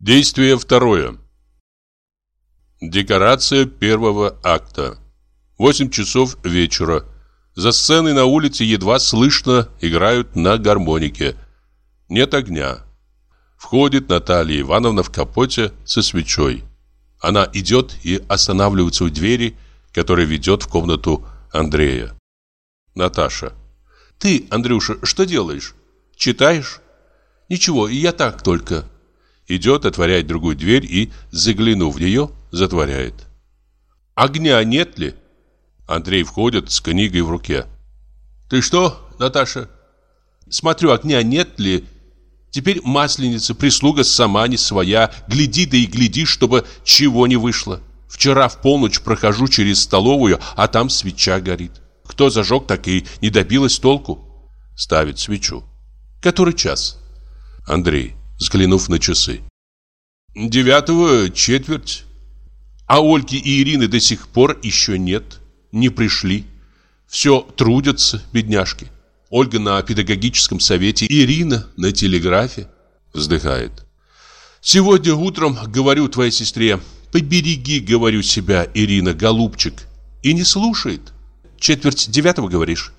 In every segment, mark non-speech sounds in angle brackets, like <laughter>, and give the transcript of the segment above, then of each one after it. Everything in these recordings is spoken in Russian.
Действие второе. Декорация первого акта. 8 часов вечера. За сценой на улице едва слышно играют на гармонике. Нет огня. Входит Наталья Ивановна в капоте со свечой. Она идет и останавливается у двери, которая ведет в комнату Андрея. Наташа. Ты, Андрюша, что делаешь? Читаешь? Ничего, я так только. Идет, отворяет другую дверь и, заглянув в нее, затворяет. Огня нет ли? Андрей входит с книгой в руке. Ты что, Наташа? Смотрю, огня нет ли? Теперь масленица, прислуга сама не своя. Гляди да и гляди, чтобы чего не вышло. Вчера в полночь прохожу через столовую, а там свеча горит. Кто зажег, так и не добилась толку. Ставит свечу. Который час? Андрей взглянув на часы. «Девятого четверть. А Ольги и Ирины до сих пор еще нет. Не пришли. Все трудятся, бедняжки. Ольга на педагогическом совете, Ирина на телеграфе». Вздыхает. «Сегодня утром говорю твоей сестре, побереги, говорю себя, Ирина, голубчик». И не слушает. Четверть девятого, говоришь?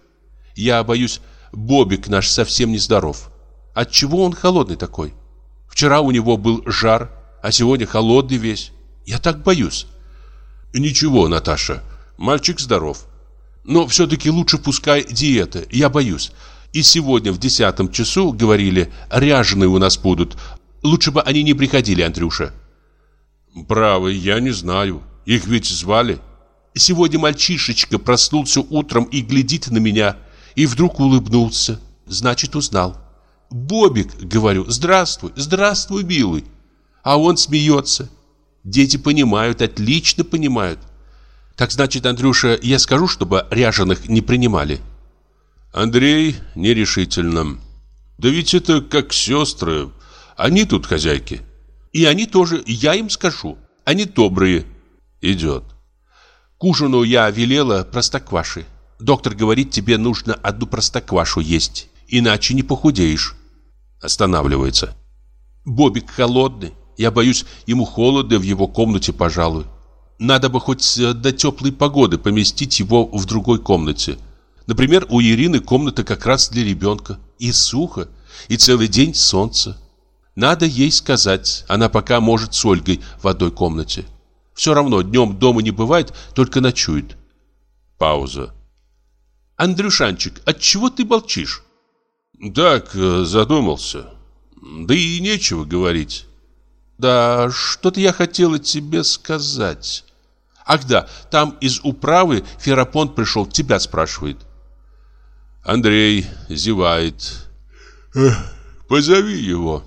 Я боюсь, Бобик наш совсем нездоров. Отчего он холодный такой? Вчера у него был жар, а сегодня холодный весь. Я так боюсь. Ничего, Наташа, мальчик здоров. Но все-таки лучше пускай диета, я боюсь. И сегодня в десятом часу, говорили, ряженые у нас будут. Лучше бы они не приходили, Андрюша. Право, я не знаю. Их ведь звали. Сегодня мальчишечка проснулся утром и глядит на меня, и вдруг улыбнулся. Значит, узнал. Бобик, говорю, здравствуй, здравствуй, милый. А он смеется. Дети понимают, отлично понимают. Так значит, Андрюша, я скажу, чтобы ряженых не принимали. Андрей нерешительно. Да ведь это как сестры. Они тут хозяйки. И они тоже, я им скажу. Они добрые. Идет. К ужину я велела простокваши. Доктор говорит, тебе нужно одну простоквашу есть, иначе не похудеешь. Останавливается. Бобик холодный. Я боюсь, ему холодно в его комнате, пожалуй. Надо бы хоть э, до теплой погоды поместить его в другой комнате. Например, у Ирины комната как раз для ребенка. И сухо, и целый день солнце. Надо ей сказать, она пока может с Ольгой в одной комнате. Все равно днем дома не бывает, только ночует. Пауза. Андрюшанчик, от чего ты молчишь? Так, э, задумался. Да и нечего говорить. Да, что-то я хотела тебе сказать. Ах да, там из управы Ферапонт пришел, тебя спрашивает. Андрей зевает. Позови его.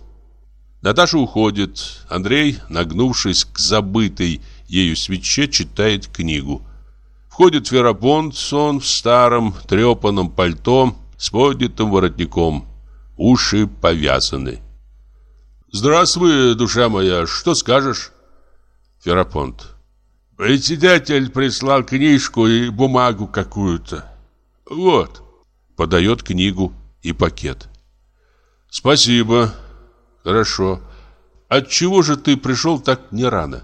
Наташа уходит. Андрей, нагнувшись к забытой ею свече, читает книгу. Входит Ферапонт, он в старом трепанном пальто, с поднятым воротником. Уши повязаны. «Здравствуй, душа моя, что скажешь?» Ферапонт. «Председатель прислал книжку и бумагу какую-то. Вот». Подает книгу и пакет. «Спасибо. Хорошо. Отчего же ты пришел так не рано?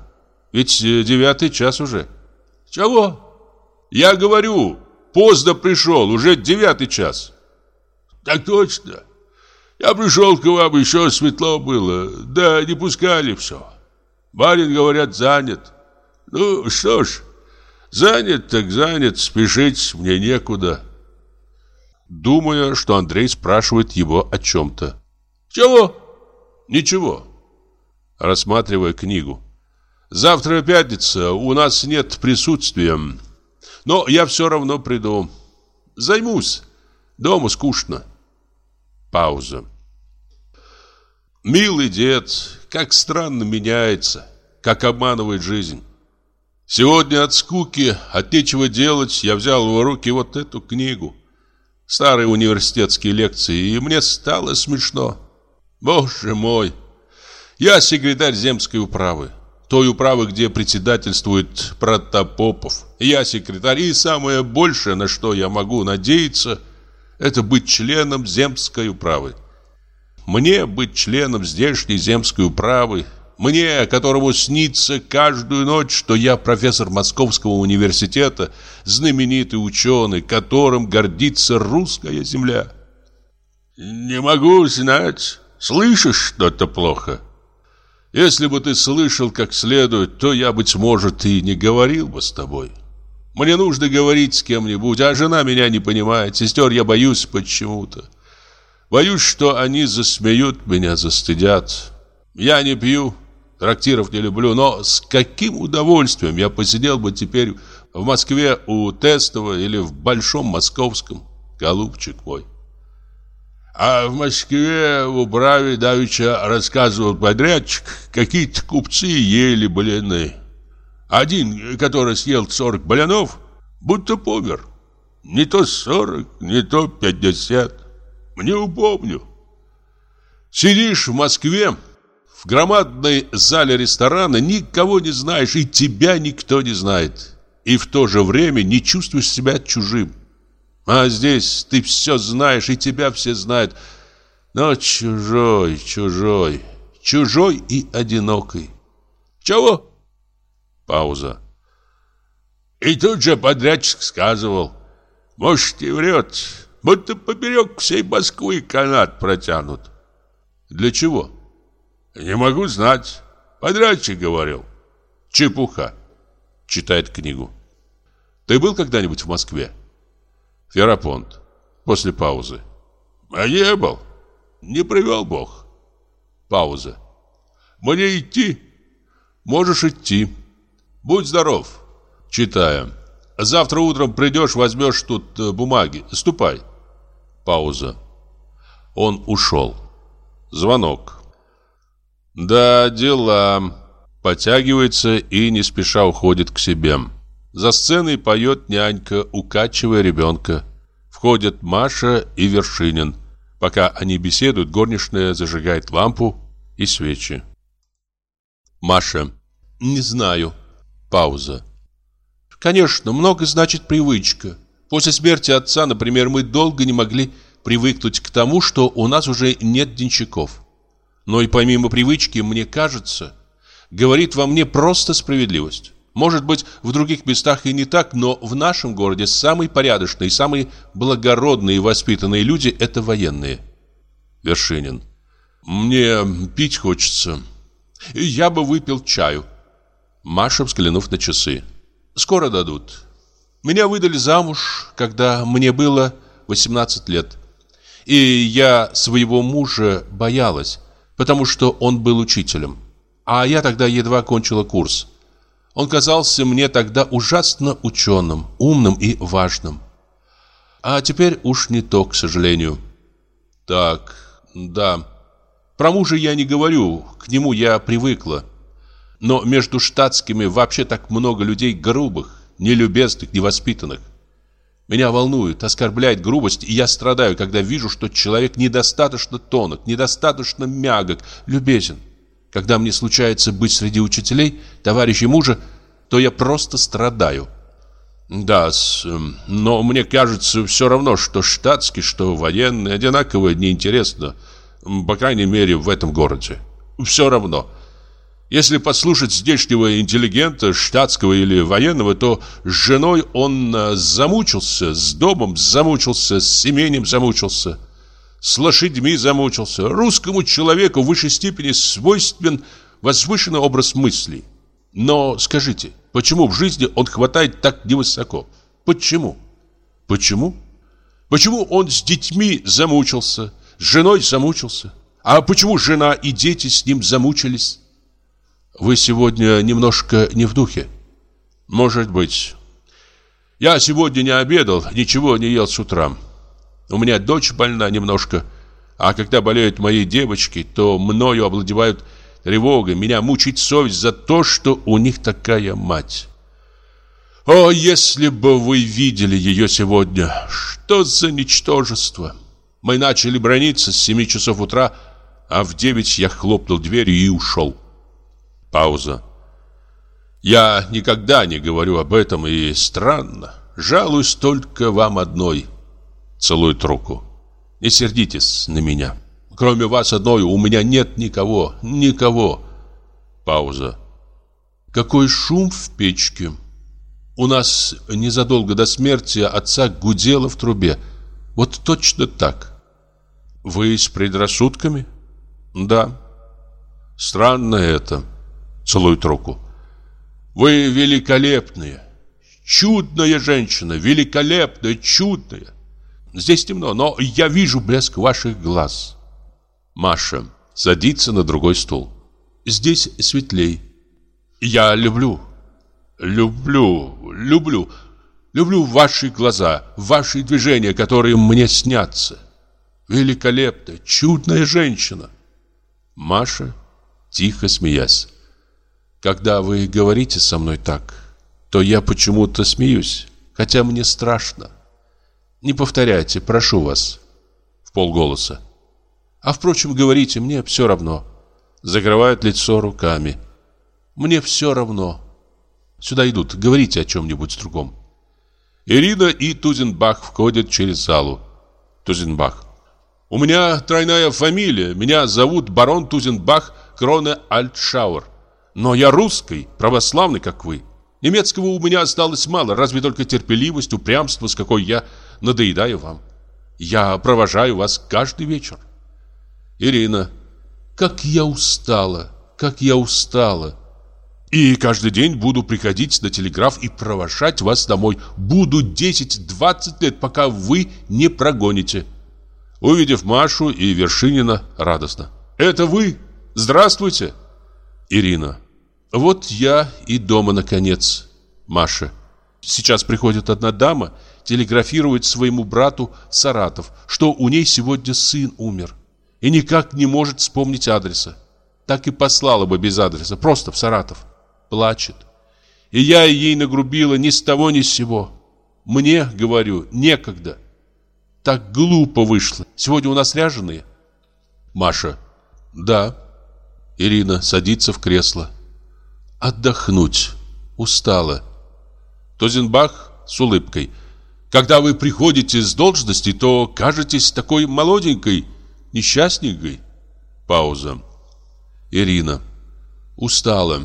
Ведь девятый час уже». «Чего?» «Я говорю, поздно пришел, уже девятый час». Так точно. Я пришел к вам, еще светло было. Да не пускали все. Барин, говорят, занят. Ну, что ж, занят так занят, спешить мне некуда. Думая, что Андрей спрашивает его о чем-то. Чего? Ничего. Рассматривая книгу. Завтра пятница, у нас нет присутствия. Но я все равно приду. Займусь. Дома скучно. Пауза. Милый дед, как странно меняется, как обманывает жизнь. Сегодня от скуки, от нечего делать, я взял в руки вот эту книгу. Старые университетские лекции, и мне стало смешно. Боже мой! Я секретарь земской управы. Той управы, где председательствует Протопопов. Я секретарь, и самое большее, на что я могу надеяться, это быть членом земской управы. Мне быть членом здешней земской управы Мне, которому снится каждую ночь, что я профессор Московского университета, знаменитый ученый, которым гордится русская земля. Не могу знать, слышишь что-то плохо? Если бы ты слышал как следует, то я, быть может, и не говорил бы с тобой. Мне нужно говорить с кем-нибудь, а жена меня не понимает. Сестер я боюсь почему-то. Боюсь, что они засмеют меня, застыдят. Я не пью, трактиров не люблю, но с каким удовольствием я посидел бы теперь в Москве у Тестова или в Большом Московском, голубчик мой. А в Москве в управе давеча рассказывал подрядчик, какие-то купцы ели блины. Один, который съел 40 блинов, будто помер. Не то 40, не то 50. Не упомню. Сидишь в Москве, в громадной зале ресторана, никого не знаешь, и тебя никто не знает. И в то же время не чувствуешь себя чужим. А здесь ты все знаешь, и тебя все знают. Но чужой, чужой, чужой и одинокий. Чего? Пауза. И тут же подрядчик сказывал. Может, и врет. Будто поперек всей Москвы канат протянут. Для чего? Не могу знать. Подрядчик говорил. Чепуха. Читает книгу. Ты был когда-нибудь в Москве? Ферапонт. После паузы. А не был. Не привел Бог. Пауза. Мне идти? Можешь идти. Будь здоров. Читаю. Завтра утром придешь, возьмешь тут э, бумаги. Ступай. Пауза. Он ушел. Звонок. Да, дела. Потягивается и не спеша уходит к себе. За сценой поет нянька, укачивая ребенка. Входят Маша и Вершинин. Пока они беседуют, горничная зажигает лампу и свечи. Маша. Не знаю. Пауза. Конечно, много значит привычка. После смерти отца, например, мы долго не могли привыкнуть к тому, что у нас уже нет денщиков. Но и помимо привычки, мне кажется, говорит во мне просто справедливость. Может быть, в других местах и не так, но в нашем городе самые порядочные, самые благородные и воспитанные люди – это военные. Вершинин. Мне пить хочется. Я бы выпил чаю. Маша, взглянув на часы. Скоро дадут. Меня выдали замуж, когда мне было 18 лет. И я своего мужа боялась, потому что он был учителем. А я тогда едва кончила курс. Он казался мне тогда ужасно ученым, умным и важным. А теперь уж не то, к сожалению. Так, да. Про мужа я не говорю, к нему я привыкла. Но между штатскими вообще так много людей грубых, нелюбезных, невоспитанных. Меня волнует, оскорбляет грубость, и я страдаю, когда вижу, что человек недостаточно тонок, недостаточно мягок, любезен. Когда мне случается быть среди учителей, товарищей мужа, то я просто страдаю. Да, эм, но мне кажется все равно, что штатский, что военный, одинаково неинтересно, по крайней мере, в этом городе. Все равно. Если послушать здешнего интеллигента, штатского или военного, то с женой он э, замучился, с домом замучился, с семенем замучился, с лошадьми замучился. Русскому человеку в высшей степени свойствен возвышенный образ мыслей. Но скажите, почему в жизни он хватает так невысоко? Почему? Почему? Почему он с детьми замучился, с женой замучился? А почему жена и дети с ним замучились? Вы сегодня немножко не в духе. Может быть. Я сегодня не обедал, ничего не ел с утра. У меня дочь больна немножко, а когда болеют мои девочки, то мною овладевают тревога, меня мучает совесть за то, что у них такая мать. О, если бы вы видели ее сегодня, что за ничтожество. Мы начали брониться с семи часов утра, а в девять я хлопнул дверью и ушел. Пауза. Я никогда не говорю об этом, и странно. Жалуюсь только вам одной. Целует руку. Не сердитесь на меня. Кроме вас одной у меня нет никого, никого. Пауза. Какой шум в печке. У нас незадолго до смерти отца гудело в трубе. Вот точно так. Вы с предрассудками? Да. Странно это. Целует руку. Вы великолепные. Чудная женщина, великолепная, чудная. Здесь темно, но я вижу блеск ваших глаз. Маша садится на другой стул. Здесь светлей. Я люблю, люблю, люблю, люблю ваши глаза, ваши движения, которые мне снятся. Великолепная, чудная женщина. Маша, тихо смеясь. Когда вы говорите со мной так, то я почему-то смеюсь, хотя мне страшно. Не повторяйте, прошу вас. В полголоса. А впрочем, говорите, мне все равно. Закрывают лицо руками. Мне все равно. Сюда идут, говорите о чем-нибудь другом. Ирина и Тузенбах входят через залу. Тузенбах. У меня тройная фамилия. Меня зовут барон Тузенбах Кроне Альтшауэр. Но я русский, православный, как вы. Немецкого у меня осталось мало, разве только терпеливость, упрямство, с какой я надоедаю вам. Я провожаю вас каждый вечер. Ирина, как я устала, как я устала. И каждый день буду приходить на телеграф и провожать вас домой. Буду 10-20 лет, пока вы не прогоните. Увидев Машу и Вершинина, радостно. Это вы? Здравствуйте. Ирина. Вот я и дома, наконец. Маша. Сейчас приходит одна дама, телеграфирует своему брату Саратов, что у ней сегодня сын умер. И никак не может вспомнить адреса. Так и послала бы без адреса, просто в Саратов. Плачет. И я ей нагрубила ни с того ни с сего. Мне, говорю, некогда. Так глупо вышло. Сегодня у нас ряженые. Маша. Да. Ирина садится в кресло. Отдохнуть. Устала. Тозенбах с улыбкой. Когда вы приходите с должности, то кажетесь такой молоденькой, несчастненькой. Пауза. Ирина. Устала.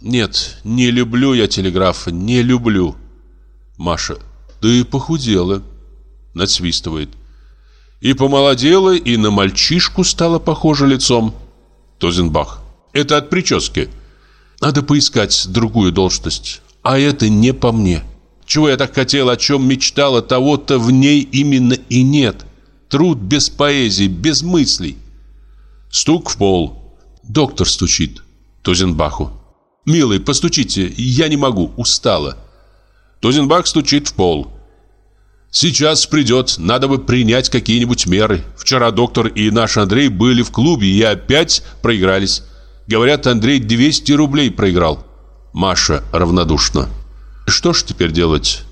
Нет, не люблю я телеграфа, не люблю. Маша. Ты похудела. Надсвистывает. И помолодела, и на мальчишку стала похожа лицом. Тозенбах. Это от прически. Надо поискать другую должность. А это не по мне. Чего я так хотел, о чем мечтала, того-то в ней именно и нет. Труд без поэзии, без мыслей. Стук в пол. Доктор стучит. Тузенбаху. «Милый, постучите, я не могу, устала». Тузенбах стучит в пол. «Сейчас придет, надо бы принять какие-нибудь меры. Вчера доктор и наш Андрей были в клубе и опять проигрались. Говорят, Андрей 200 рублей проиграл. Маша равнодушно. Что ж теперь делать?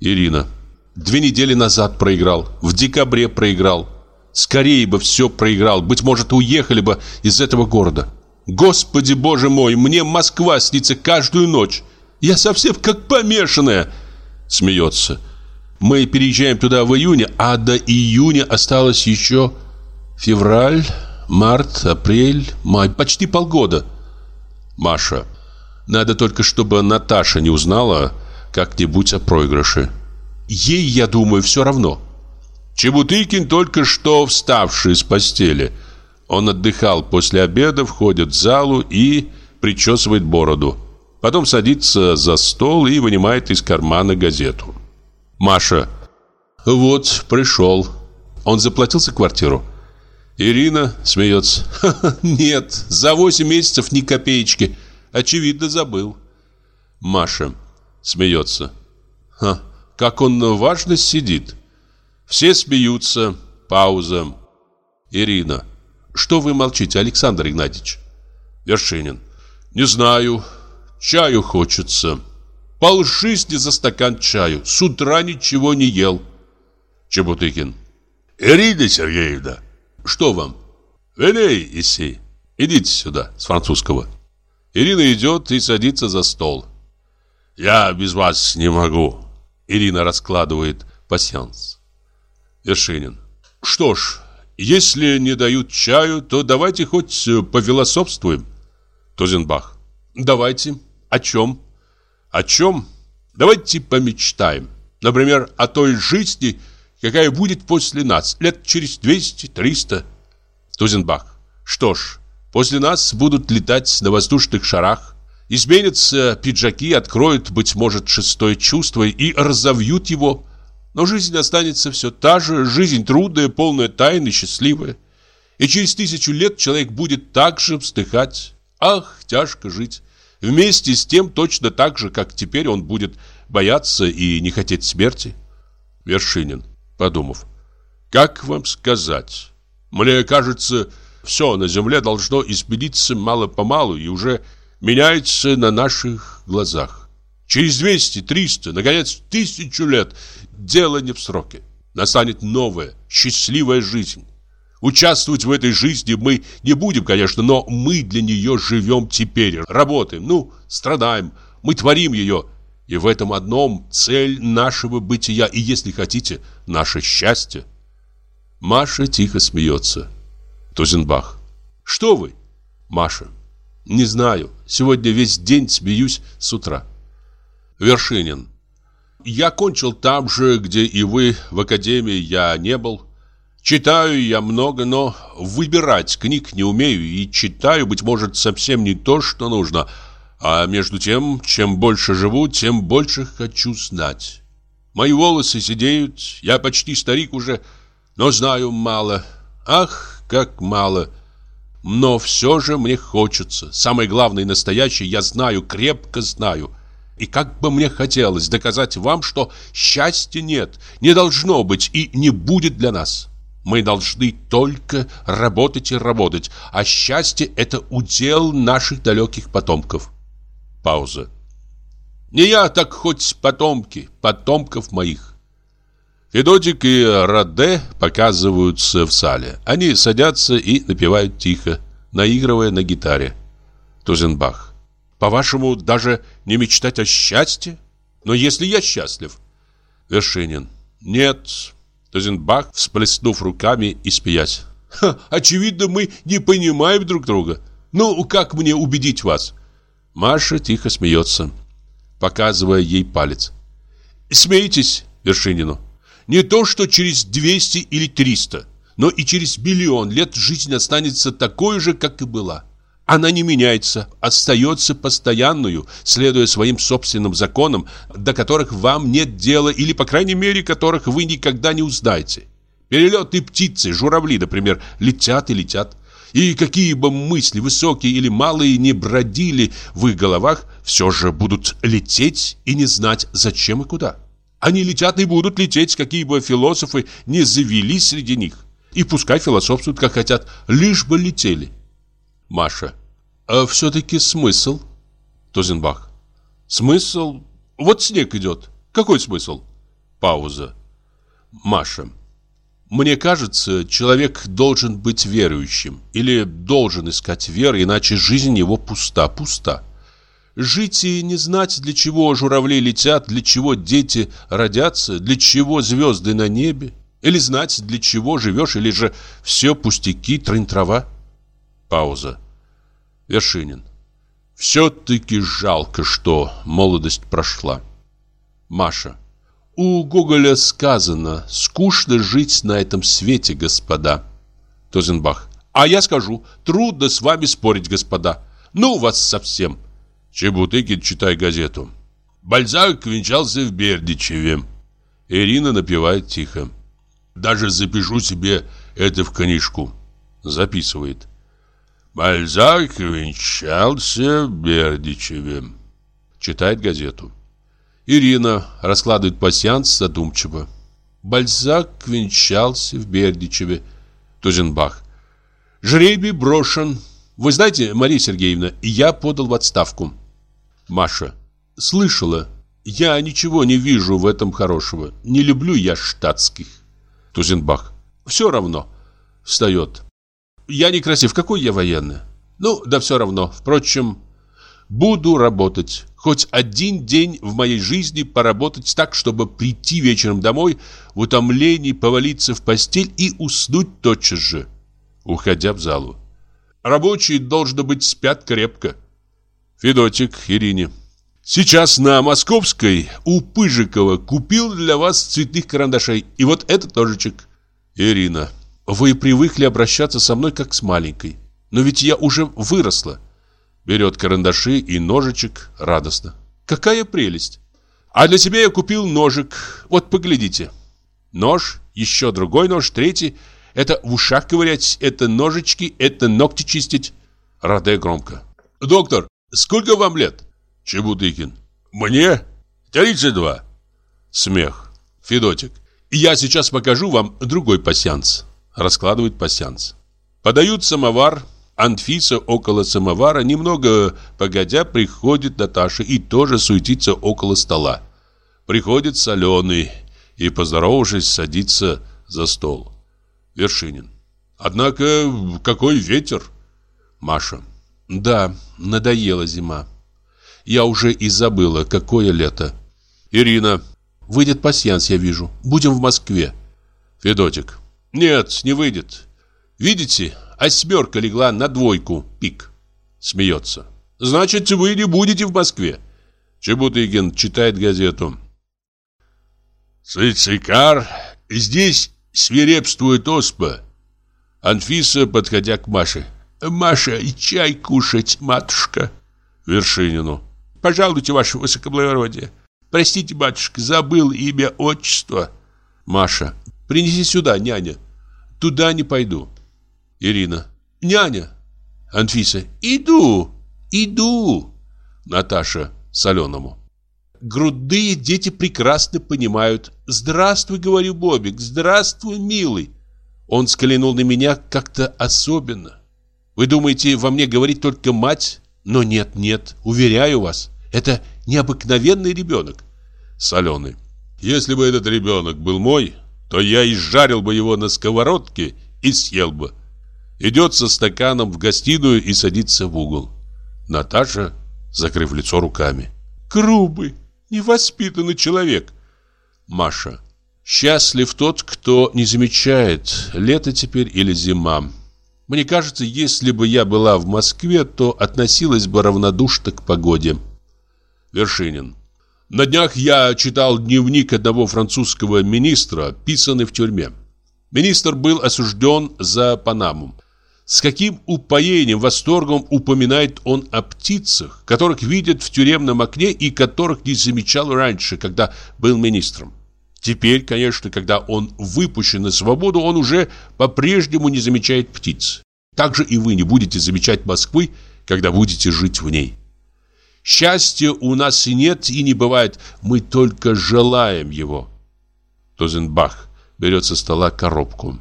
Ирина. Две недели назад проиграл. В декабре проиграл. Скорее бы все проиграл. Быть может, уехали бы из этого города. Господи, боже мой, мне Москва снится каждую ночь. Я совсем как помешанная. Смеется. Мы переезжаем туда в июне, а до июня осталось еще февраль, Март, апрель, май, почти полгода. Маша. Надо только, чтобы Наташа не узнала как-нибудь о проигрыше. Ей, я думаю, все равно. Чебутыкин только что вставший с постели. Он отдыхал после обеда, входит в залу и причесывает бороду. Потом садится за стол и вынимает из кармана газету. Маша. Вот, пришел. Он заплатил за квартиру? Ирина смеется. <laughs> Нет, за 8 месяцев ни копеечки. Очевидно, забыл. Маша смеется. Ха, как он важно сидит. Все смеются. Пауза. Ирина. Что вы молчите, Александр Игнатьевич? Вершинин. Не знаю. Чаю хочется. Пол жизни за стакан чаю. С утра ничего не ел. Чебутыкин. Ирина Сергеевна, что вам? Велей, Иси. Идите сюда, с французского. Ирина идет и садится за стол. Я без вас не могу. Ирина раскладывает пасьянс. Вершинин. Что ж, если не дают чаю, то давайте хоть повилософствуем. Тузенбах. Давайте. О чем? О чем? Давайте помечтаем. Например, о той жизни, какая будет после нас, лет через 200-300. Тузенбах. Что ж, после нас будут летать на воздушных шарах, изменятся пиджаки, откроют, быть может, шестое чувство и разовьют его. Но жизнь останется все та же, жизнь трудная, полная тайны, счастливая. И через тысячу лет человек будет так же вздыхать. Ах, тяжко жить. Вместе с тем точно так же, как теперь он будет бояться и не хотеть смерти. Вершинин, подумав. Как вам сказать? Мне кажется, все на земле должно измениться мало-помалу и уже меняется на наших глазах. Через 200, 300, наконец, тысячу лет дело не в сроке. Настанет новая, счастливая жизнь. Участвовать в этой жизни мы не будем, конечно, но мы для нее живем теперь, работаем, ну, страдаем, мы творим ее. И в этом одном цель нашего бытия и, если хотите, наше счастье. Маша тихо смеется. Тузенбах. Что вы? Маша. Не знаю. Сегодня весь день смеюсь с утра. Вершинин. Я кончил там же, где и вы, в академии я не был. Читаю я много, но выбирать книг не умею и читаю, быть может, совсем не то, что нужно. А между тем, чем больше живу, тем больше хочу знать. Мои волосы сидеют, я почти старик уже, но знаю мало. Ах, как мало. Но все же мне хочется. Самое главное и настоящее я знаю, крепко знаю. И как бы мне хотелось доказать вам, что счастья нет, не должно быть и не будет для нас. Мы должны только работать и работать, а счастье – это удел наших далеких потомков. Пауза. Не я, так хоть потомки, потомков моих. Федотик и Раде показываются в сале. Они садятся и напевают тихо, наигрывая на гитаре. Тузенбах. По-вашему, даже не мечтать о счастье? Но если я счастлив? Вершинин. Нет, Розенбах, всплеснув руками и смеясь. «Очевидно, мы не понимаем друг друга. Ну, как мне убедить вас?» Маша тихо смеется, показывая ей палец. «Смейтесь, Вершинину. Не то, что через 200 или 300, но и через миллион лет жизнь останется такой же, как и была. Она не меняется, остается постоянную, следуя своим собственным законам, до которых вам нет дела или, по крайней мере, которых вы никогда не узнаете. Перелетные птицы, журавли, например, летят и летят. И какие бы мысли, высокие или малые, не бродили в их головах, все же будут лететь и не знать, зачем и куда. Они летят и будут лететь, какие бы философы не завелись среди них. И пускай философствуют, как хотят, лишь бы летели. Маша. А все-таки смысл? Тузенбах. Смысл? Вот снег идет. Какой смысл? Пауза. Маша. Мне кажется, человек должен быть верующим или должен искать веры, иначе жизнь его пуста, пуста. Жить и не знать, для чего журавли летят, для чего дети родятся, для чего звезды на небе, или знать, для чего живешь, или же все пустяки, трынь-трава. Пауза. Вершинин. Все-таки жалко, что молодость прошла. Маша. У Гоголя сказано «Скучно жить на этом свете, господа». Тозенбах. А я скажу, трудно с вами спорить, господа. Ну вас совсем. Чебутыкин, читай газету. Бальзак венчался в Бердичеве. Ирина напевает тихо. Даже запишу себе это в книжку. Записывает. Бальзак венчался в Бердичеве. Читает газету. Ирина раскладывает пасьянс задумчиво. Бальзак венчался в Бердичеве. Тузенбах. Жребий брошен. Вы знаете, Мария Сергеевна, я подал в отставку. Маша. Слышала. Я ничего не вижу в этом хорошего. Не люблю я штатских. Тузенбах. Все равно. Встает. Я некрасив. Какой я военный? Ну, да все равно. Впрочем, буду работать. Хоть один день в моей жизни поработать так, чтобы прийти вечером домой, в утомлении повалиться в постель и уснуть тотчас же, уходя в залу. Рабочие, должно быть, спят крепко. Федотик Ирине. Сейчас на Московской у Пыжикова купил для вас цветных карандашей. И вот этот ножичек. Ирина. Вы привыкли обращаться со мной как с маленькой. Но ведь я уже выросла. Берет карандаши и ножичек радостно. Какая прелесть. А для себя я купил ножик. Вот поглядите. Нож, еще другой нож, третий. Это в ушах ковырять, это ножички, это ногти чистить. Раде громко. Доктор, сколько вам лет? Чебутыкин. Мне? 32. Смех. Федотик. Я сейчас покажу вам другой пасьянс. Раскладывает пасьянс. Подают самовар. Анфиса около самовара, немного погодя, приходит Наташа и тоже суетится около стола. Приходит соленый и, поздоровавшись, садится за стол. Вершинин. Однако, какой ветер? Маша. Да, надоела зима. Я уже и забыла, какое лето. Ирина. Выйдет пасьянс, я вижу. Будем в Москве. Федотик. Нет, не выйдет. Видите, осьмерка легла на двойку, пик. Смеется. Значит, вы не будете в Москве. Чебутыгин читает газету. Цицикар, здесь свирепствует оспа. Анфиса, подходя к Маше. Маша, чай кушать, матушка. Вершинину. Пожалуйте, ваше высокоблагородие. Простите, батюшка, забыл имя, отчество. Маша. Принеси сюда, няня. Туда не пойду. Ирина. Няня. Анфиса. Иду, иду. Наташа соленому. Грудные дети прекрасно понимают. Здравствуй, говорю, Бобик, здравствуй, милый. Он скалянул на меня как-то особенно. Вы думаете, во мне говорит только мать? Но нет, нет, уверяю вас, это необыкновенный ребенок. Соленый. Если бы этот ребенок был мой, то я изжарил бы его на сковородке и съел бы. Идет со стаканом в гостиную и садится в угол. Наташа, закрыв лицо руками. Грубый, невоспитанный человек. Маша. Счастлив тот, кто не замечает, лето теперь или зима. Мне кажется, если бы я была в Москве, то относилась бы равнодушно к погоде. Вершинин. На днях я читал дневник одного французского министра, писанный в тюрьме. Министр был осужден за Панаму. С каким упоением, восторгом упоминает он о птицах, которых видит в тюремном окне и которых не замечал раньше, когда был министром. Теперь, конечно, когда он выпущен на свободу, он уже по-прежнему не замечает птиц. Так же и вы не будете замечать Москвы, когда будете жить в ней. Счастья у нас и нет, и не бывает. Мы только желаем его. Тозенбах берет со стола коробку.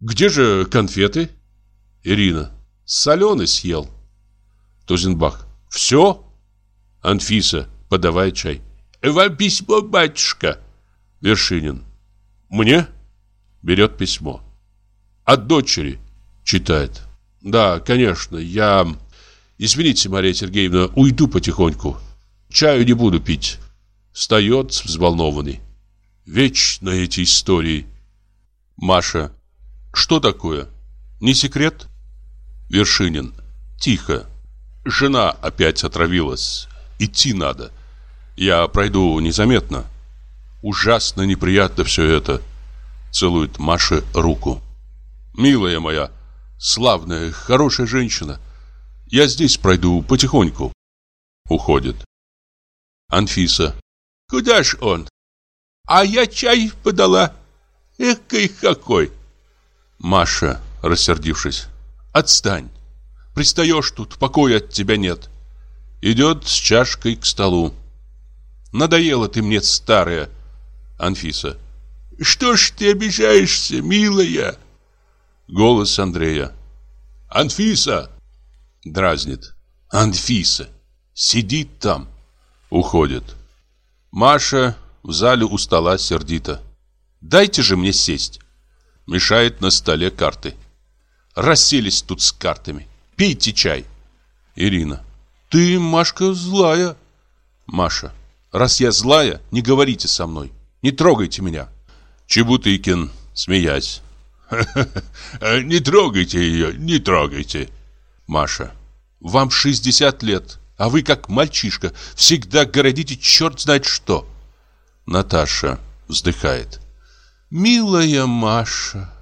Где же конфеты? Ирина. Соленый съел. Тузенбах. Все? Анфиса, подавай чай. Вам письмо, батюшка. Вершинин. Мне? Берет письмо. От дочери. Читает. Да, конечно, я... Извините, Мария Сергеевна, уйду потихоньку. Чаю не буду пить. Встает взволнованный. Вечно эти истории. Маша. Что такое? Не секрет? Вершинин. Тихо. Жена опять отравилась. Идти надо. Я пройду незаметно. Ужасно неприятно все это. Целует Маше руку. Милая моя, славная, хорошая женщина. Я здесь пройду потихоньку. Уходит. Анфиса. Куда ж он? А я чай подала. Экой какой. Маша, рассердившись. Отстань. Пристаешь тут, покоя от тебя нет. Идет с чашкой к столу. Надоела ты мне, старая. Анфиса. Что ж ты обижаешься, милая? Голос Андрея. Анфиса! Дразнит. Анфиса! Сидит там. Уходит. Маша в зале у стола сердито. Дайте же мне сесть. Мешает на столе карты. Расселись тут с картами. Пейте чай. Ирина. Ты, Машка, злая. Маша. Раз я злая, не говорите со мной. Не трогайте меня. Чебутыкин, смеясь. <laughs> Не трогайте ее, не трогайте. Маша. Вам 60 лет. А вы, как мальчишка, всегда городите черт знает что. Наташа вздыхает. Милая Маша,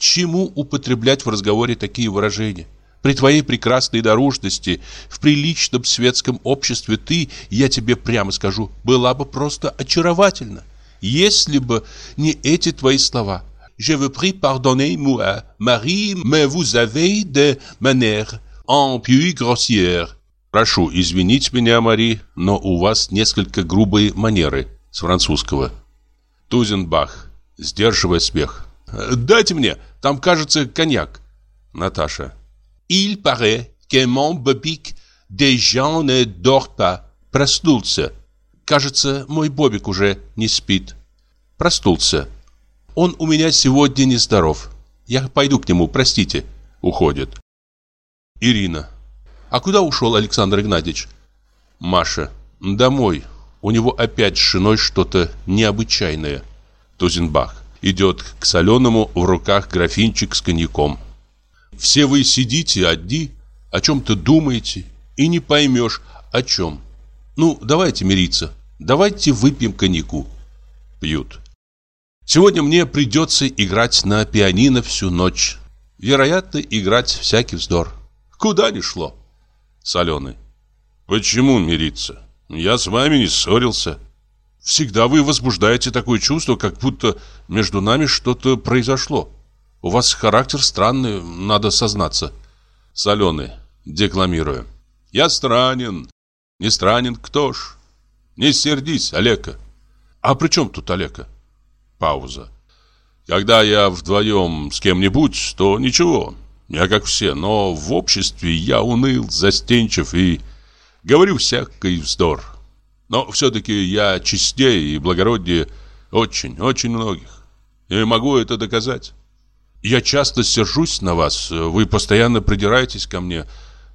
чему употреблять в разговоре такие выражения? При твоей прекрасной наружности, в приличном светском обществе ты, я тебе прямо скажу, была бы просто очаровательна. Если бы не эти твои слова. Je vous prie pardonnez-moi, Marie, mais vous avez des manières un peu grossières. Прошу извинить меня, Мари, но у вас несколько грубые манеры с французского. Тузенбах, сдерживая смех. Дайте мне, там, кажется, коньяк. Наташа. Il paraît que mon Бобик déjà ne dort pas. Проснулся. Кажется, мой Бобик уже не спит. Простулся. Он у меня сегодня нездоров. Я пойду к нему, простите. Уходит. Ирина. А куда ушел Александр Игнатьевич? Маша. Домой. У него опять с женой что-то необычайное. Тузенбах. Идет к соленому, в руках графинчик с коньяком. Все вы сидите одни, о чем-то думаете, и не поймешь, о чем. Ну, давайте мириться. Давайте выпьем коньяку. Пьют. Сегодня мне придется играть на пианино всю ночь. Вероятно, играть всякий вздор. Куда ни шло. Соленый. Почему мириться? Я с вами не ссорился. Всегда вы возбуждаете такое чувство, как будто между нами что-то произошло. У вас характер странный, надо сознаться. Соленый, декламируя. Я странен. Не странен кто ж? Не сердись, Олега. А при чем тут Олега? Пауза. Когда я вдвоем с кем-нибудь, то ничего. Я как все, но в обществе я уныл, застенчив и говорю всякий вздор. Но все-таки я честнее и благороднее очень, очень многих. И могу это доказать. Я часто сержусь на вас, вы постоянно придираетесь ко мне,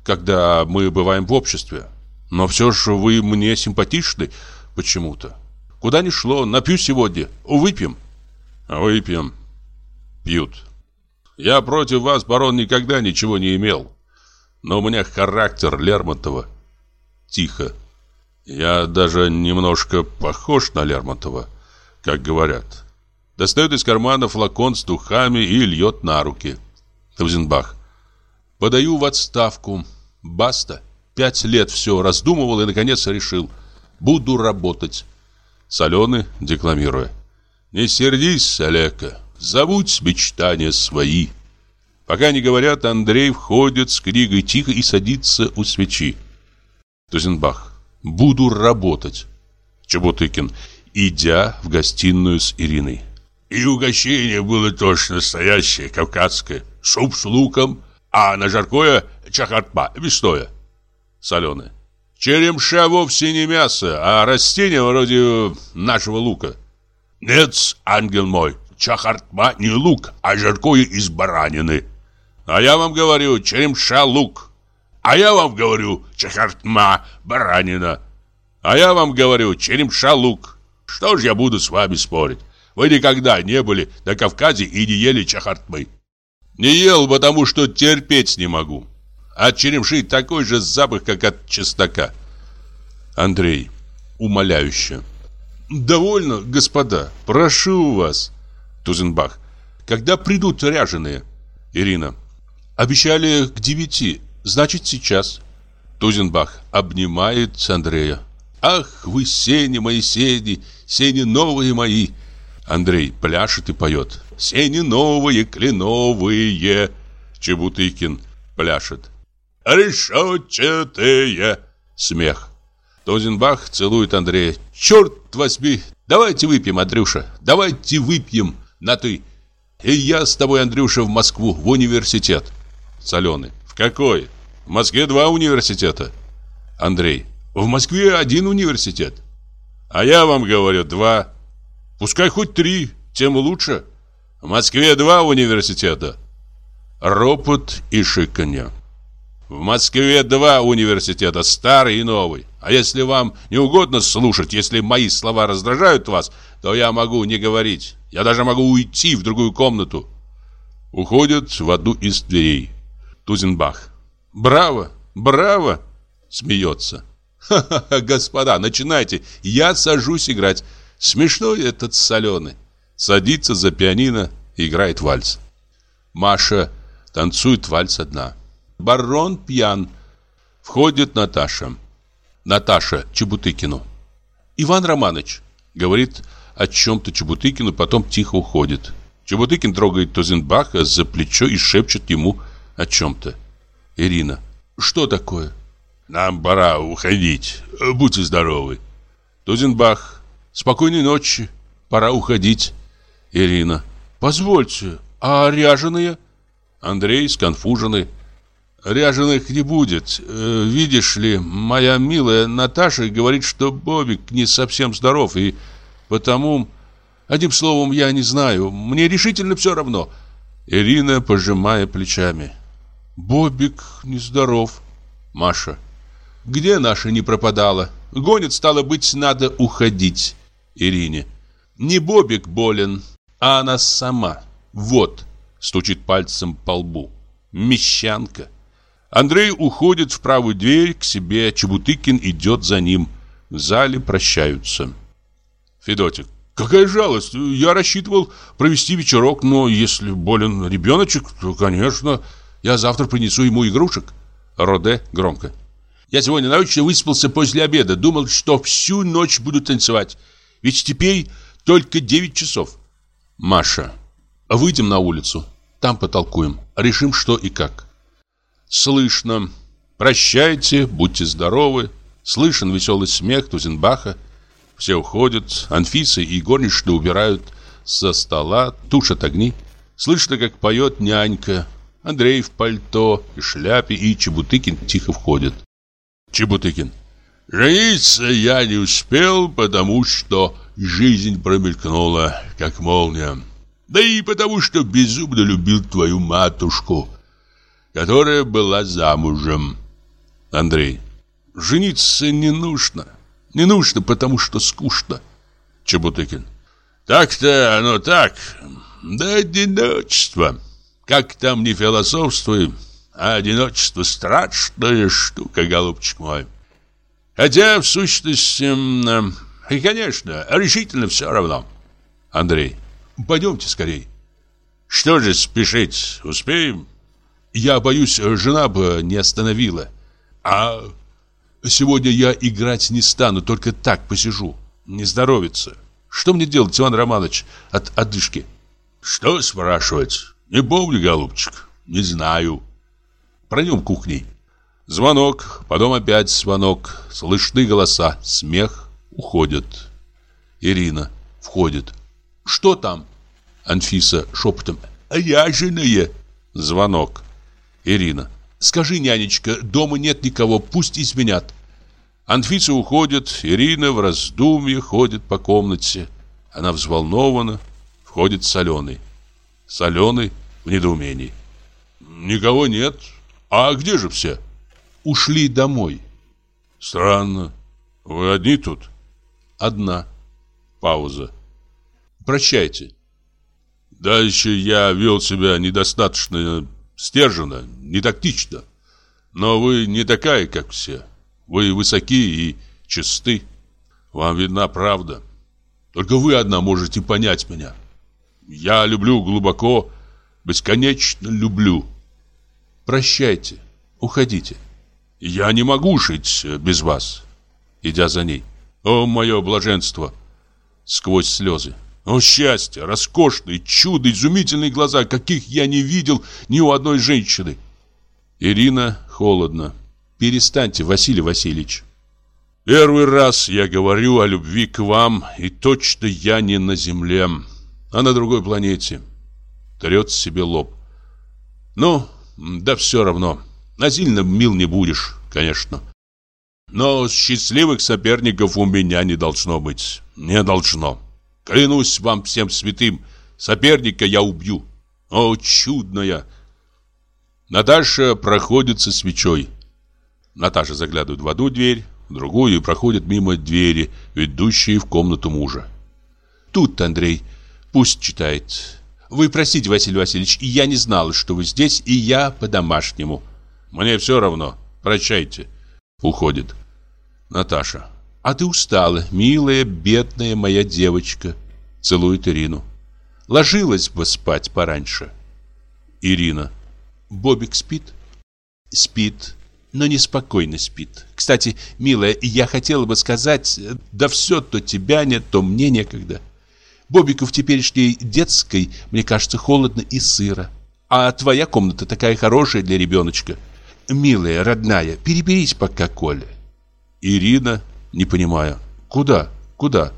когда мы бываем в обществе. Но все же вы мне симпатичны почему-то. Куда ни шло, напью сегодня, выпьем. Выпьем. Пьют. Я против вас, барон, никогда ничего не имел. Но у меня характер Лермонтова. Тихо. Я даже немножко похож на Лермонтова, как говорят. Достает из кармана флакон с духами и льет на руки. Тузенбах. Подаю в отставку. Баста. Пять лет все раздумывал и, наконец, решил. Буду работать. Соленый, декламируя. Не сердись, Олега. Забудь мечтания свои. Пока не говорят, Андрей входит с книгой тихо и садится у свечи. Тузенбах. Буду работать. Чеботыкин, идя в гостиную с Ириной. И угощение было точно настоящее, кавказское. Суп с луком, а на жаркое чахартма, мясное. Соленое. Черемша вовсе не мясо, а растение вроде нашего лука. Нет, ангел мой, чахартма не лук, а жаркое из баранины. А я вам говорю, черемша лук. А я вам говорю, чахартма баранина. А я вам говорю, черемша лук. Что ж я буду с вами спорить? Вы никогда не были на Кавказе и не ели чахартмы. Не ел, потому что терпеть не могу. От черемши такой же запах, как от чеснока. Андрей, умоляюще. Довольно, господа, прошу вас. Тузенбах. Когда придут ряженые? Ирина. Обещали к девяти, значит сейчас. Тузенбах обнимает Андрея. Ах, вы сени мои сени, сени новые мои. Андрей пляшет и поет. Сени новые, кленовые. Чебутыкин пляшет. Решетчатые. Смех. Тозенбах целует Андрея. Черт возьми, давайте выпьем, Андрюша. Давайте выпьем на ты. И я с тобой, Андрюша, в Москву, в университет. Соленый. В какой? В Москве два университета. Андрей. В Москве один университет. А я вам говорю, два. Пускай хоть три, тем лучше. В Москве два университета. Ропот и шиканье. В Москве два университета, старый и новый. А если вам не угодно слушать, если мои слова раздражают вас, то я могу не говорить. Я даже могу уйти в другую комнату. Уходят в одну из дверей. Тузенбах. Браво, браво. Смеется. Ха-ха-ха, господа, начинайте. Я сажусь играть. Смешной этот соленый. Садится за пианино и играет вальс. Маша танцует вальс одна. Барон пьян. Входит Наташа. Наташа Чебутыкину. Иван Романович, говорит о чем-то Чебутыкину, потом тихо уходит. Чебутыкин трогает Тузенбаха за плечо и шепчет ему о чем-то. Ирина. Что такое? Нам пора уходить. Будьте здоровы. Тузенбах. Спокойной ночи. Пора уходить. Ирина. Позвольте, а ряженые? Андрей сконфуженный. Ряженых не будет. Э, видишь ли, моя милая Наташа говорит, что Бобик не совсем здоров, и потому... Одним словом, я не знаю. Мне решительно все равно. Ирина, пожимая плечами. Бобик нездоров. Маша. Где наша не пропадала? Гонит, стало быть, надо уходить. Ирине. Не Бобик болен, а она сама. Вот, стучит пальцем по лбу. Мещанка. Андрей уходит в правую дверь к себе, Чебутыкин идет за ним. В зале прощаются. Федотик. Какая жалость. Я рассчитывал провести вечерок, но если болен ребеночек, то, конечно, я завтра принесу ему игрушек. Роде громко. Я сегодня ночью выспался после обеда. Думал, что всю ночь буду танцевать. Ведь теперь только 9 часов. Маша. Выйдем на улицу. Там потолкуем. Решим, что и как. Слышно. Прощайте, будьте здоровы. Слышен веселый смех Тузенбаха. Все уходят. Анфиса и горничные убирают со стола, тушат огни. Слышно, как поет нянька. Андрей в пальто и шляпе, и Чебутыкин тихо входит. Чебутыкин. Жениться я не успел, потому что жизнь промелькнула, как молния. Да и потому, что безумно любил твою матушку, которая была замужем. Андрей. Жениться не нужно. Не нужно, потому что скучно. Чебутыкин. Так-то оно так. Да одиночество. Как там не философствуй, а одиночество страшная штука, голубчик мой. Хотя, в сущности, и, конечно, решительно все равно. Андрей. Пойдемте скорей. Что же спешить? Успеем? Я боюсь, жена бы не остановила. А сегодня я играть не стану, только так посижу. Не здоровится. Что мне делать, Иван Романович, от одышки? Что спрашивать? Не помню, голубчик. Не знаю. Пройдем кухней. Звонок, потом опять звонок. Слышны голоса, смех, уходят. Ирина входит. Что там? Анфиса шепотом. А я женая. Звонок. Ирина. Скажи, нянечка, дома нет никого, пусть изменят. Анфиса уходит, Ирина в раздумье ходит по комнате. Она взволнована, входит Соленый. Соленый в недоумении. Никого нет. А где же все? Ушли домой. Странно. Вы одни тут? Одна. Пауза. Прощайте. Дальше я вел себя недостаточно стерженно, не тактично. Но вы не такая, как все. Вы высоки и чисты. Вам видна правда. Только вы одна можете понять меня. Я люблю глубоко, бесконечно люблю. Прощайте, уходите. Я не могу жить без вас. Идя за ней. О, мое блаженство! Сквозь слезы. О, счастье, роскошные, чудо, изумительные глаза, каких я не видел ни у одной женщины. Ирина холодно. Перестаньте, Василий Васильевич. Первый раз я говорю о любви к вам, и точно я не на земле, а на другой планете. Трет себе лоб. Ну, да все равно. Насильно мил не будешь, конечно. Но счастливых соперников у меня не должно быть. Не должно. Клянусь вам всем святым, соперника я убью. О, чудная! Наташа проходит со свечой. Наташа заглядывает в одну дверь, в другую и проходит мимо двери, ведущей в комнату мужа. Тут, Андрей, пусть читает. Вы простите, Василий Васильевич, я не знала, что вы здесь, и я по-домашнему. Мне все равно. Прощайте. Уходит. Наташа. А ты устала, милая, бедная моя девочка. Целует Ирину. Ложилась бы спать пораньше. Ирина. Бобик спит? Спит, но неспокойно спит. Кстати, милая, я хотела бы сказать, да все то тебя нет, то мне некогда. Бобику в теперешней детской, мне кажется, холодно и сыро. А твоя комната такая хорошая для ребеночка. Милая, родная, переберись пока, Коля. Ирина, не понимая, куда, куда?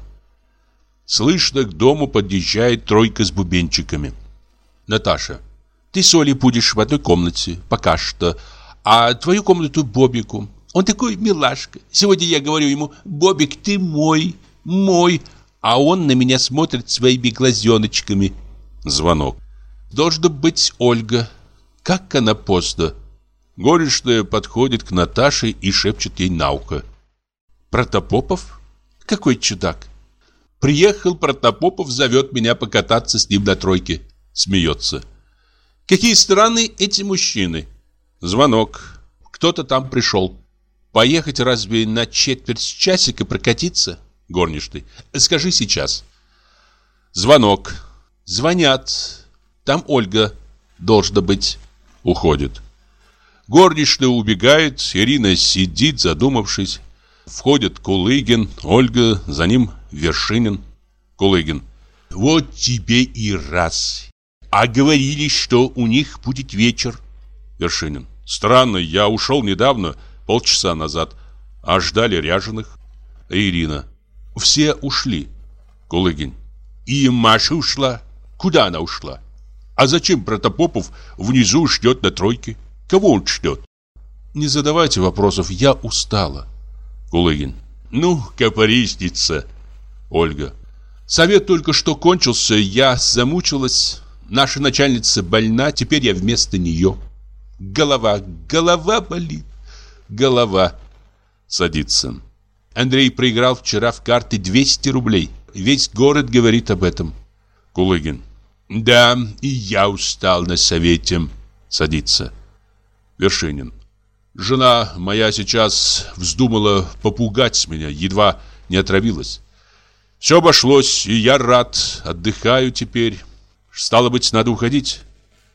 Слышно, к дому подъезжает тройка с бубенчиками. Наташа, ты с Олей будешь в одной комнате, пока что, а твою комнату Бобику. Он такой милашка. Сегодня я говорю ему, Бобик, ты мой, мой, а он на меня смотрит своими глазеночками. Звонок. Должно быть Ольга. Как она поздно. Горечная подходит к Наташе и шепчет ей на ухо. Протопопов? Какой чудак. Приехал Протопопов, зовет меня покататься с ним на тройке. Смеется. Какие странные эти мужчины. Звонок. Кто-то там пришел. Поехать разве на четверть часика прокатиться? Горничный. Скажи сейчас. Звонок. Звонят. Там Ольга. Должна быть. Уходит. Горничная убегает. Ирина сидит, задумавшись. Входит Кулыгин, Ольга, за ним Вершинин. Кулыгин. Вот тебе и раз. А говорили, что у них будет вечер. Вершинин. Странно, я ушел недавно, полчаса назад, а ждали ряженых. Ирина. Все ушли. Кулыгин. И Маша ушла. Куда она ушла? А зачем Протопопов внизу ждет на тройке? Кого он ждет? Не задавайте вопросов, я устала. Кулыгин. Ну, капористица. Ольга. Совет только что кончился, я замучилась. Наша начальница больна, теперь я вместо нее. Голова, голова болит. Голова. Садится. Андрей проиграл вчера в карты 200 рублей. Весь город говорит об этом. Кулыгин. Да, и я устал на совете. Садится. Вершинин. Жена моя сейчас вздумала попугать меня, едва не отравилась. Все обошлось, и я рад, отдыхаю теперь. Стало быть, надо уходить.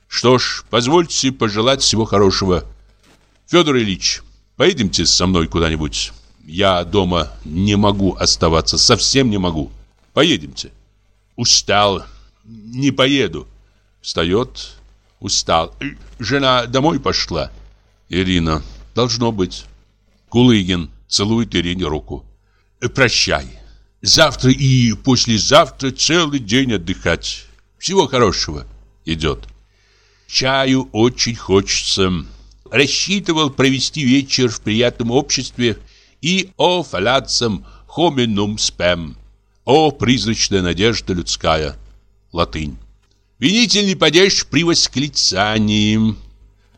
Что ж, позвольте пожелать всего хорошего. Федор Ильич, поедемте со мной куда-нибудь. Я дома не могу оставаться, совсем не могу. Поедемте. Устал, не поеду. Встает, устал. Жена домой пошла. Ирина. Должно быть. Кулыгин целует Ирине руку. «Э, прощай. Завтра и послезавтра целый день отдыхать. Всего хорошего. Идет. Чаю очень хочется. Рассчитывал провести вечер в приятном обществе и о фалацам хоминум спем. О призрачная надежда людская. Латынь. Винительный падеж при восклицании.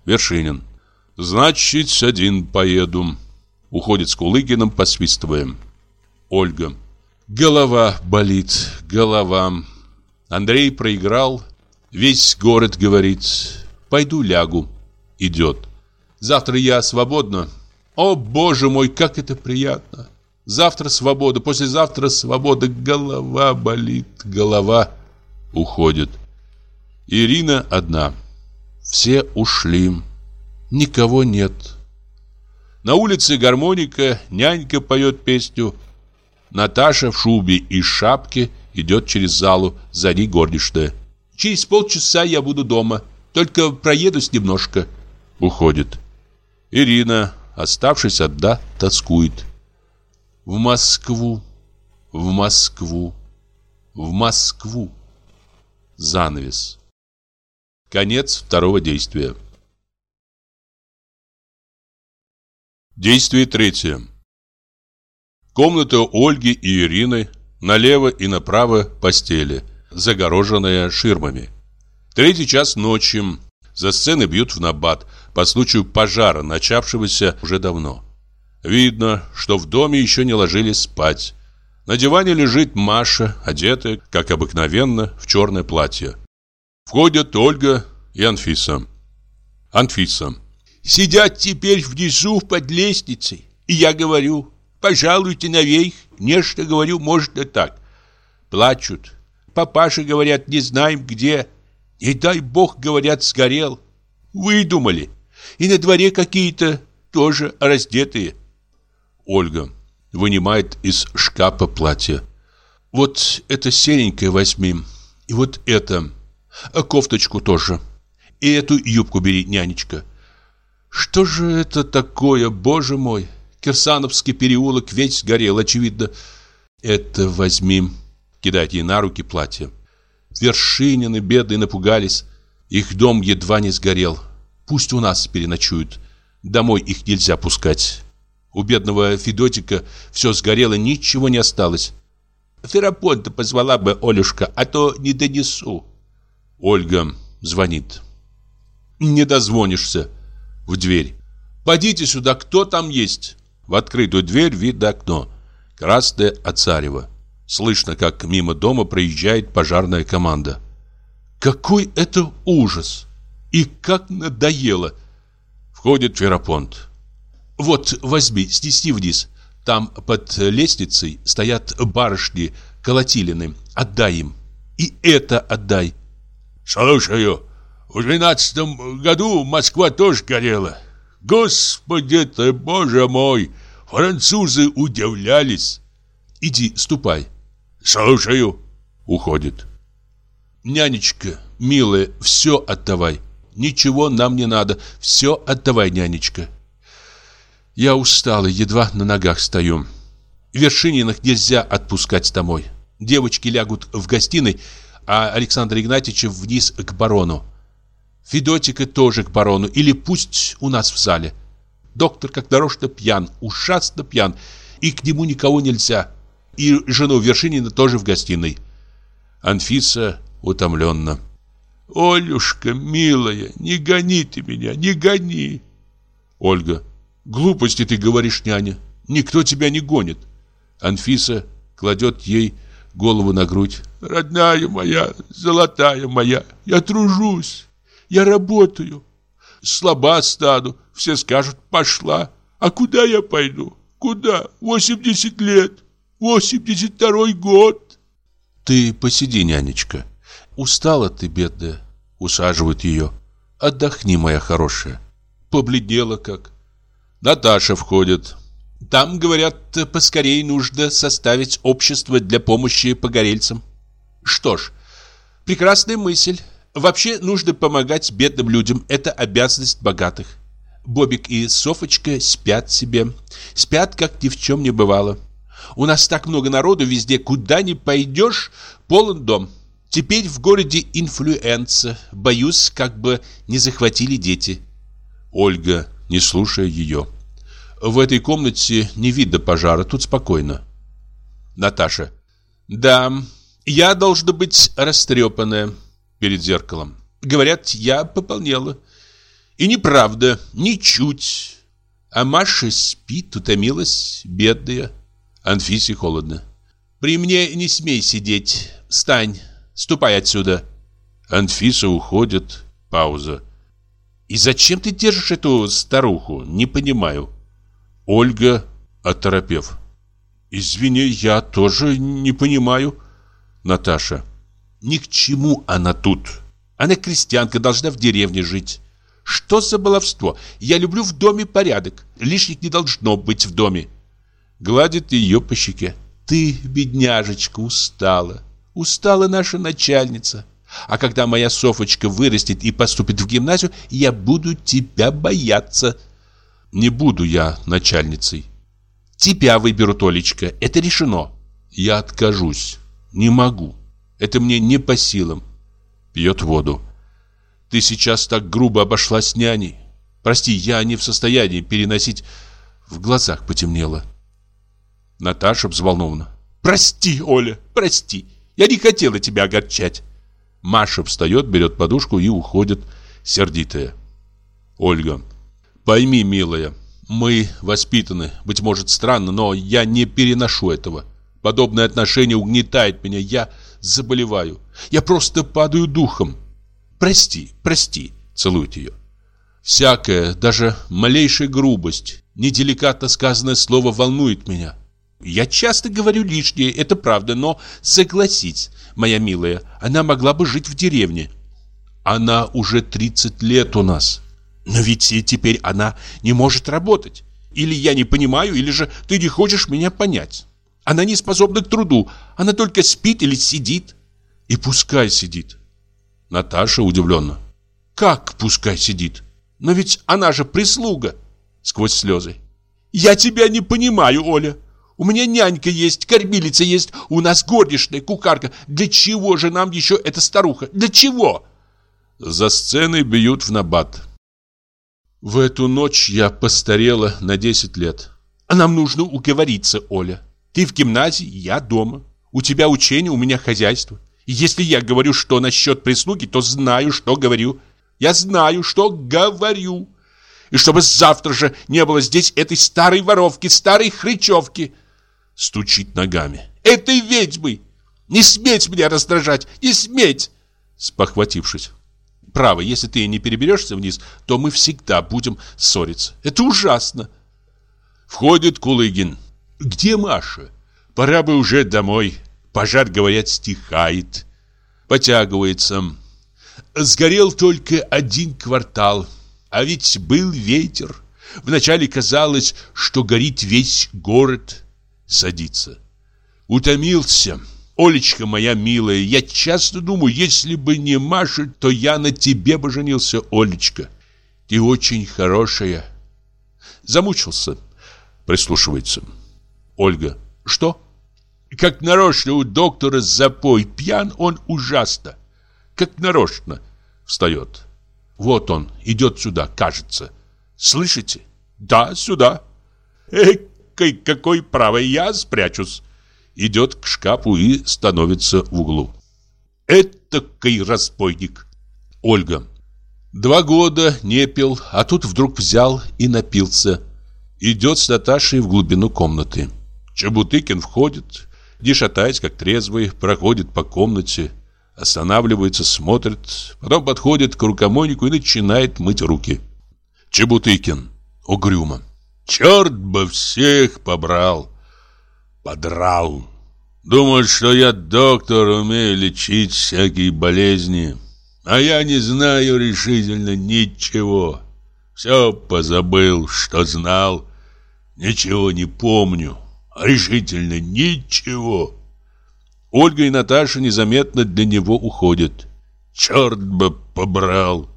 Вершинин. Значит, один поеду. Уходит с Кулыгином, посвистывая. Ольга. Голова болит, голова. Андрей проиграл. Весь город говорит. Пойду лягу. Идет. Завтра я свободна. О, боже мой, как это приятно. Завтра свобода, послезавтра свобода. Голова болит, голова. Уходит. Ирина одна. Все ушли. Никого нет. На улице гармоника, нянька поет песню. Наташа в шубе и шапке идет через залу, за ней горничная. Через полчаса я буду дома, только проедусь немножко. Уходит. Ирина, оставшись одна, тоскует. В Москву, в Москву, в Москву. Занавес. Конец второго действия. Действие третье. Комната Ольги и Ирины, налево и направо постели, загороженная ширмами. Третий час ночи. За сценой бьют в набат по случаю пожара, начавшегося уже давно. Видно, что в доме еще не ложились спать. На диване лежит Маша, одетая, как обыкновенно, в черное платье. Входят Ольга и Анфиса. Анфиса. Сидят теперь внизу под лестницей. И я говорю, пожалуйте наверх, нечто говорю, может и так. Плачут. Папаши говорят, не знаем где. Не дай бог, говорят, сгорел. Выдумали. И на дворе какие-то тоже раздетые. Ольга вынимает из шкафа платье. Вот это серенькое возьми. И вот это. А кофточку тоже. И эту юбку бери, нянечка. Что же это такое, боже мой? Кирсановский переулок весь сгорел, очевидно. Это возьми. Кидает ей на руки платье. Вершинины бедные напугались. Их дом едва не сгорел. Пусть у нас переночуют. Домой их нельзя пускать. У бедного Федотика все сгорело, ничего не осталось. Ферапонта позвала бы Олюшка, а то не донесу. Ольга звонит. Не дозвонишься. В дверь. Пойдите сюда, кто там есть? В открытую дверь вид окно. Красное от Царева. Слышно, как мимо дома проезжает пожарная команда. Какой это ужас! И как надоело! Входит Ферапонт. Вот, возьми, снеси вниз. Там под лестницей стоят барышни колотилины. Отдай им. И это отдай. Слушаю. В двенадцатом году Москва тоже горела. Господи ты, боже мой! Французы удивлялись. Иди, ступай. Слушаю. Уходит. Нянечка, милая, все отдавай. Ничего нам не надо. Все отдавай, нянечка. Я устала, едва на ногах стою. Вершининых нельзя отпускать домой. Девочки лягут в гостиной, а Александр Игнатьевич вниз к барону. Федотика тоже к барону, или пусть у нас в зале. Доктор как дорожно пьян, ужасно пьян, и к нему никого нельзя. И жену Вершинина тоже в гостиной. Анфиса утомленно. «Олюшка, милая, не гони ты меня, не гони!» Ольга. Глупости ты говоришь, няня. Никто тебя не гонит. Анфиса кладет ей голову на грудь. Родная моя, золотая моя, я тружусь, я работаю. Слаба стану, все скажут, пошла. А куда я пойду? Куда? 80 лет, 82 год. Ты посиди, нянечка. Устала ты, бедная. Усаживают ее. Отдохни, моя хорошая. Побледнела как. Наташа входит. Там, говорят, поскорее нужно составить общество для помощи погорельцам. Что ж, прекрасная мысль. Вообще нужно помогать бедным людям. Это обязанность богатых. Бобик и Софочка спят себе. Спят, как ни в чем не бывало. У нас так много народу везде, куда ни пойдешь, полон дом. Теперь в городе инфлюенса. Боюсь, как бы не захватили дети. Ольга, не слушая ее. В этой комнате не видно пожара, тут спокойно. Наташа. Да, я должна быть растрепанная перед зеркалом. Говорят, я пополнела. И неправда, ничуть. А Маша спит, утомилась, бедная. Анфисе холодно. При мне не смей сидеть. Встань, ступай отсюда. Анфиса уходит. Пауза. И зачем ты держишь эту старуху? Не понимаю. Ольга, оторопев. Извини, я тоже не понимаю. Наташа. Ни к чему она тут. Она крестьянка, должна в деревне жить. Что за баловство? Я люблю в доме порядок. Лишних не должно быть в доме. Гладит ее по щеке. Ты, бедняжечка, устала. Устала наша начальница. А когда моя Софочка вырастет и поступит в гимназию, я буду тебя бояться. Не буду я начальницей. Тебя выберу, Толечка, это решено. Я откажусь. Не могу. Это мне не по силам. Пьет воду. Ты сейчас так грубо обошлась с няней. Прости, я не в состоянии переносить... В глазах потемнело. Наташа взволнована. Прости, Оля, прости. Я не хотела тебя огорчать. Маша встает, берет подушку и уходит, сердитая. Ольга. Пойми, милая, мы воспитаны, быть может странно, но я не переношу этого. Подобное отношение угнетает меня, я заболеваю. Я просто падаю духом. Прости, прости, целует ее. Всякая, даже малейшая грубость Неделикатно сказанное слово волнует меня. Я часто говорю лишнее, это правда, но согласись, моя милая, она могла бы жить в деревне. Она уже 30 лет у нас. Но ведь теперь она не может работать. Или я не понимаю, или же ты не хочешь меня понять. Она не способна к труду, она только спит или сидит. И пускай сидит. Наташа удивленно. Как пускай сидит? Но ведь она же прислуга. Сквозь слезы. Я тебя не понимаю, Оля. У меня нянька есть, кормилица есть, у нас горничная, кухарка. Для чего же нам еще эта старуха? Для чего? За сценой бьют в набат. В эту ночь я постарела на 10 лет. А нам нужно уговориться, Оля. Ты в гимназии, я дома. У тебя учение, у меня хозяйство. И если я говорю, что насчет прислуги, то знаю, что говорю. Я знаю, что говорю. И чтобы завтра же не было здесь этой старой воровки, старой хрычевки. Стучит ногами. Этой ведьмы! Не сметь меня раздражать! Не сметь! Спохватившись. Право, если ты не переберешься вниз, то мы всегда будем ссориться. Это ужасно. Входит Кулыгин. Где Маша? Пора бы уже домой. Пожар, говорят, стихает. Потягивается. Сгорел только один квартал. А ведь был ветер. Вначале казалось, что горит весь город. Садится. Утомился. Олечка моя милая, я часто думаю, если бы не Маша, то я на тебе бы женился, Олечка. Ты очень хорошая. Замучился. Прислушивается. Ольга. Что? Как нарочно у доктора запой. Пьян он ужасно. Как нарочно. Встает. Вот он, идет сюда, кажется. Слышите? Да, сюда. Эй, какой правый я спрячусь. Идет к шкафу и становится в углу. Этакий разбойник. Ольга. Два года не пил, а тут вдруг взял и напился. Идет с Наташей в глубину комнаты. Чебутыкин входит, не шатаясь, как трезвый, проходит по комнате, останавливается, смотрит, потом подходит к рукомойнику и начинает мыть руки. Чебутыкин угрюмо. Черт бы всех побрал! Подрал! Думают, что я доктор, умею лечить всякие болезни. А я не знаю решительно ничего. Все позабыл, что знал. Ничего не помню решительно ничего. Ольга и Наташа незаметно для него уходят. Черт бы побрал.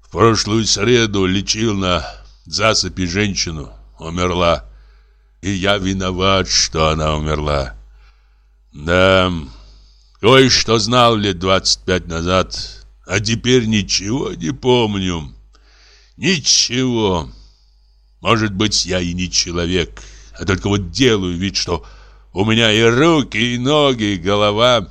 В прошлую среду лечил на засыпи женщину. Умерла. И я виноват, что она умерла. Да, кое-что знал лет двадцать пять назад, а теперь ничего не помню. Ничего. Может быть, я и не человек, а только вот делаю вид, что у меня и руки, и ноги, и голова.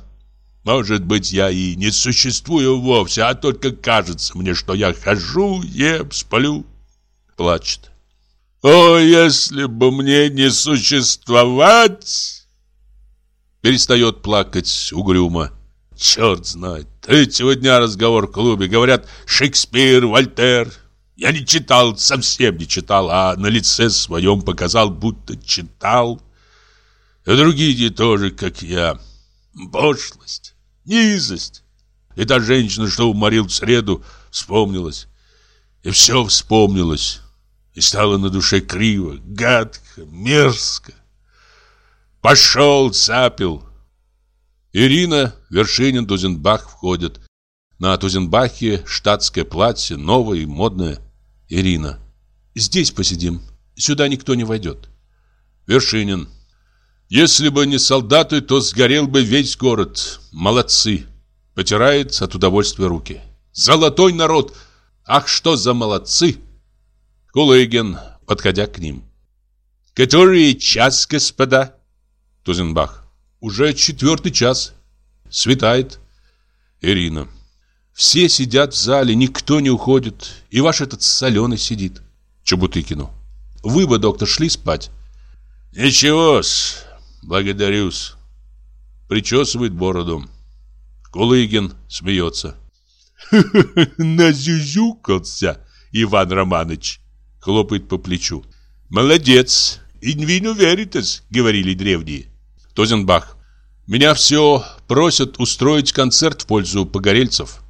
Может быть, я и не существую вовсе, а только кажется мне, что я хожу, ем, сплю. Плачет. О, если бы мне не существовать! Перестает плакать угрюмо. Черт знает, третьего дня разговор в клубе. Говорят, Шекспир, Вольтер, я не читал, совсем не читал, а на лице своем показал, будто читал. И другие тоже, как я. Пошлость, низость. И та женщина, что уморил в среду, вспомнилась. И все вспомнилось. И стало на душе криво, гадко, мерзко. Пошел, запил. Ирина, Вершинин, Тузенбах входят. На Тузенбахе штатское платье, новое и модное. Ирина. Здесь посидим. Сюда никто не войдет. Вершинин. Если бы не солдаты, то сгорел бы весь город. Молодцы. Потирает от удовольствия руки. Золотой народ. Ах, что за молодцы. Кулыгин, подходя к ним. Который час, господа? Тузенбах. Уже четвертый час. Светает. Ирина. Все сидят в зале, никто не уходит. И ваш этот соленый сидит. Чебутыкину. Вы бы, доктор, шли спать. Ничего-с, благодарю-с. Причесывает бороду. Кулыгин смеется. <laughs> Назюзюкался, Иван Романович. Хлопает по плечу. Молодец. Инвину веритас, говорили древние. Тозенбах. Меня все просят устроить концерт в пользу погорельцев.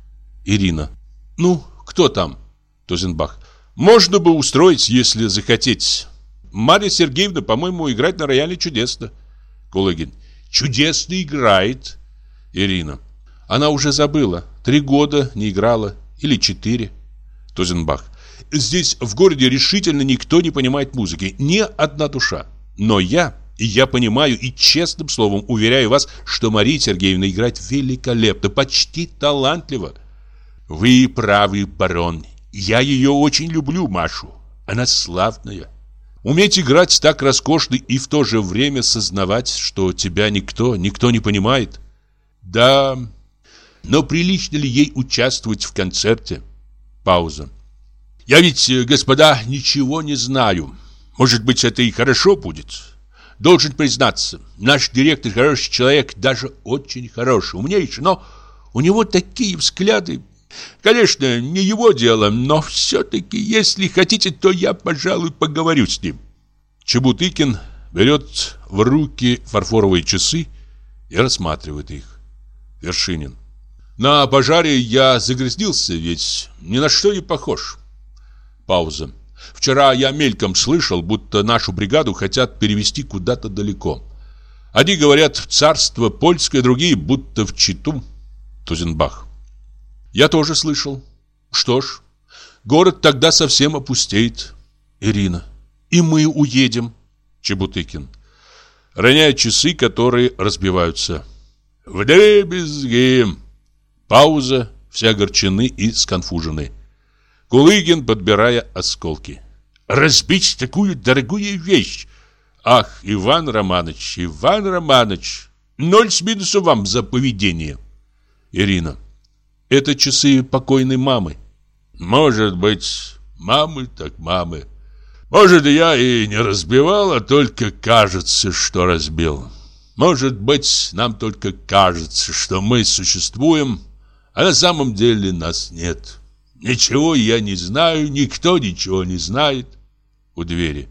Ирина. Ну, кто там? Тозенбах. Можно бы устроить, если захотеть. Марья Сергеевна, по-моему, играть на рояле чудесно. Кулыгин. Чудесно играет. Ирина. Она уже забыла. Три года не играла. Или четыре. Тузенбах. Здесь в городе решительно никто не понимает музыки. Ни одна душа. Но я, я понимаю и честным словом уверяю вас, что Мария Сергеевна играет великолепно, почти талантливо. Вы правы, барон. Я ее очень люблю, Машу. Она славная. Уметь играть так роскошно и в то же время сознавать, что тебя никто, никто не понимает. Да, но прилично ли ей участвовать в концерте? Пауза. Я ведь, э, господа, ничего не знаю. Может быть, это и хорошо будет. Должен признаться, наш директор хороший человек, даже очень хороший, умнейший, но у него такие взгляды. Конечно, не его дело, но все-таки, если хотите, то я, пожалуй, поговорю с ним. Чебутыкин берет в руки фарфоровые часы и рассматривает их. Вершинин. На пожаре я загрязнился, ведь ни на что не похож. Пауза. Вчера я мельком слышал, будто нашу бригаду хотят перевести куда-то далеко. Одни говорят в царство польское, другие будто в Читу. Тузенбах. Я тоже слышал. Что ж, город тогда совсем опустеет. Ирина. И мы уедем. Чебутыкин. Роняет часы, которые разбиваются. Вдребезги. Пауза, все огорчены и сконфужены. Кулыгин, подбирая осколки. «Разбить такую дорогую вещь! Ах, Иван Романович, Иван Романович, ноль с минусом вам за поведение!» Ирина. «Это часы покойной мамы». «Может быть, мамы так мамы. Может, я и не разбивал, а только кажется, что разбил. Может быть, нам только кажется, что мы существуем, а на самом деле нас нет». Ничего я не знаю, никто ничего не знает. У двери.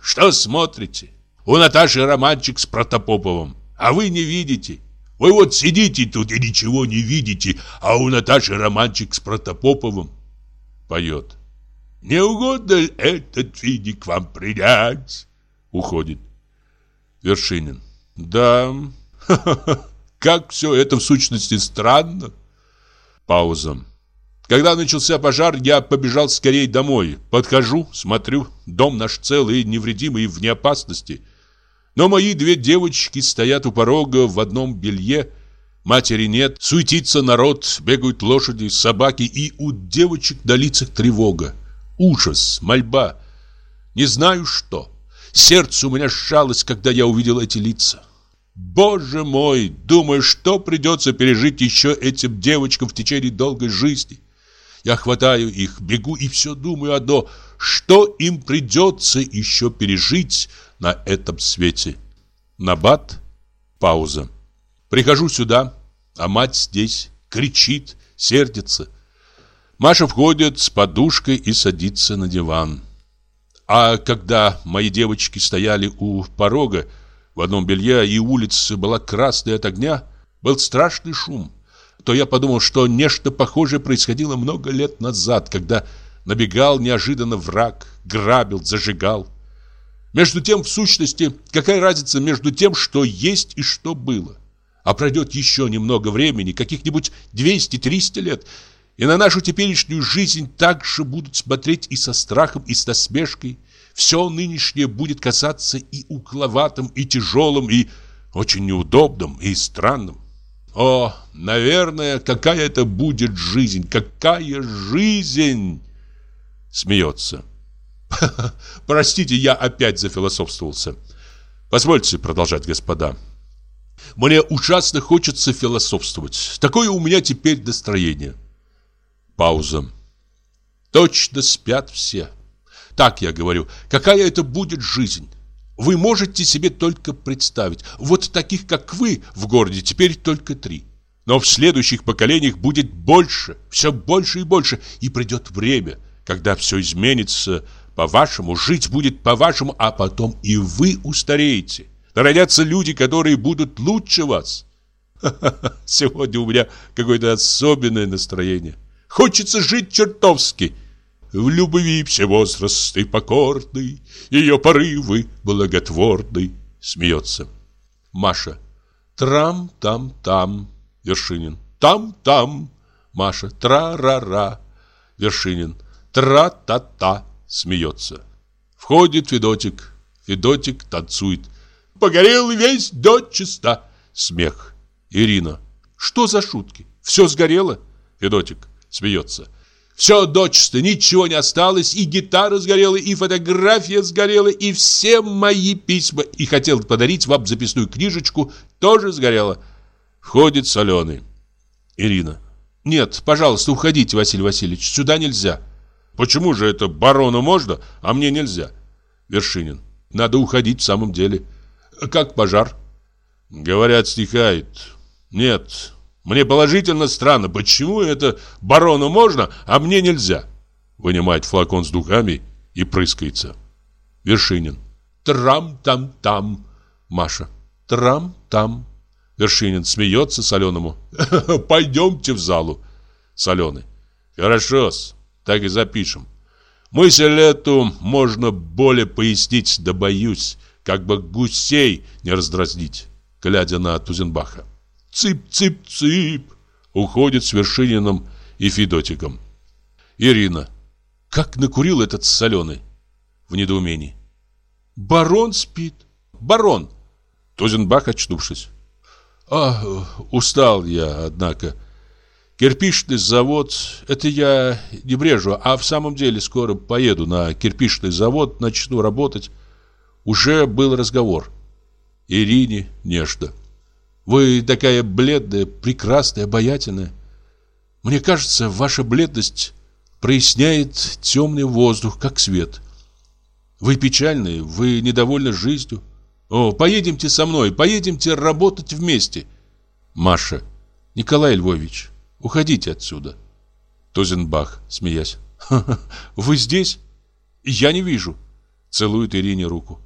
Что смотрите? У Наташи романчик с Протопоповым, а вы не видите. Вы вот сидите тут и ничего не видите, а у Наташи романчик с Протопоповым. Поет. Не угодно этот финик вам принять? Уходит. Вершинин. Да, <laughs> как все это в сущности странно. Пауза. Когда начался пожар, я побежал скорее домой. Подхожу, смотрю, дом наш целый, невредимый и вне опасности. Но мои две девочки стоят у порога в одном белье. Матери нет, суетится народ, бегают лошади, собаки, и у девочек на лицах тревога, ужас, мольба. Не знаю что. Сердце у меня сжалось, когда я увидел эти лица. Боже мой, думаю, что придется пережить еще этим девочкам в течение долгой жизни. Я хватаю их, бегу и все думаю одно, что им придется еще пережить на этом свете. Набат, пауза. Прихожу сюда, а мать здесь, кричит, сердится. Маша входит с подушкой и садится на диван. А когда мои девочки стояли у порога, в одном белье и улица была красная от огня, был страшный шум то я подумал, что нечто похожее происходило много лет назад, когда набегал неожиданно враг, грабил, зажигал. Между тем, в сущности, какая разница между тем, что есть и что было? А пройдет еще немного времени, каких-нибудь 200-300 лет, и на нашу теперешнюю жизнь также будут смотреть и со страхом, и с насмешкой. Все нынешнее будет казаться и угловатым, и тяжелым, и очень неудобным, и странным. О, наверное, какая это будет жизнь, какая жизнь! Смеется. <laughs> Простите, я опять зафилософствовался. Позвольте продолжать, господа. Мне ужасно хочется философствовать. Такое у меня теперь настроение. Пауза. Точно спят все. Так я говорю, какая это будет жизнь? Вы можете себе только представить. Вот таких, как вы, в городе теперь только три. Но в следующих поколениях будет больше, все больше и больше. И придет время, когда все изменится По-вашему, жить будет по-вашему, а потом и вы устареете. Родятся люди, которые будут лучше вас. <laughs> Сегодня у меня какое-то особенное настроение. Хочется жить чертовски. В любви все возрасты покорны, Ее порывы благотворны. Смеется. Маша. Трам-там-там. Вершинин. Там-там. Маша. Тра-ра-ра. Вершинин. Тра-та-та. Смеется. Входит Федотик. Федотик танцует. Погорел весь до чиста. Смех. Ирина. Что за шутки? Все сгорело? Федотик смеется. Все дочисто, ничего не осталось, и гитара сгорела, и фотография сгорела, и все мои письма, и хотел подарить вам записную книжечку, тоже сгорела. Входит соленый. Ирина. Нет, пожалуйста, уходите, Василий Васильевич, сюда нельзя. Почему же это барону можно, а мне нельзя? Вершинин. Надо уходить в самом деле. Как пожар? Говорят, стихает. Нет, мне положительно странно, почему это барону можно, а мне нельзя? Вынимает флакон с духами и прыскается. Вершинин. Трам-там-там. Маша. Трам-там. Вершинин смеется соленому. <laughs> Пойдемте в залу. Соленый. Хорошо-с, так и запишем. Мысль эту можно более пояснить, да боюсь, как бы гусей не раздразнить, глядя на Тузенбаха. Цып-цып-цып. Уходит с Вершининым и Федотиком. Ирина. Как накурил этот соленый. В недоумении. Барон спит. Барон. Тузенбах, очнувшись. А, устал я, однако. Кирпичный завод, это я не брежу, а в самом деле скоро поеду на кирпичный завод, начну работать. Уже был разговор. Ирине нежно. Вы такая бледная, прекрасная, обаятельная. Мне кажется, ваша бледность проясняет темный воздух, как свет. Вы печальны, вы недовольны жизнью. О, поедемте со мной, поедемте работать вместе. Маша. Николай Львович, уходите отсюда. Тозенбах, смеясь. <laughs> Вы здесь? Я не вижу. Целует Ирине руку.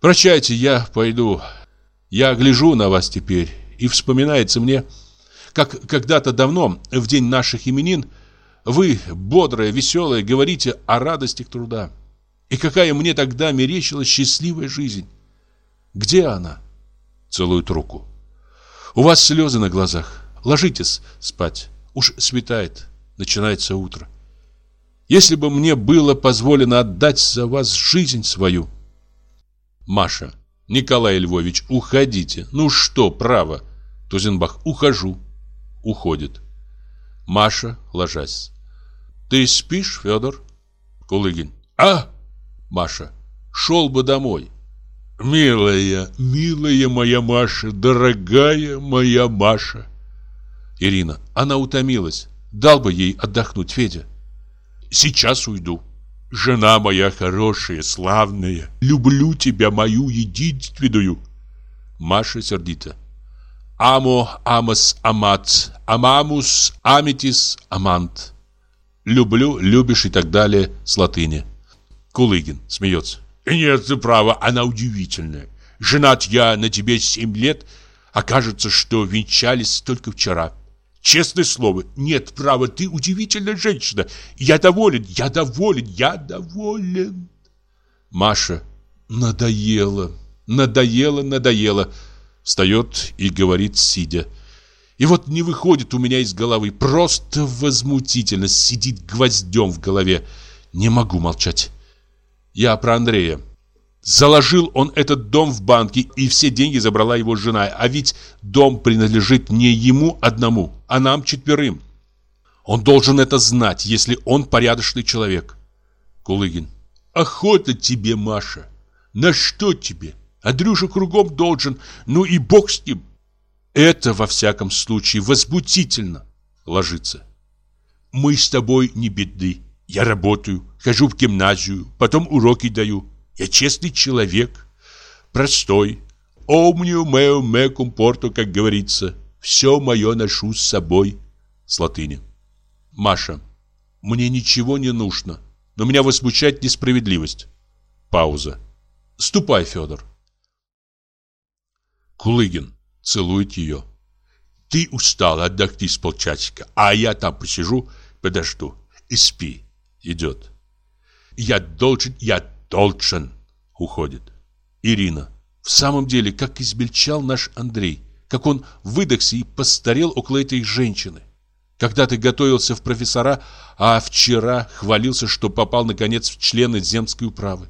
Прощайте, я пойду. Я гляжу на вас теперь, и вспоминается мне, как когда-то давно, в день наших именин, вы, бодрая, веселая, говорите о радостях труда. И какая мне тогда мерещилась счастливая жизнь. Где она? Целует руку. У вас слезы на глазах. Ложитесь спать. Уж светает. Начинается утро. Если бы мне было позволено отдать за вас жизнь свою. Маша. Николай Львович, уходите. Ну что, право. Тузенбах, ухожу. Уходит. Маша, ложась. Ты спишь, Федор? Кулыгин. А? Маша. Шел бы домой. Милая, милая моя Маша, дорогая моя Маша. Ирина. Она утомилась. Дал бы ей отдохнуть, Федя. Сейчас уйду. Жена моя хорошая, славная, люблю тебя, мою единственную. Маша сердито. Амо, амос, амат, амамус, амитис, амант. Люблю, любишь и так далее с латыни. Кулыгин смеется. Нет, ты права, она удивительная. Женат я на тебе семь лет, а кажется, что венчались только вчера. Честное слово, нет, право, ты удивительная женщина. Я доволен, я доволен, я доволен. Маша, надоело, надоело, надоело. Встает и говорит, сидя. И вот не выходит у меня из головы. Просто возмутительно сидит гвоздем в голове. Не могу молчать. Я про Андрея. Заложил он этот дом в банке, и все деньги забрала его жена. А ведь дом принадлежит не ему одному, а нам четверым. Он должен это знать, если он порядочный человек. Кулыгин. Охота тебе, Маша. На что тебе? Андрюша кругом должен, ну и бог с ним. Это, во всяком случае, возбудительно. Ложится. Мы с тобой не бедны. Я работаю, хожу в гимназию, потом уроки даю. Я честный человек, простой. Омнию мео ме компорту, как говорится. Все мое ношу с собой. С латыни. Маша. Мне ничего не нужно. но меня возмущает несправедливость. Пауза. Ступай, Федор. Кулыгин целует ее. Ты устал, отдохни с полчасика, а я там посижу, подожду. И спи. Идет. Я должен, я должен. Уходит. Ирина. В самом деле, как измельчал наш Андрей. Как он выдохся и постарел около этой женщины. Когда ты готовился в профессора, а вчера хвалился, что попал наконец в члены земской управы.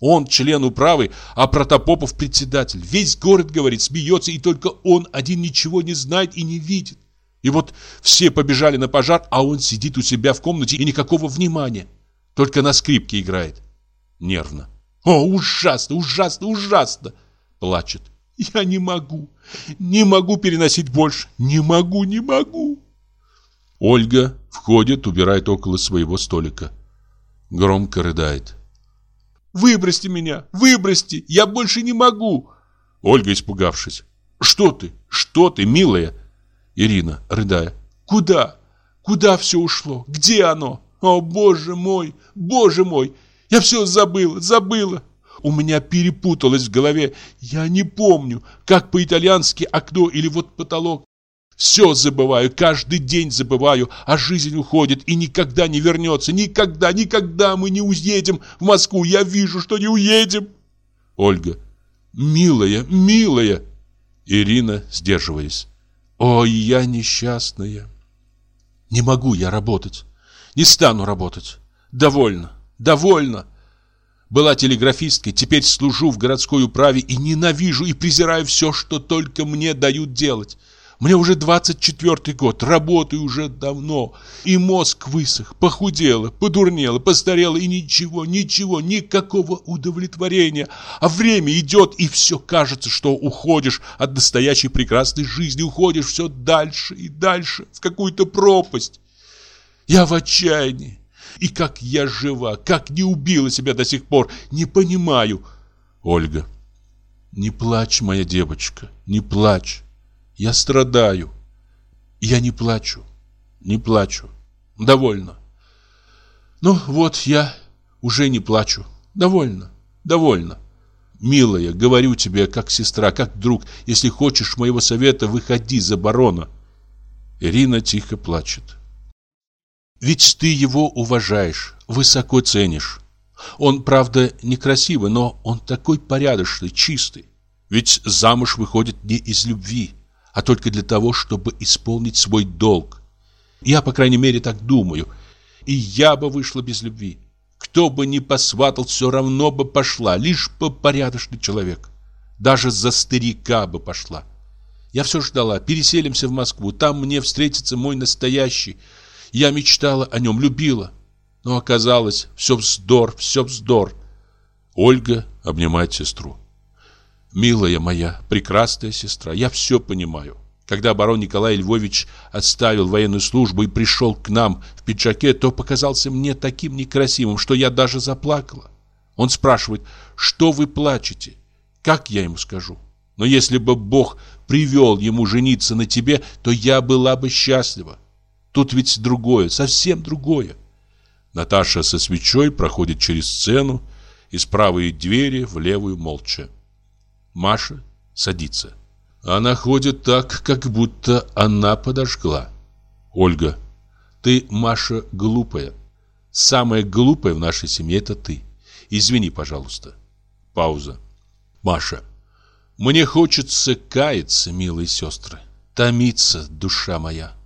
Он член управы, а Протопопов председатель. Весь город, говорит, смеется, и только он один ничего не знает и не видит. И вот все побежали на пожар, а он сидит у себя в комнате и никакого внимания. Только на скрипке играет. Нервно. О, ужасно, ужасно, ужасно. Плачет. Я не могу, не могу переносить больше. Не могу, не могу. Ольга входит, убирает около своего столика. Громко рыдает. «Выбросьте меня! Выбросьте! Я больше не могу!» Ольга, испугавшись. «Что ты? Что ты, милая?» Ирина, рыдая. «Куда? Куда все ушло? Где оно? О, боже мой! Боже мой! Я все забыла, забыла! У меня перепуталось в голове. Я не помню, как по-итальянски окно или вот потолок. Все забываю, каждый день забываю, а жизнь уходит и никогда не вернется. Никогда, никогда мы не уедем в Москву. Я вижу, что не уедем. Ольга. Милая, милая. Ирина, сдерживаясь. Ой, я несчастная. Не могу я работать. Не стану работать. Довольно, довольно. Была телеграфисткой, теперь служу в городской управе и ненавижу и презираю все, что только мне дают делать. Мне уже 24 год, работаю уже давно, и мозг высох, похудела, подурнела, постарела, и ничего, ничего, никакого удовлетворения. А время идет, и все кажется, что уходишь от настоящей прекрасной жизни, уходишь все дальше и дальше, в какую-то пропасть. Я в отчаянии. И как я жива, как не убила себя до сих пор, не понимаю. Ольга, не плачь, моя девочка, не плачь. Я страдаю. Я не плачу. Не плачу. Довольно. Ну вот я уже не плачу. Довольно. Довольно. Милая, говорю тебе, как сестра, как друг, если хочешь моего совета, выходи за барона. Ирина тихо плачет. Ведь ты его уважаешь, высоко ценишь. Он, правда, некрасивый, но он такой порядочный, чистый. Ведь замуж выходит не из любви, а только для того, чтобы исполнить свой долг. Я, по крайней мере, так думаю. И я бы вышла без любви. Кто бы ни посватал, все равно бы пошла, лишь бы порядочный человек. Даже за старика бы пошла. Я все ждала, переселимся в Москву, там мне встретится мой настоящий. Я мечтала о нем, любила. Но оказалось, все вздор, все вздор. Ольга обнимает сестру. Милая моя, прекрасная сестра, я все понимаю. Когда барон Николай Львович оставил военную службу и пришел к нам в пиджаке, то показался мне таким некрасивым, что я даже заплакала. Он спрашивает, что вы плачете? Как я ему скажу? Но если бы Бог привел ему жениться на тебе, то я была бы счастлива. Тут ведь другое, совсем другое. Наташа со свечой проходит через сцену из правой двери в левую молча. Маша садится. Она ходит так, как будто она подожгла. Ольга, ты, Маша, глупая. Самая глупая в нашей семье это ты. Извини, пожалуйста. Пауза. Маша, мне хочется каяться, милые сестры. Томиться, душа моя.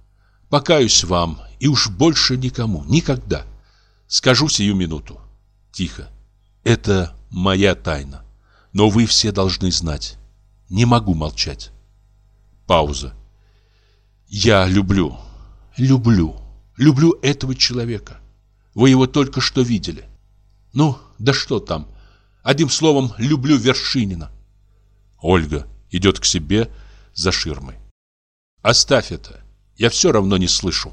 Покаюсь вам, и уж больше никому, никогда. Скажу сию минуту. Тихо. Это моя тайна. Но вы все должны знать. Не могу молчать. Пауза. Я люблю, люблю, люблю этого человека. Вы его только что видели. Ну, да что там. Одним словом, люблю Вершинина. Ольга идет к себе за ширмой. Оставь это. Я все равно не слышу.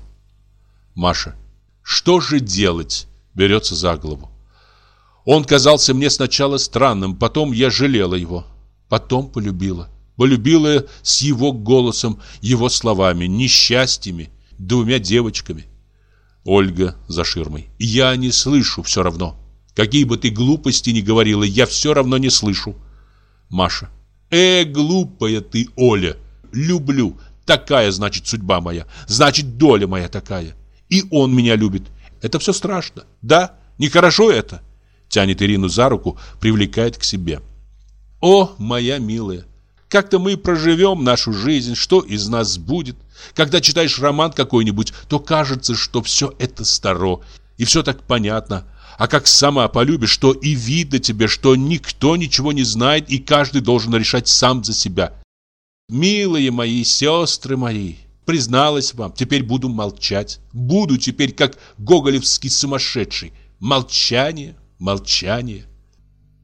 Маша. Что же делать? Берется за голову. Он казался мне сначала странным, потом я жалела его, потом полюбила. Полюбила с его голосом, его словами, несчастьями, двумя девочками. Ольга за ширмой. Я не слышу все равно. Какие бы ты глупости ни говорила, я все равно не слышу. Маша. Э, глупая ты, Оля. Люблю. Такая, значит, судьба моя. Значит, доля моя такая. И он меня любит. Это все страшно. Да? Нехорошо это? Тянет Ирину за руку, привлекает к себе. О, моя милая, как-то мы проживем нашу жизнь, что из нас будет. Когда читаешь роман какой-нибудь, то кажется, что все это старо, и все так понятно. А как сама полюбишь, что и видно тебе, что никто ничего не знает, и каждый должен решать сам за себя. Милые мои, сестры мои, призналась вам, теперь буду молчать. Буду теперь как гоголевский сумасшедший. Молчание, молчание.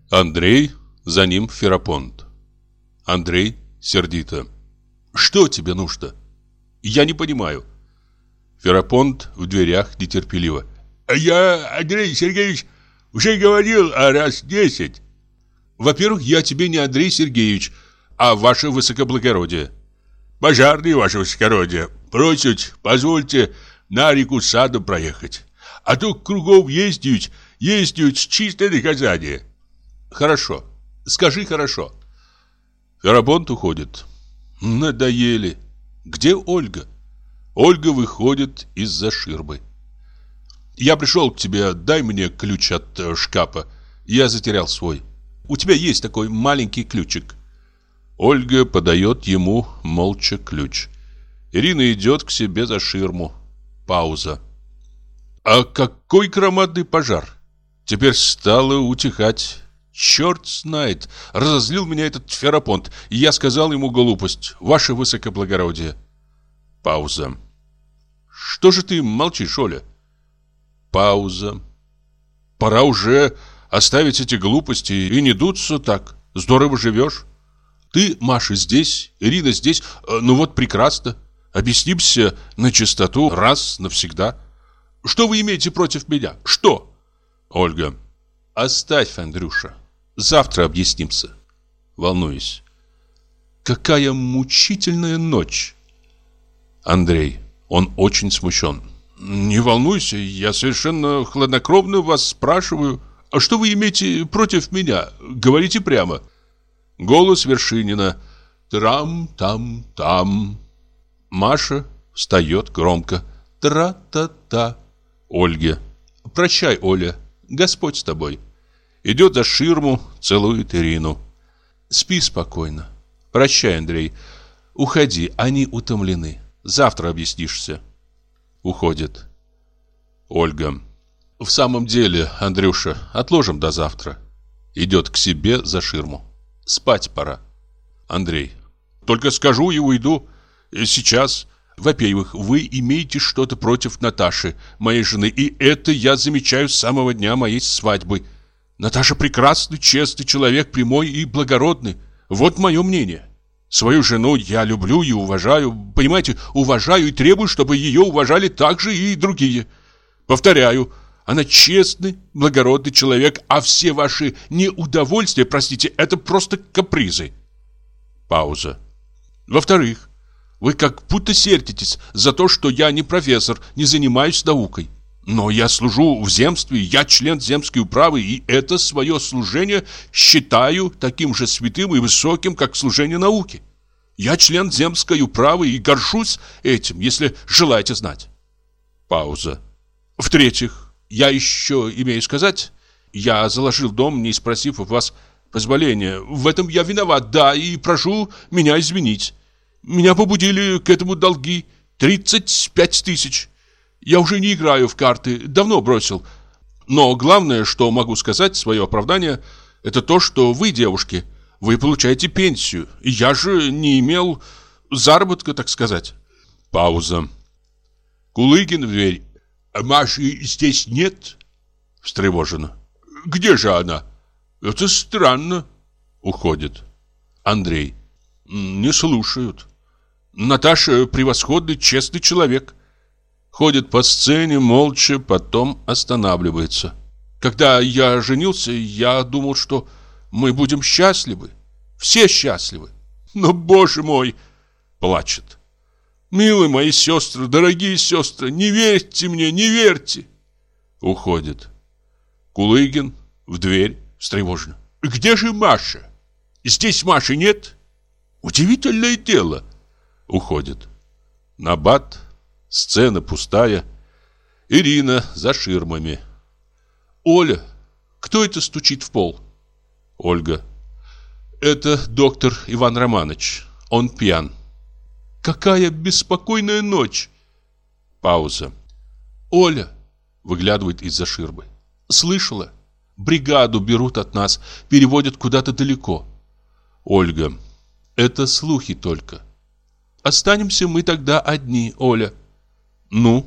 Андрей, за ним Ферапонт. Андрей сердито. Что тебе нужно? Я не понимаю. Ферапонт в дверях нетерпеливо. Я, Андрей Сергеевич, уже говорил о раз десять. Во-первых, я тебе не Андрей Сергеевич, а ваше высокоблагородие. Пожарный, ваше высокородие, просят, позвольте на реку саду проехать. А то кругом ездить, ездить чистое наказание. Хорошо, скажи хорошо. Ферапонт уходит. Надоели. Где Ольга? Ольга выходит из-за ширмы. Я пришел к тебе, дай мне ключ от э, шкафа. Я затерял свой. У тебя есть такой маленький ключик. Ольга подает ему молча ключ. Ирина идет к себе за ширму. Пауза. А какой громадный пожар! Теперь стало утихать. Черт знает, разозлил меня этот ферапонт, и я сказал ему глупость. Ваше высокоблагородие. Пауза. Что же ты молчишь, Оля? Пауза. Пора уже оставить эти глупости и не дуться так. Здорово живешь. Ты, Маша, здесь, Ирина здесь. Э, ну вот прекрасно. Объяснимся на чистоту раз навсегда. Что вы имеете против меня? Что? Ольга. Оставь, Андрюша. Завтра объяснимся. Волнуюсь. Какая мучительная ночь. Андрей. Он очень смущен. Не волнуйся, я совершенно хладнокровно вас спрашиваю. А что вы имеете против меня? Говорите прямо. Голос Вершинина. Трам-там-там. Маша встает громко. Тра-та-та. Ольге. Прощай, Оля. Господь с тобой. Идет за ширму, целует Ирину. Спи спокойно. Прощай, Андрей. Уходи, они утомлены. Завтра объяснишься. Уходит. Ольга. В самом деле, Андрюша, отложим до завтра. Идет к себе за ширму. Спать пора. Андрей. Только скажу и уйду. Сейчас. Во-первых, вы имеете что-то против Наташи, моей жены, и это я замечаю с самого дня моей свадьбы. Наташа прекрасный, честный человек, прямой и благородный. Вот мое мнение. Свою жену я люблю и уважаю, понимаете, уважаю и требую, чтобы ее уважали также и другие. Повторяю, она честный, благородный человек, а все ваши неудовольствия, простите, это просто капризы. Пауза. Во-вторых, вы как будто сердитесь за то, что я не профессор, не занимаюсь наукой. Но я служу в земстве, я член земской управы, и это свое служение считаю таким же святым и высоким, как служение науки. Я член земской управы и горжусь этим, если желаете знать. Пауза. В-третьих, я еще имею сказать, я заложил дом, не спросив у вас позволения. В этом я виноват, да, и прошу меня извинить. Меня побудили к этому долги 35 тысяч. Я уже не играю в карты, давно бросил. Но главное, что могу сказать, свое оправдание, это то, что вы, девушки, вы получаете пенсию. Я же не имел заработка, так сказать. Пауза. Кулыгин в дверь. А Маши здесь нет? Встревоженно. Где же она? Это странно. Уходит. Андрей. Не слушают. Наташа превосходный, честный человек. Ходит по сцене молча, потом останавливается. Когда я женился, я думал, что мы будем счастливы. Все счастливы. Но, боже мой, плачет. Милые мои сестры, дорогие сестры, не верьте мне, не верьте. Уходит. Кулыгин в дверь встревоженно. Где же Маша? Здесь Маши нет? Удивительное дело. Уходит. Набат, сцена пустая. Ирина за ширмами. Оля, кто это стучит в пол? Ольга. Это доктор Иван Романович. Он пьян. Какая беспокойная ночь. Пауза. Оля выглядывает из-за ширмы. Слышала? Бригаду берут от нас, переводят куда-то далеко. Ольга. Это слухи только. Останемся мы тогда одни, Оля. Ну?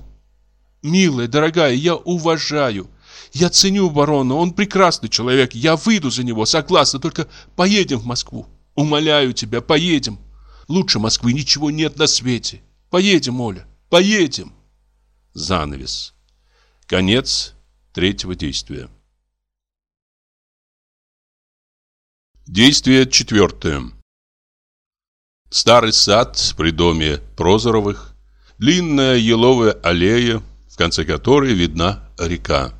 Милая, дорогая, я уважаю. Я ценю барона, он прекрасный человек. Я выйду за него, согласна, только поедем в Москву. Умоляю тебя, поедем. Лучше Москвы ничего нет на свете. Поедем, Оля, поедем. Занавес. Конец третьего действия. Действие четвертое. Старый сад при доме Прозоровых, длинная еловая аллея, в конце которой видна река.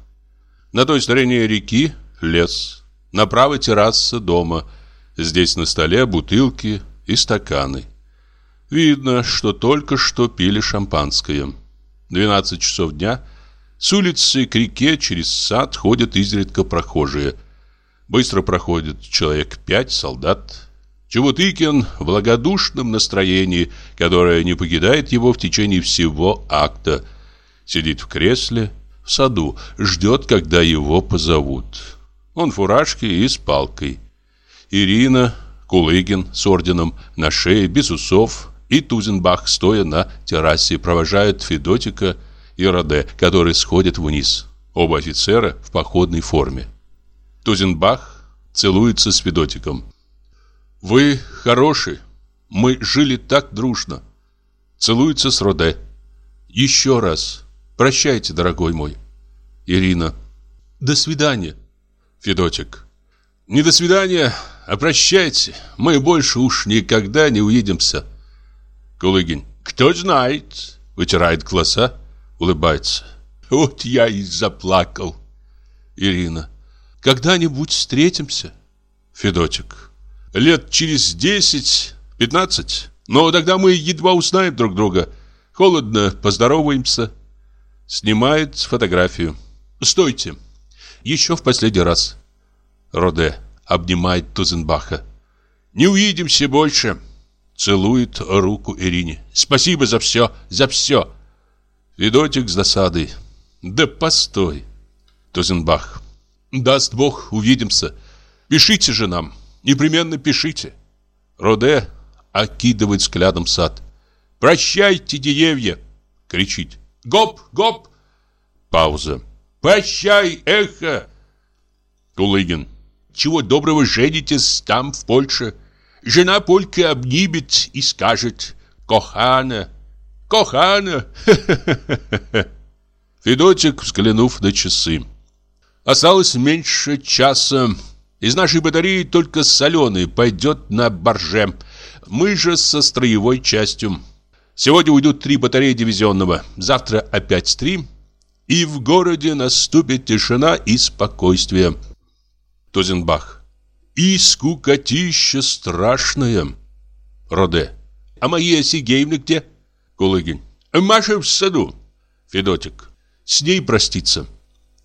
На той стороне реки лес, направо терраса дома. Здесь на столе бутылки и стаканы. Видно, что только что пили шампанское. 12 часов дня. С улицы к реке через сад ходят изредка прохожие. Быстро проходит человек пять солдат. Чевутыкин в благодушном настроении, которое не покидает его в течение всего акта. Сидит в кресле, в саду, ждет, когда его позовут. Он в фуражке и с палкой. Ирина, Кулыгин с орденом на шее, без усов, и Тузенбах, стоя на террасе, провожают Федотика и Роде, которые сходят вниз. Оба офицера в походной форме. Тузенбах целуется с Федотиком. «Вы хороший. Мы жили так дружно». Целуется с Роде. «Еще раз. Прощайте, дорогой мой». Ирина. «До свидания». Федотик. «Не до свидания, а прощайте. Мы больше уж никогда не увидимся». Кулыгин. «Кто знает?» Вытирает глаза, улыбается. «Вот я и заплакал». Ирина. «Когда-нибудь встретимся?» Федотик. «Лет через десять, пятнадцать. Но тогда мы едва узнаем друг друга. Холодно, поздороваемся». Снимает фотографию. «Стойте! Еще в последний раз!» Роде обнимает Тузенбаха. «Не увидимся больше!» Целует руку Ирине. «Спасибо за все, за все!» Федотик с досадой. «Да постой!» Тузенбах. «Даст Бог, увидимся. Пишите же нам, непременно пишите!» Роде окидывает взглядом сад. «Прощайте, деревья!» Кричит. «Гоп, гоп!» Пауза. «Прощай, эхо!» Кулыгин. «Чего доброго женитесь там, в Польше?» Жена полька обнимет и скажет «Кохана! Кохана!» <laughs> Федотик, взглянув на часы. Осталось меньше часа. Из нашей батареи только соленый пойдет на борже. Мы же со строевой частью. Сегодня уйдут три батареи дивизионного. Завтра опять три. И в городе наступит тишина и спокойствие. Тузенбах. И скукотища страшная. Роде. А мои Сигеевны где? Кулыгин. Маша в саду. Федотик. С ней проститься.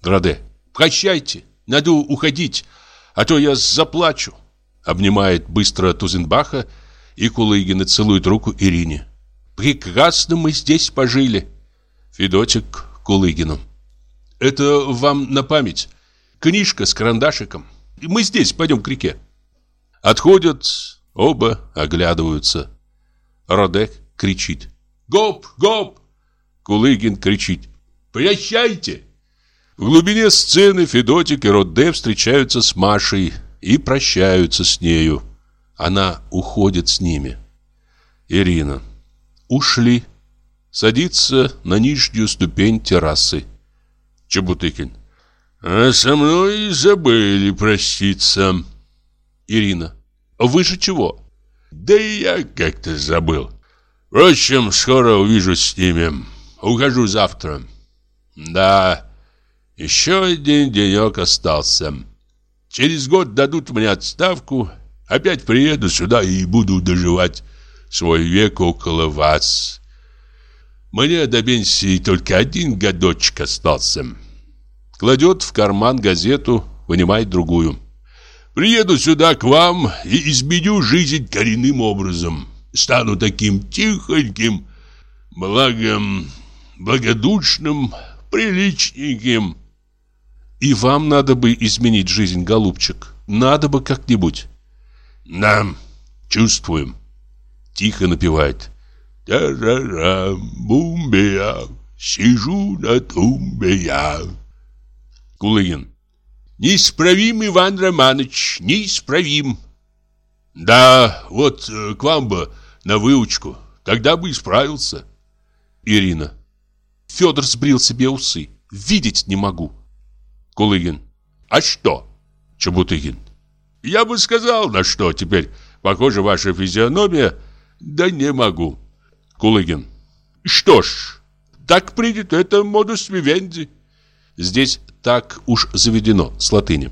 Роде. Прощайте. Надо уходить, а то я заплачу. Обнимает быстро Тузенбаха и Кулыгина целует руку Ирине. Прекрасно мы здесь пожили. Федотик Кулыгину. Это вам на память. Книжка с карандашиком. Мы здесь, пойдем к реке. Отходят, оба оглядываются. Родек кричит. Гоп, гоп! Кулыгин кричит. Прощайте! В глубине сцены Федотик и Роде встречаются с Машей и прощаются с нею. Она уходит с ними. Ирина. Ушли. Садится на нижнюю ступень террасы. Чебутыкин. А со мной забыли проститься. Ирина. Вы же чего? Да и я как-то забыл. Впрочем, скоро увижусь с ними. Ухожу завтра. Да, еще один денек остался. Через год дадут мне отставку. Опять приеду сюда и буду доживать свой век около вас. Мне до пенсии только один годочек остался. Кладет в карман газету, вынимает другую. Приеду сюда к вам и изменю жизнь коренным образом. Стану таким тихоньким, благом, благодушным, приличненьким. И вам надо бы изменить жизнь, голубчик. Надо бы как-нибудь. Да, чувствуем. Тихо напевает. Тарарам, бумбе я, сижу на тумбе я. Кулыгин. Неисправим, Иван Романович, неисправим. Да, вот э, к вам бы на выучку, тогда бы исправился. Ирина. Федор сбрил себе усы. Видеть не могу. Кулыгин. А что? Чебутыгин. Я бы сказал, на что теперь похожа ваша физиономия, да не могу. Кулыгин. Что ж, так принято, это модус вивенди. Здесь так уж заведено, с латыни.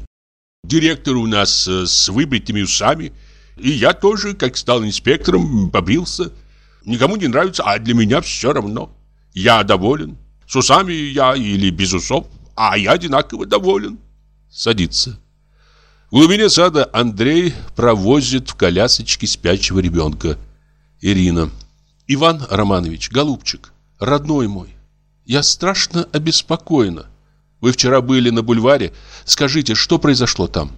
Директор у нас э, с выбритыми усами, и я тоже, как стал инспектором, побрился. Никому не нравится, а для меня все равно. Я доволен. С усами я или без усов, а я одинаково доволен. Садится. В глубине сада Андрей провозит в колясочке спящего ребенка. Ирина. Иван Романович, голубчик, родной мой, я страшно обеспокоена. Вы вчера были на бульваре. Скажите, что произошло там?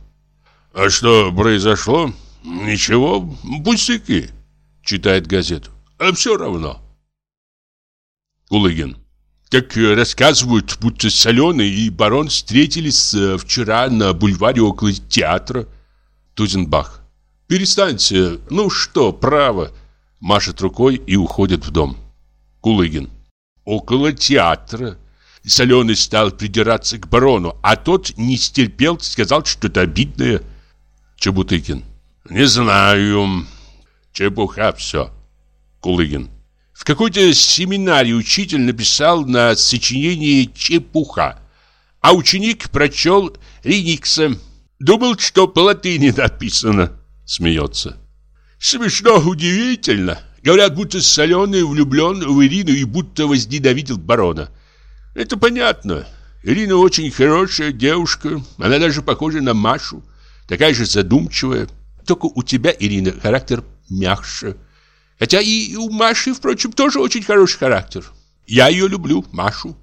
А что произошло? Ничего, пустяки. Читает газету. А все равно. Кулыгин. Так рассказывают, будто Соленый и барон встретились э, вчера на бульваре около театра. Тузенбах. Перестаньте. Ну что, право. Машет рукой и уходит в дом. Кулыгин. Около театра. Соленый стал придираться к барону, а тот не стерпел, сказал что-то обидное. Чебутыкин. Не знаю. Чепуха все. Кулыгин. В какой-то семинаре учитель написал на сочинение «Чепуха», а ученик прочел Реникса. Думал, что по латыни написано. Смеется. Смешно, удивительно. Говорят, будто Соленый влюблен в Ирину и будто возненавидел барона. Это понятно. Ирина очень хорошая девушка. Она даже похожа на Машу. Такая же задумчивая. Только у тебя, Ирина, характер мягче. Хотя и у Маши, впрочем, тоже очень хороший характер. Я ее люблю, Машу.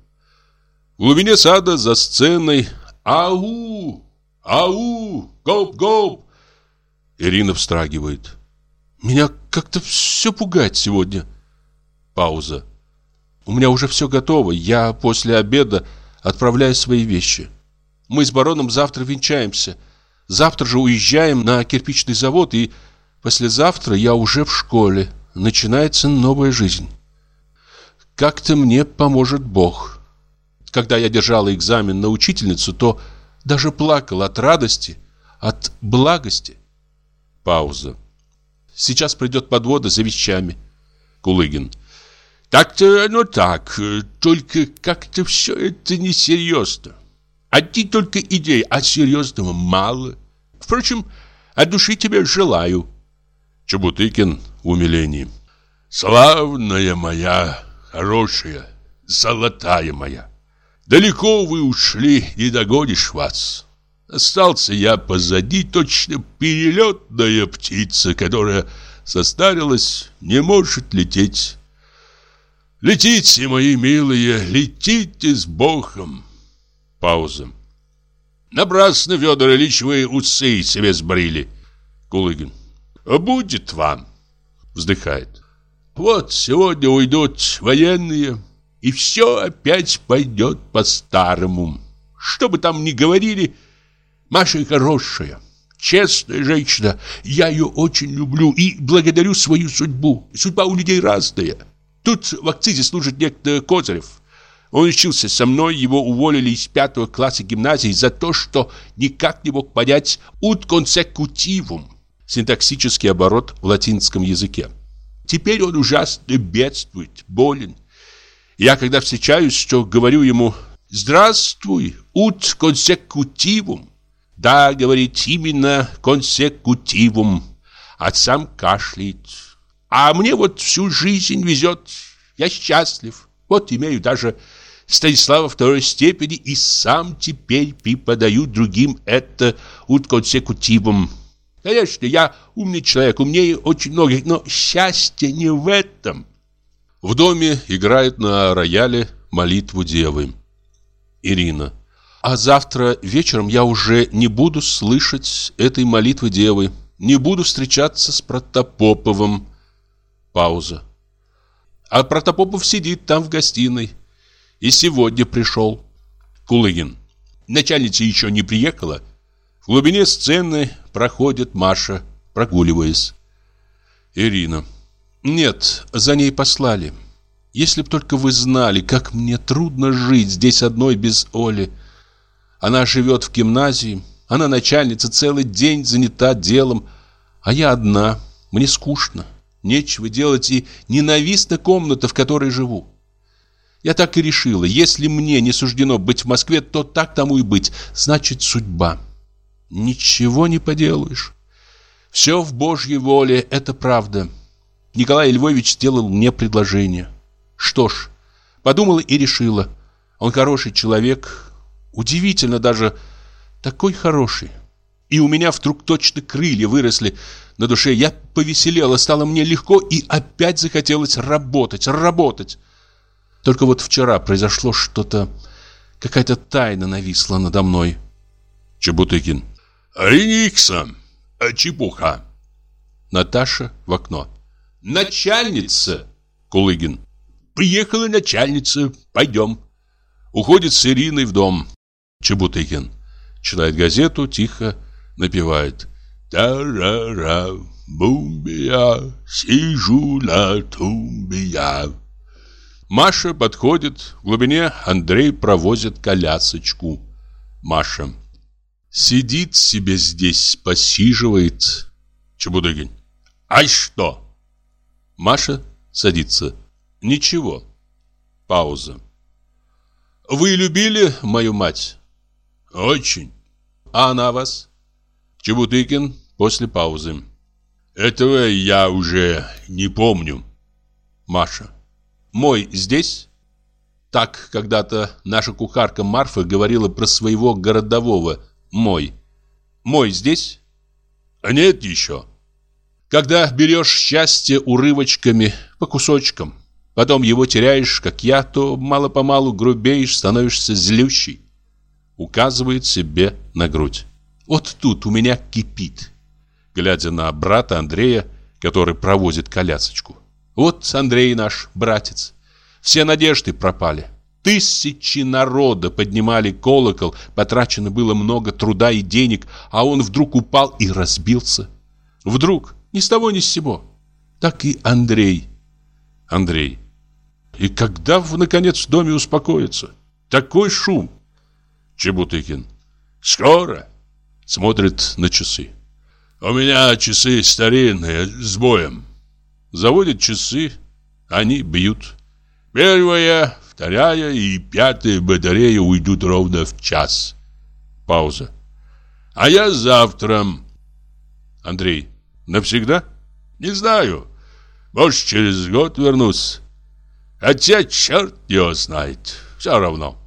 В глубине сада за сценой «Ау! Ау! Гоп-гоп!» Ирина встрагивает. «Меня как-то все пугает сегодня». Пауза. У меня уже все готово. Я после обеда отправляю свои вещи. Мы с бароном завтра венчаемся. Завтра же уезжаем на кирпичный завод, и послезавтра я уже в школе. Начинается новая жизнь. Как-то мне поможет Бог. Когда я держала экзамен на учительницу, то даже плакала от радости, от благости. Пауза. Сейчас придет подвода за вещами. Кулыгин. Так-то оно так, только как-то все это несерьезно. Одни только идеи, а серьезного мало. Впрочем, от души тебе желаю. Чебутыкин в умилении. Славная моя, хорошая, золотая моя. Далеко вы ушли, не догонишь вас. Остался я позади, точно перелетная птица, которая состарилась, не может лететь. Летите, мои милые, летите с Богом. Пауза. Напрасно, Федор Ильич, вы усы себе сбрили. Кулыгин. Будет вам. Вздыхает. Вот сегодня уйдут военные, и все опять пойдет по-старому. Что бы там ни говорили, Маша хорошая, честная женщина. Я ее очень люблю и благодарю свою судьбу. Судьба у людей разная. Тут в акцизе служит некто Козырев. Он учился со мной, его уволили из пятого класса гимназии за то, что никак не мог понять «ut consecutivum» – синтаксический оборот в латинском языке. Теперь он ужасно бедствует, болен. Я когда встречаюсь, что говорю ему «Здравствуй, ут консекутивум». Да, говорит, именно консекутивум. А сам кашляет. А мне вот всю жизнь везет. Я счастлив. Вот имею даже Станислава второй степени и сам теперь преподаю другим это ут консекутивум. Конечно, я умный человек, умнее очень многих, но счастье не в этом. В доме играет на рояле молитву девы. Ирина. А завтра вечером я уже не буду слышать этой молитвы девы. Не буду встречаться с Протопоповым. Пауза. А Протопопов сидит там в гостиной. И сегодня пришел. Кулыгин. Начальница еще не приехала. В глубине сцены проходит Маша, прогуливаясь. Ирина. Нет, за ней послали. Если б только вы знали, как мне трудно жить здесь одной без Оли. Она живет в гимназии, она начальница, целый день занята делом, а я одна, мне скучно, нечего делать и ненавистна комната, в которой живу. Я так и решила, если мне не суждено быть в Москве, то так тому и быть, значит судьба. Ничего не поделаешь. Все в Божьей воле, это правда. Николай Львович сделал мне предложение. Что ж, подумала и решила. Он хороший человек, удивительно даже такой хороший. И у меня вдруг точно крылья выросли на душе. Я повеселела, стало мне легко и опять захотелось работать, работать. Только вот вчера произошло что-то, какая-то тайна нависла надо мной. Чебутыкин. Реникса, чепуха. Наташа в окно. Начальница. Кулыгин. Приехала начальница, пойдем. Уходит с Ириной в дом. Чебутыкин. Читает газету, тихо напевает. Та-ра-ра, бумбия, сижу на тумбия. Маша подходит, в глубине Андрей провозит колясочку. Маша. Сидит себе здесь, посиживает. Чебудыгин. Ай что? Маша садится. Ничего. Пауза. Вы любили мою мать? Очень. А она вас? Чебутыкин после паузы. Этого я уже не помню. Маша. Мой здесь? Так когда-то наша кухарка Марфа говорила про своего городового мой. Мой здесь? А нет еще. Когда берешь счастье урывочками, по кусочкам, потом его теряешь, как я, то мало-помалу грубеешь, становишься злющий. Указывает себе на грудь. Вот тут у меня кипит, глядя на брата Андрея, который провозит колясочку. Вот Андрей наш, братец. Все надежды пропали. Тысячи народа поднимали колокол, потрачено было много труда и денег, а он вдруг упал и разбился. Вдруг, ни с того ни с сего. Так и Андрей. Андрей. И когда, наконец, в доме успокоится? Такой шум. Чебутыкин. Скоро. Смотрит на часы. У меня часы старинные, с боем. Заводит часы, они бьют. Первая, Вторая и пятая батареи уйдут ровно в час. Пауза. А я завтра. Андрей. Навсегда? Не знаю. Может, через год вернусь. Хотя черт его знает. Все равно.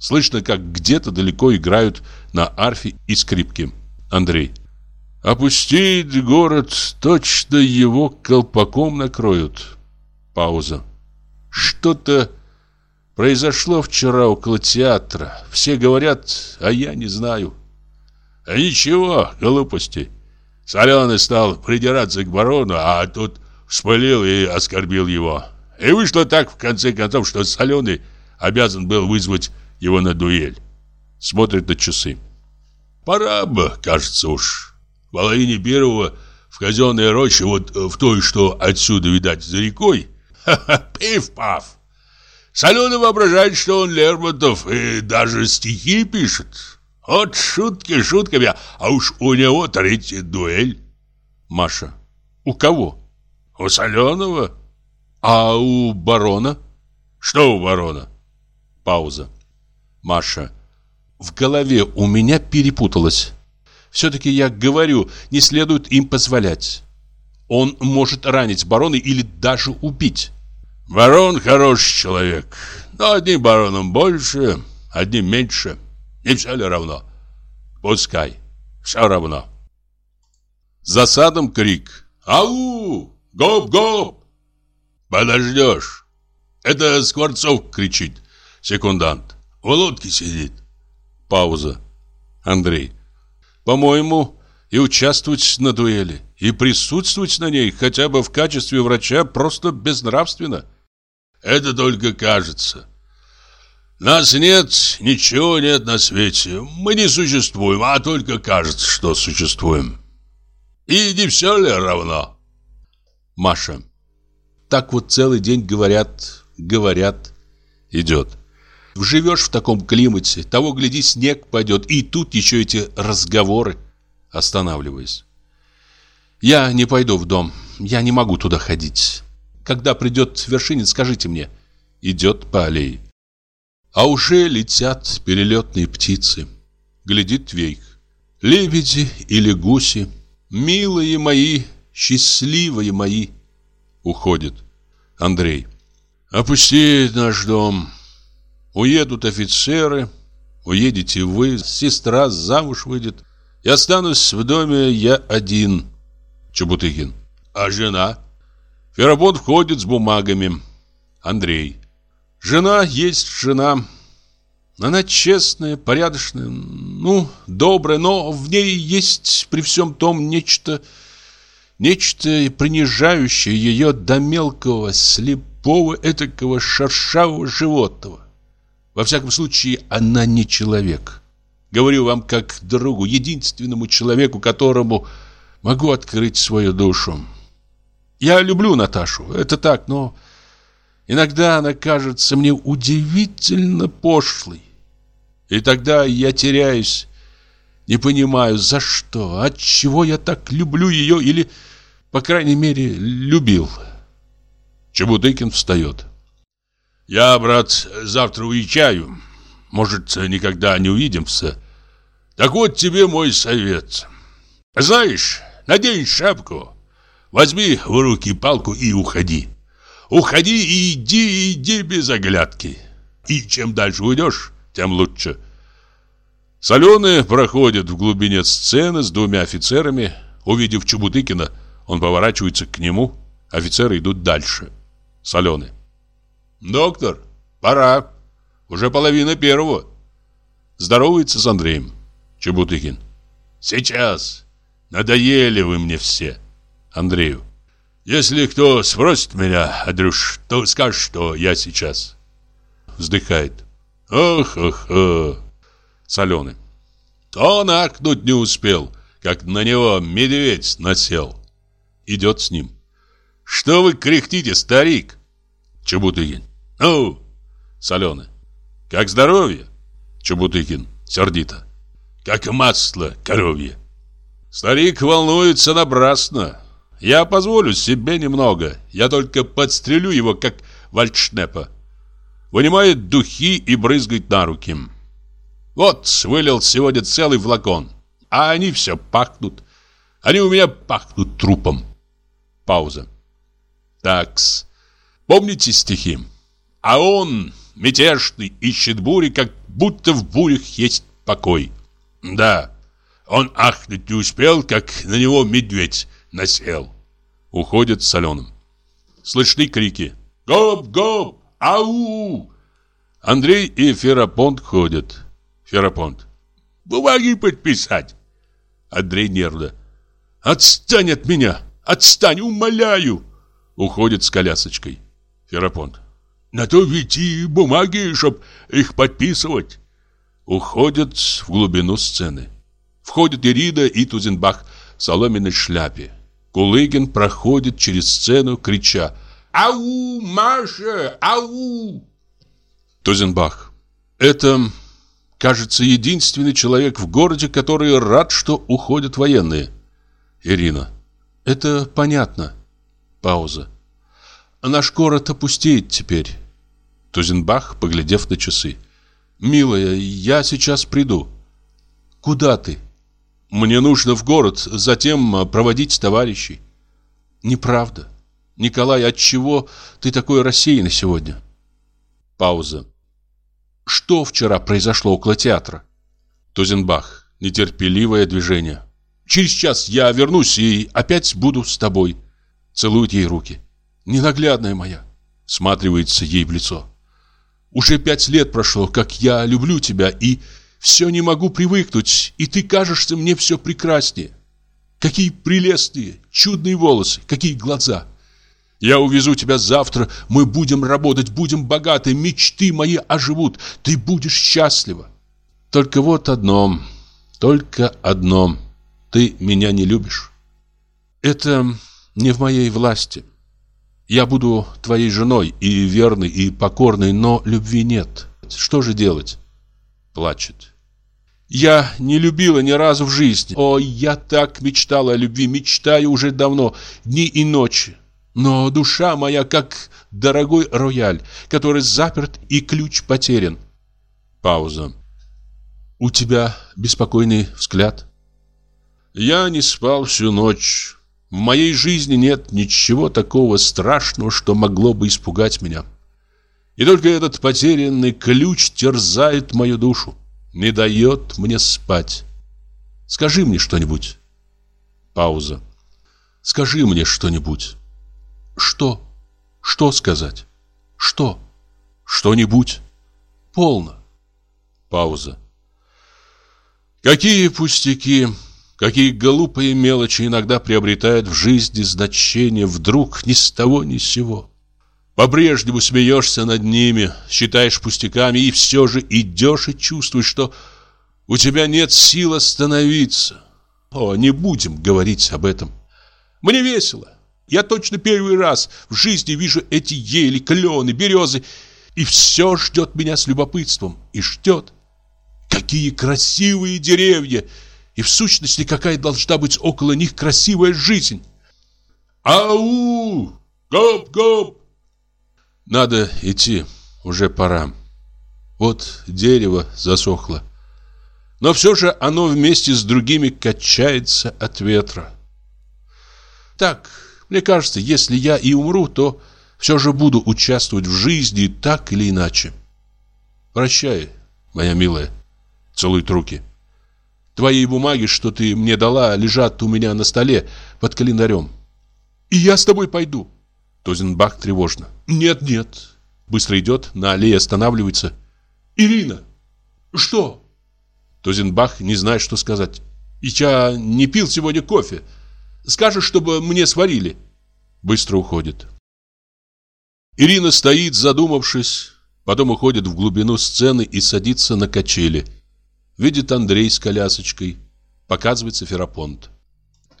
Слышно, как где-то далеко играют на арфе и скрипке. Андрей. Опустит город, точно его колпаком накроют. Пауза. Что-то Произошло вчера около театра. Все говорят, а я не знаю. А ничего, глупости. Соленый стал придираться к барону, а тот вспылил и оскорбил его. И вышло так, в конце концов, что Соленый обязан был вызвать его на дуэль. Смотрит на часы. Пора бы, кажется уж. В половине первого в казенной роще, вот в той, что отсюда, видать, за рекой, ха-ха, пиф-паф. Соленый воображает, что он Лермонтов и даже стихи пишет. Вот шутки шутками, а уж у него третья дуэль. Маша. У кого? У Соленого? А у барона? Что у барона? Пауза. Маша. В голове у меня перепуталось. Все-таки я говорю, не следует им позволять. Он может ранить барона или даже убить. Барон хороший человек, но одним бароном больше, одним меньше. Не все ли равно? Пускай, все равно. За садом крик. Ау! Гоп-гоп! Подождешь. Это Скворцов кричит, секундант. В лодке сидит. Пауза. Андрей. По-моему, и участвовать на дуэли, и присутствовать на ней хотя бы в качестве врача просто безнравственно. Это только кажется. Нас нет, ничего нет на свете. Мы не существуем, а только кажется, что существуем. И не все ли равно? Маша. Так вот целый день говорят, говорят, идет. Живешь в таком климате, того гляди, снег пойдет, и тут еще эти разговоры, останавливаясь. Я не пойду в дом, я не могу туда ходить. Когда придет Вершинин, скажите мне. Идет по аллее. А уже летят перелетные птицы. Глядит вейк. Лебеди или гуси, милые мои, счастливые мои. Уходит. Андрей. Опустеет наш дом. Уедут офицеры, уедете вы, сестра замуж выйдет. Я останусь в доме я один. Чебутыкин. А жена? Ферапонт входит с бумагами. Андрей. Жена есть жена. Она честная, порядочная, ну, добрая, но в ней есть при всем том нечто, нечто принижающее ее до мелкого, слепого, этакого шершавого животного. Во всяком случае, она не человек. Говорю вам как другу, единственному человеку, которому могу открыть свою душу. Я люблю Наташу, это так, но иногда она кажется мне удивительно пошлой. И тогда я теряюсь, не понимаю, за что, от чего я так люблю ее или, по крайней мере, любил. Чебутыкин встает. Я, брат, завтра уезжаю. Может, никогда не увидимся. Так вот тебе мой совет. Знаешь, надень шапку, возьми в руки палку и уходи. Уходи и иди, иди без оглядки. И чем дальше уйдешь, тем лучше. Соленый проходит в глубине сцены с двумя офицерами. Увидев Чубутыкина, он поворачивается к нему. Офицеры идут дальше. Соленый. «Доктор, пора. Уже половина первого». Здоровается с Андреем. Чебутыкин. «Сейчас. Надоели вы мне все». Андрею. «Если кто спросит меня, Андрюш, то скажешь, что я сейчас». Вздыхает. «Ох, ох, ох». Соленый. Он ахнуть не успел, как на него медведь насел. Идет с ним. «Что вы кряхтите, старик?» Чебутыкин. «Ну!» Соленый. «Как здоровье?» Чебутыкин. Сердито. «Как масло коровье». Старик волнуется напрасно. Я позволю себе немного. Я только подстрелю его, как вальдшнепа. Вынимает духи и брызгает на руки. Вот, вылил сегодня целый флакон. А они все пахнут. Они у меня пахнут трупом. Пауза. Такс. Помните стихи? А он, мятежный, ищет бури, как будто в бурях есть покой. Да, он ахнуть не успел, как на него медведь насел. Уходит соленым. Слышны крики. «Гоп-гоп! Ау!» Андрей и Ферапонт ходят. Ферапонт. «Бумаги подписать!» Андрей нервно. «Отстань от меня! Отстань, умоляю!» Уходит с колясочкой. Ферапонт. На то ведь и бумаги, чтоб их подписывать. Уходят в глубину сцены. Входят Ирида и Тузенбах в соломенной шляпе. Кулыгин проходит через сцену, крича «Ау, Маша, ау!» Тузенбах. Это, кажется, единственный человек в городе, который рад, что уходят военные. Ирина. Это понятно. Пауза. Наш город опустеет теперь. Тузенбах, поглядев на часы. Милая, я сейчас приду. Куда ты? Мне нужно в город, затем проводить товарищей. Неправда. Николай, от чего ты такой рассеянный сегодня? Пауза. Что вчера произошло около театра? Тузенбах. Нетерпеливое движение. Через час я вернусь и опять буду с тобой. Целует ей руки. Ненаглядная моя. Сматривается ей в лицо. Уже пять лет прошло, как я люблю тебя, и все не могу привыкнуть, и ты кажешься мне все прекраснее. Какие прелестные, чудные волосы, какие глаза. Я увезу тебя завтра, мы будем работать, будем богаты, мечты мои оживут, ты будешь счастлива. Только вот одно, только одно, ты меня не любишь. Это не в моей власти. Я буду твоей женой и верной, и покорной, но любви нет. Что же делать? Плачет. Я не любила ни разу в жизни. О, я так мечтала о любви, мечтаю уже давно, дни и ночи. Но душа моя как дорогой рояль, который заперт и ключ потерян. Пауза. У тебя беспокойный взгляд. Я не спал всю ночь. В моей жизни нет ничего такого страшного, что могло бы испугать меня. И только этот потерянный ключ терзает мою душу, не дает мне спать. Скажи мне что-нибудь. Пауза. Скажи мне что-нибудь. Что? Что сказать? Что? Что-нибудь? Полно. Пауза. Какие пустяки! Какие глупые мелочи иногда приобретают в жизни значение вдруг ни с того ни с сего. По-прежнему смеешься над ними, считаешь пустяками и все же идешь и чувствуешь, что у тебя нет сил остановиться. О, не будем говорить об этом. Мне весело. Я точно первый раз в жизни вижу эти ели, клены, березы, и все ждет меня с любопытством. И ждет. Какие красивые деревья! И в сущности, какая должна быть около них красивая жизнь. Ау! Гоп-гоп! Надо идти, уже пора. Вот дерево засохло. Но все же оно вместе с другими качается от ветра. Так, мне кажется, если я и умру, то все же буду участвовать в жизни так или иначе. Прощай, моя милая. Целует руки. Твои бумаги, что ты мне дала, лежат у меня на столе под календарем. И я с тобой пойду. Тозенбах тревожно. Нет, нет. Быстро идет, на аллее останавливается. Ирина! Что? Тозенбах не знает, что сказать. Я не пил сегодня кофе. Скажешь, чтобы мне сварили. Быстро уходит. Ирина стоит, задумавшись, потом уходит в глубину сцены и садится на качели – Видит Андрей с колясочкой. Показывается Ферапонт.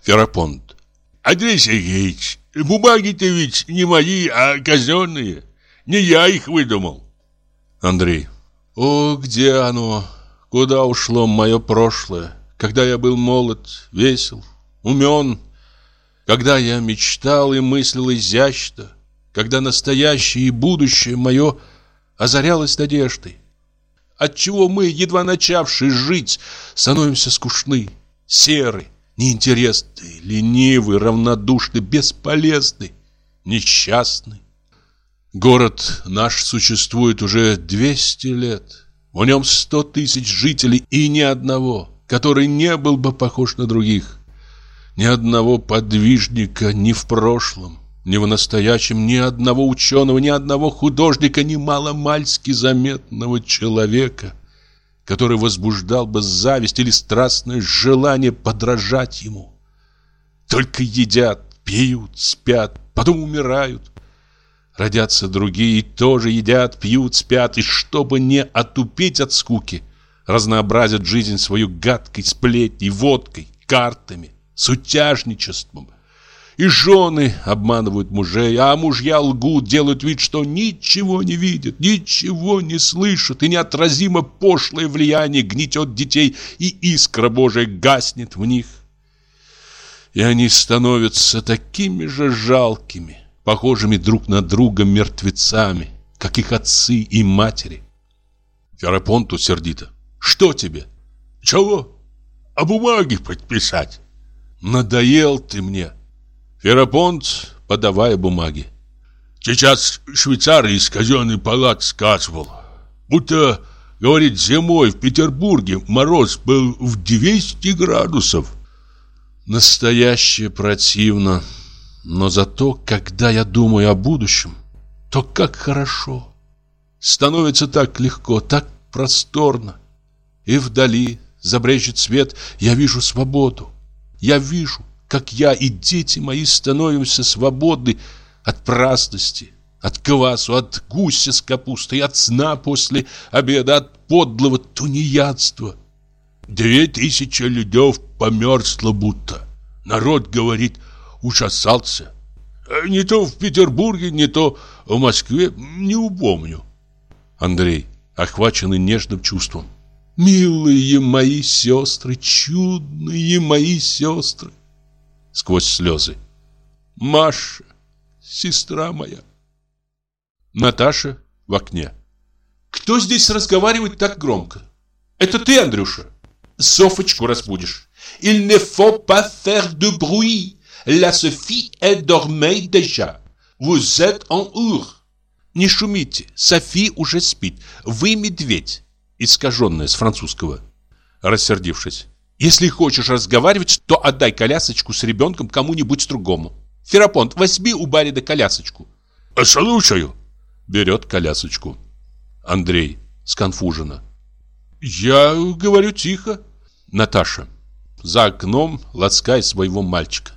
Ферапонт. Андрей Сергеевич, бумаги-то ведь не мои, а казенные. Не я их выдумал. Андрей. О, где оно? Куда ушло мое прошлое? Когда я был молод, весел, умен. Когда я мечтал и мыслил изящно. Когда настоящее и будущее мое озарялось надеждой. Отчего мы, едва начавшие жить, становимся скучны, серы, неинтересны, ленивы, равнодушны, бесполезны, несчастны? Город наш существует уже 200 лет. В нем 100 тысяч жителей и ни одного, который не был бы похож на других. Ни одного подвижника ни в прошлом, ни в настоящем ни одного ученого, ни одного художника, ни маломальски заметного человека, который возбуждал бы зависть или страстное желание подражать ему. Только едят, пьют, спят, потом умирают. Родятся другие, тоже едят, пьют, спят, и чтобы не отупеть от скуки, разнообразят жизнь свою гадкой сплетней, водкой, картами, сутяжничеством – и жены обманывают мужей, а мужья лгут, делают вид, что ничего не видят, ничего не слышат, и неотразимо пошлое влияние гнетет детей, и искра Божия гаснет в них. И они становятся такими же жалкими, похожими друг на друга мертвецами, как их отцы и матери. Ферапонту сердито. Что тебе? Чего? А бумаги подписать? Надоел ты мне. Ферапонт, подавая бумаги. Сейчас швейцар из казенной палат сказывал, будто, говорит, зимой в Петербурге мороз был в 200 градусов. Настоящее противно. Но зато, когда я думаю о будущем, то как хорошо. Становится так легко, так просторно. И вдали забрежет свет, я вижу свободу. Я вижу, как я и дети мои становимся свободны от праздности, от квасу, от гуся с капустой, от сна после обеда, от подлого тунеядства. Две тысячи людей померзло будто. Народ, говорит, ужасался. Э, не то в Петербурге, не то в Москве, не упомню. Андрей, охваченный нежным чувством. Милые мои сестры, чудные мои сестры. Сквозь слезы. Маша, сестра моя. Наташа в окне. Кто здесь разговаривает так громко? Это ты, Андрюша? Софочку разбудишь. Il ne faut pas faire de bruit. La Sophie est dormée déjà. Vous êtes en ур. Не шумите, Софи уже спит. Вы медведь. Искаженное с французского. Рассердившись. Если хочешь разговаривать, то отдай колясочку с ребенком кому-нибудь другому. Ферапонт, возьми у Барида колясочку. Слушаю. Берет колясочку. Андрей сконфуженно. Я говорю тихо. Наташа. За окном ласкай своего мальчика.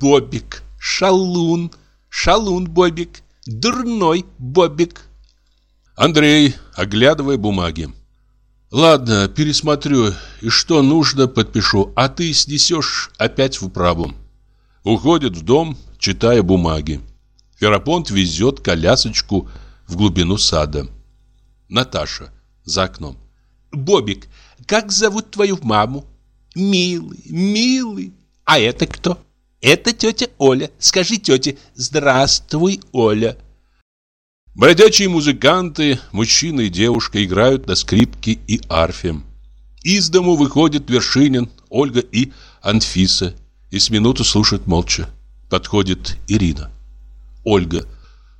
Бобик, шалун, шалун Бобик, дурной Бобик. Андрей, оглядывая бумаги. Ладно, пересмотрю, и что нужно, подпишу, а ты снесешь опять в управу. Уходит в дом, читая бумаги. Ферапонт везет колясочку в глубину сада. Наташа за окном. Бобик, как зовут твою маму? Милый, милый. А это кто? Это тетя Оля. Скажи тете «Здравствуй, Оля». Бродячие музыканты, мужчина и девушка, играют на скрипке и арфе. Из дому выходит Вершинин, Ольга и Анфиса. И с минуту слушают молча. Подходит Ирина. Ольга.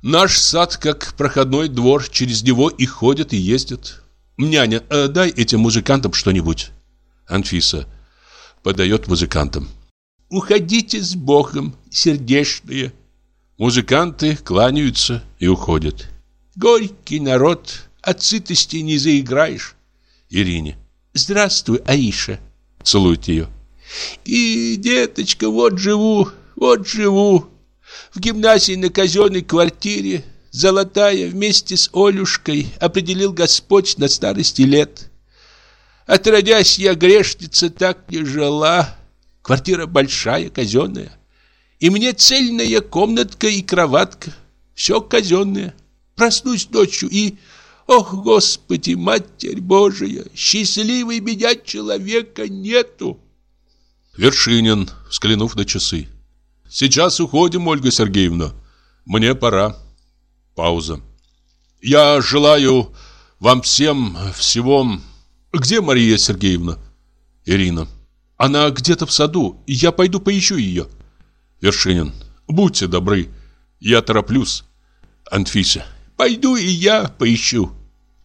Наш сад как проходной двор, через него и ходят, и ездят. Няня, э, дай этим музыкантам что-нибудь. Анфиса подает музыкантам. Уходите с Богом, сердечные. Музыканты кланяются и уходят. Горький народ, от сытости не заиграешь. Ирине. Здравствуй, Аиша. Целует ее. И, деточка, вот живу, вот живу. В гимназии на казенной квартире, золотая, вместе с Олюшкой, определил Господь на старости лет. Отродясь, я грешница так не жила. Квартира большая, казенная. И мне цельная комнатка и кроватка. Все казенное. Проснусь ночью и... Ох, Господи, Матерь Божия, счастливый меня человека нету. Вершинин, взглянув на часы. Сейчас уходим, Ольга Сергеевна. Мне пора. Пауза. Я желаю вам всем всего... Где Мария Сергеевна? Ирина. Она где-то в саду. Я пойду поищу ее. Вершинин. Будьте добры. Я тороплюсь. Анфиса. Пойду и я поищу.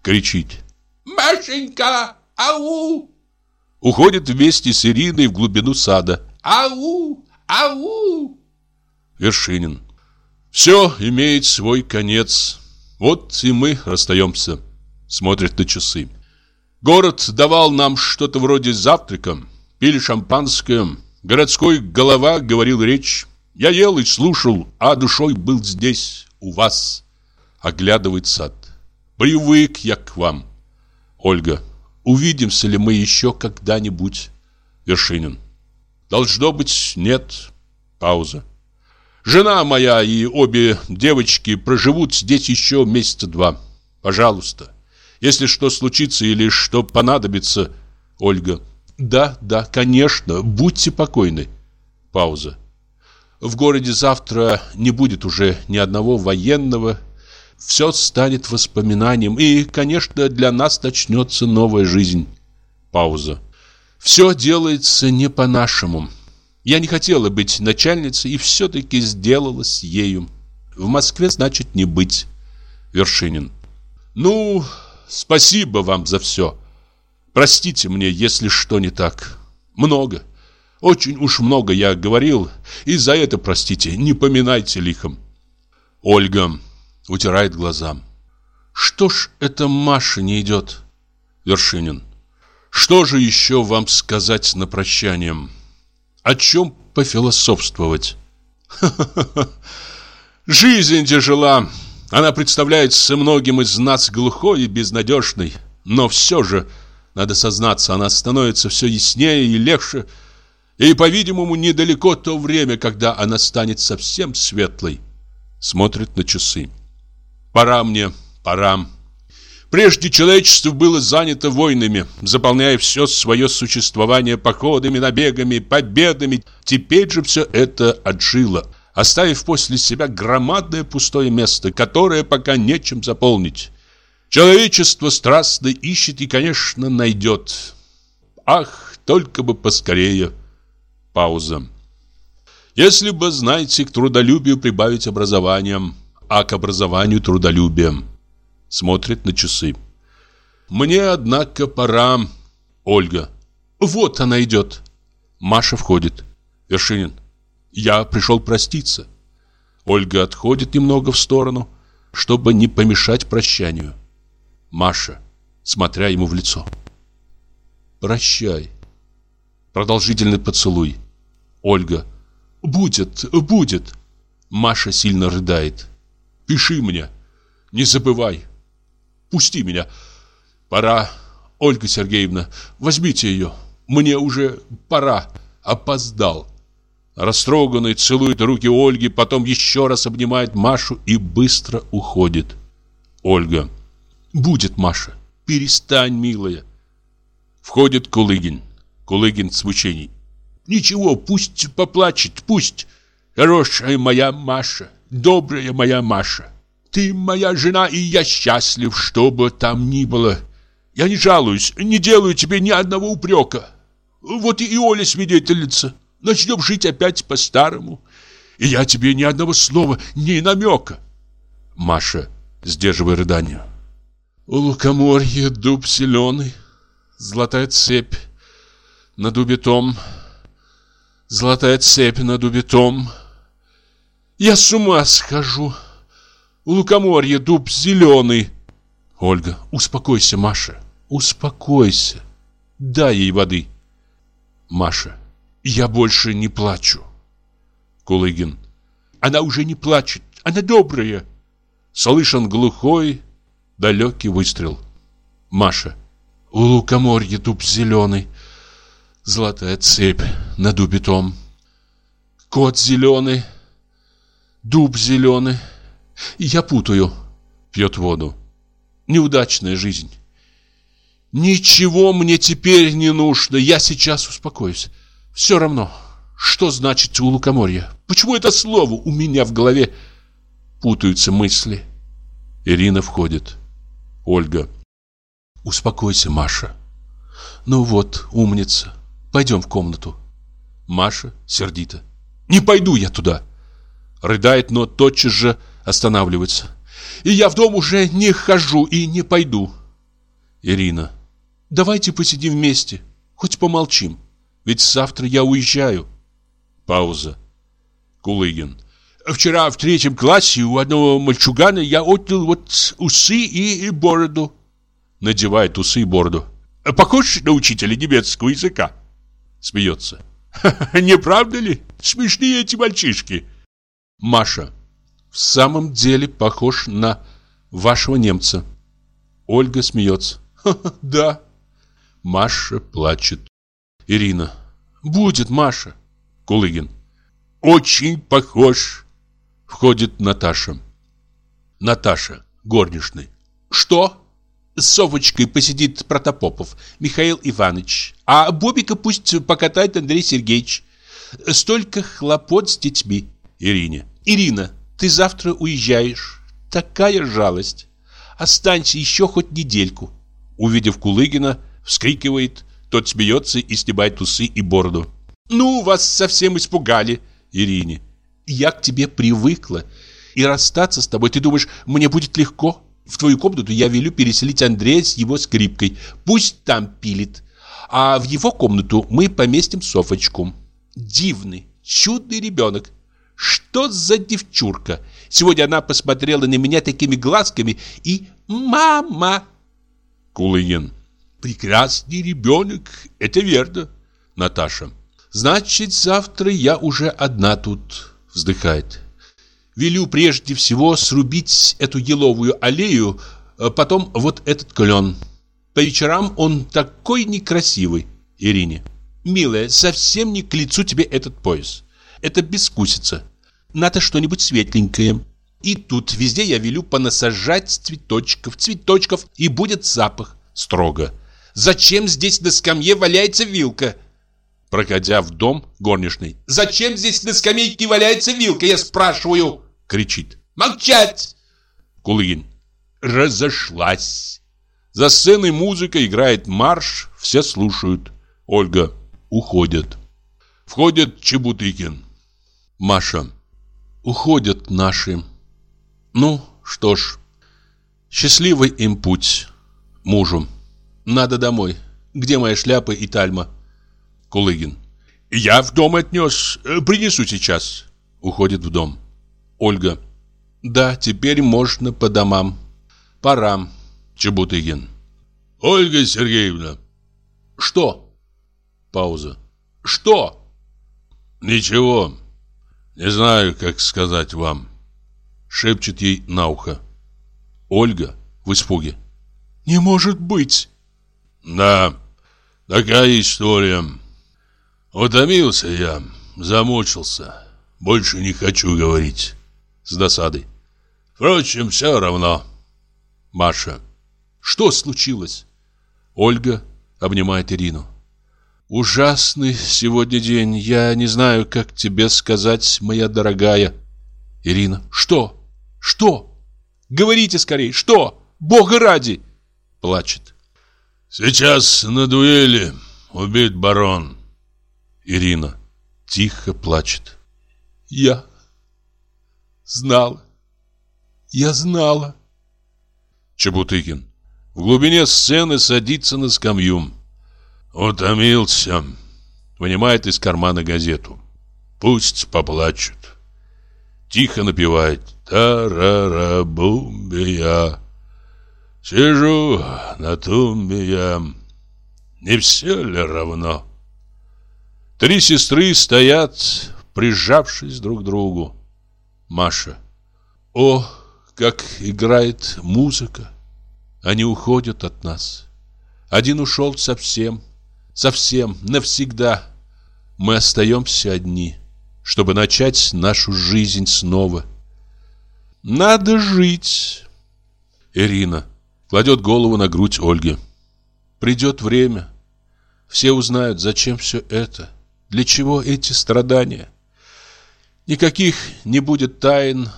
Кричит. Машенька, ау! Уходит вместе с Ириной в глубину сада. Ау! Ау! Вершинин. Все имеет свой конец. Вот и мы расстаемся. Смотрит на часы. Город давал нам что-то вроде завтрака. Пили шампанское. Городской голова говорил речь. Я ел и слушал, а душой был здесь, у вас. Оглядывает сад. Привык я к вам. Ольга. Увидимся ли мы еще когда-нибудь? Вершинин. Должно быть, нет. Пауза. Жена моя и обе девочки проживут здесь еще месяца два. Пожалуйста. Если что случится или что понадобится, Ольга. Да, да, конечно, будьте покойны. Пауза. В городе завтра не будет уже ни одного военного. Все станет воспоминанием. И, конечно, для нас начнется новая жизнь. Пауза. Все делается не по-нашему. Я не хотела быть начальницей и все-таки сделалась ею. В Москве значит не быть. Вершинин. Ну, спасибо вам за все. Простите мне, если что не так. Много. Очень уж много я говорил, и за это, простите, не поминайте лихом. Ольга утирает глаза. Что ж это Маша не идет? Вершинин. Что же еще вам сказать на прощание? О чем пофилософствовать? <laughs> Жизнь тяжела. Она представляется многим из нас глухой и безнадежной. Но все же, надо сознаться, она становится все яснее и легче. И, по-видимому, недалеко то время, когда она станет совсем светлой. Смотрит на часы. Пора мне, пора. Прежде человечество было занято войнами, заполняя все свое существование походами, набегами, победами. Теперь же все это отжило, оставив после себя громадное пустое место, которое пока нечем заполнить. Человечество страстно ищет и, конечно, найдет. Ах, только бы поскорее. Пауза. Если бы, знаете, к трудолюбию прибавить образованием, а к образованию трудолюбием смотрит на часы. «Мне, однако, пора...» Ольга. «Вот она идет». Маша входит. Вершинин. «Я пришел проститься». Ольга отходит немного в сторону, чтобы не помешать прощанию. Маша, смотря ему в лицо. «Прощай». Продолжительный поцелуй. Ольга. «Будет, будет». Маша сильно рыдает. «Пиши мне. Не забывай. Пусти меня. Пора. Ольга Сергеевна, возьмите ее. Мне уже пора. Опоздал. Растроганный целует руки Ольги, потом еще раз обнимает Машу и быстро уходит. Ольга. Будет, Маша. Перестань, милая. Входит Кулыгин. Кулыгин с мучений. Ничего, пусть поплачет, пусть. Хорошая моя Маша, добрая моя Маша. Ты моя жена, и я счастлив, что бы там ни было. Я не жалуюсь, не делаю тебе ни одного упрека. Вот и Оля свидетельница. Начнем жить опять по-старому. И я тебе ни одного слова, ни намека. Маша, сдерживая рыдание. У лукоморья дуб зеленый, золотая цепь на дубе том, золотая цепь на дубе том. Я с ума схожу. У лукоморья дуб зеленый. Ольга, успокойся, Маша. Успокойся. Дай ей воды. Маша, я больше не плачу. Кулыгин. Она уже не плачет. Она добрая. Слышен глухой, далекий выстрел. Маша. У лукоморья дуб зеленый. Золотая цепь на дубе том. Кот зеленый. Дуб зеленый. Я путаю. Пьет воду. Неудачная жизнь. Ничего мне теперь не нужно. Я сейчас успокоюсь. Все равно, что значит у лукоморья? Почему это слово у меня в голове? Путаются мысли. Ирина входит. Ольга. Успокойся, Маша. Ну вот, умница. Пойдем в комнату. Маша сердито. Не пойду я туда. Рыдает, но тотчас же останавливается. И я в дом уже не хожу и не пойду. Ирина. Давайте посидим вместе, хоть помолчим. Ведь завтра я уезжаю. Пауза. Кулыгин. Вчера в третьем классе у одного мальчугана я отнял вот усы и бороду. Надевает усы и бороду. Похож на учителя немецкого языка. Смеется. <laughs> Не правда ли? Смешные эти мальчишки. Маша в самом деле похож на вашего немца. Ольга смеется. Ха <laughs> -ха, да. Маша плачет. Ирина. Будет, Маша. Кулыгин. Очень похож. Входит Наташа. Наташа, горничной. Что? С Совочкой посидит Протопопов, Михаил Иванович. А Бобика пусть покатает Андрей Сергеевич. Столько хлопот с детьми. Ирине. Ирина, ты завтра уезжаешь. Такая жалость. Останься еще хоть недельку. Увидев Кулыгина, вскрикивает, тот смеется и снимает усы и бороду. Ну, вас совсем испугали. Ирине. Я к тебе привыкла. И расстаться с тобой, ты думаешь, мне будет легко? В твою комнату я велю переселить Андрея с его скрипкой. Пусть там пилит. А в его комнату мы поместим Софочку. Дивный, чудный ребенок. Что за девчурка? Сегодня она посмотрела на меня такими глазками и «Мама!» Кулыгин. Прекрасный ребенок, это верно. Наташа. Значит, завтра я уже одна тут. Вздыхает. Велю прежде всего срубить эту еловую аллею, а потом вот этот клен. По вечерам он такой некрасивый. Ирине. Милая, совсем не к лицу тебе этот пояс. Это бескусица. Надо что-нибудь светленькое. И тут везде я велю понасажать цветочков, цветочков, и будет запах. Строго. Зачем здесь на скамье валяется вилка? Проходя в дом горничной. Зачем здесь на скамейке валяется вилка, я спрашиваю? Кричит. Молчать! Кулыгин. Разошлась. За сценой музыка играет марш, все слушают. Ольга. Уходят. Входит Чебутыкин. Маша. Уходят наши. Ну, что ж. Счастливый им путь. Мужу. Надо домой. Где моя шляпа и тальма? Кулыгин. Я в дом отнес. Принесу сейчас. Уходит в дом. Ольга. Да, теперь можно по домам. Пора. Чебутыгин. Ольга Сергеевна. Что? Пауза. Что? Ничего. Не знаю, как сказать вам. Шепчет ей на ухо. Ольга в испуге. Не может быть. Да, такая история. Утомился я, замучился. Больше не хочу говорить. С досадой. Впрочем, все равно. Маша. Что случилось? Ольга обнимает Ирину. Ужасный сегодня день. Я не знаю, как тебе сказать, моя дорогая. Ирина. Что? Что? Говорите скорее. Что? Бога ради. Плачет. Сейчас на дуэли убит барон. Ирина тихо плачет. Я знала. Я знала. Чебутыкин. В глубине сцены садится на скамью. Утомился. Вынимает из кармана газету. Пусть поплачут. Тихо напевает. Та-ра-ра-бум-бия. Сижу на тумбе я. Не все ли равно? Три сестры стоят, прижавшись друг к другу. Маша. О, как играет музыка. Они уходят от нас. Один ушел совсем, совсем, навсегда. Мы остаемся одни, чтобы начать нашу жизнь снова. Надо жить. Ирина кладет голову на грудь Ольги. Придет время. Все узнают, зачем все это. Для чего эти страдания? Никаких не будет тайн,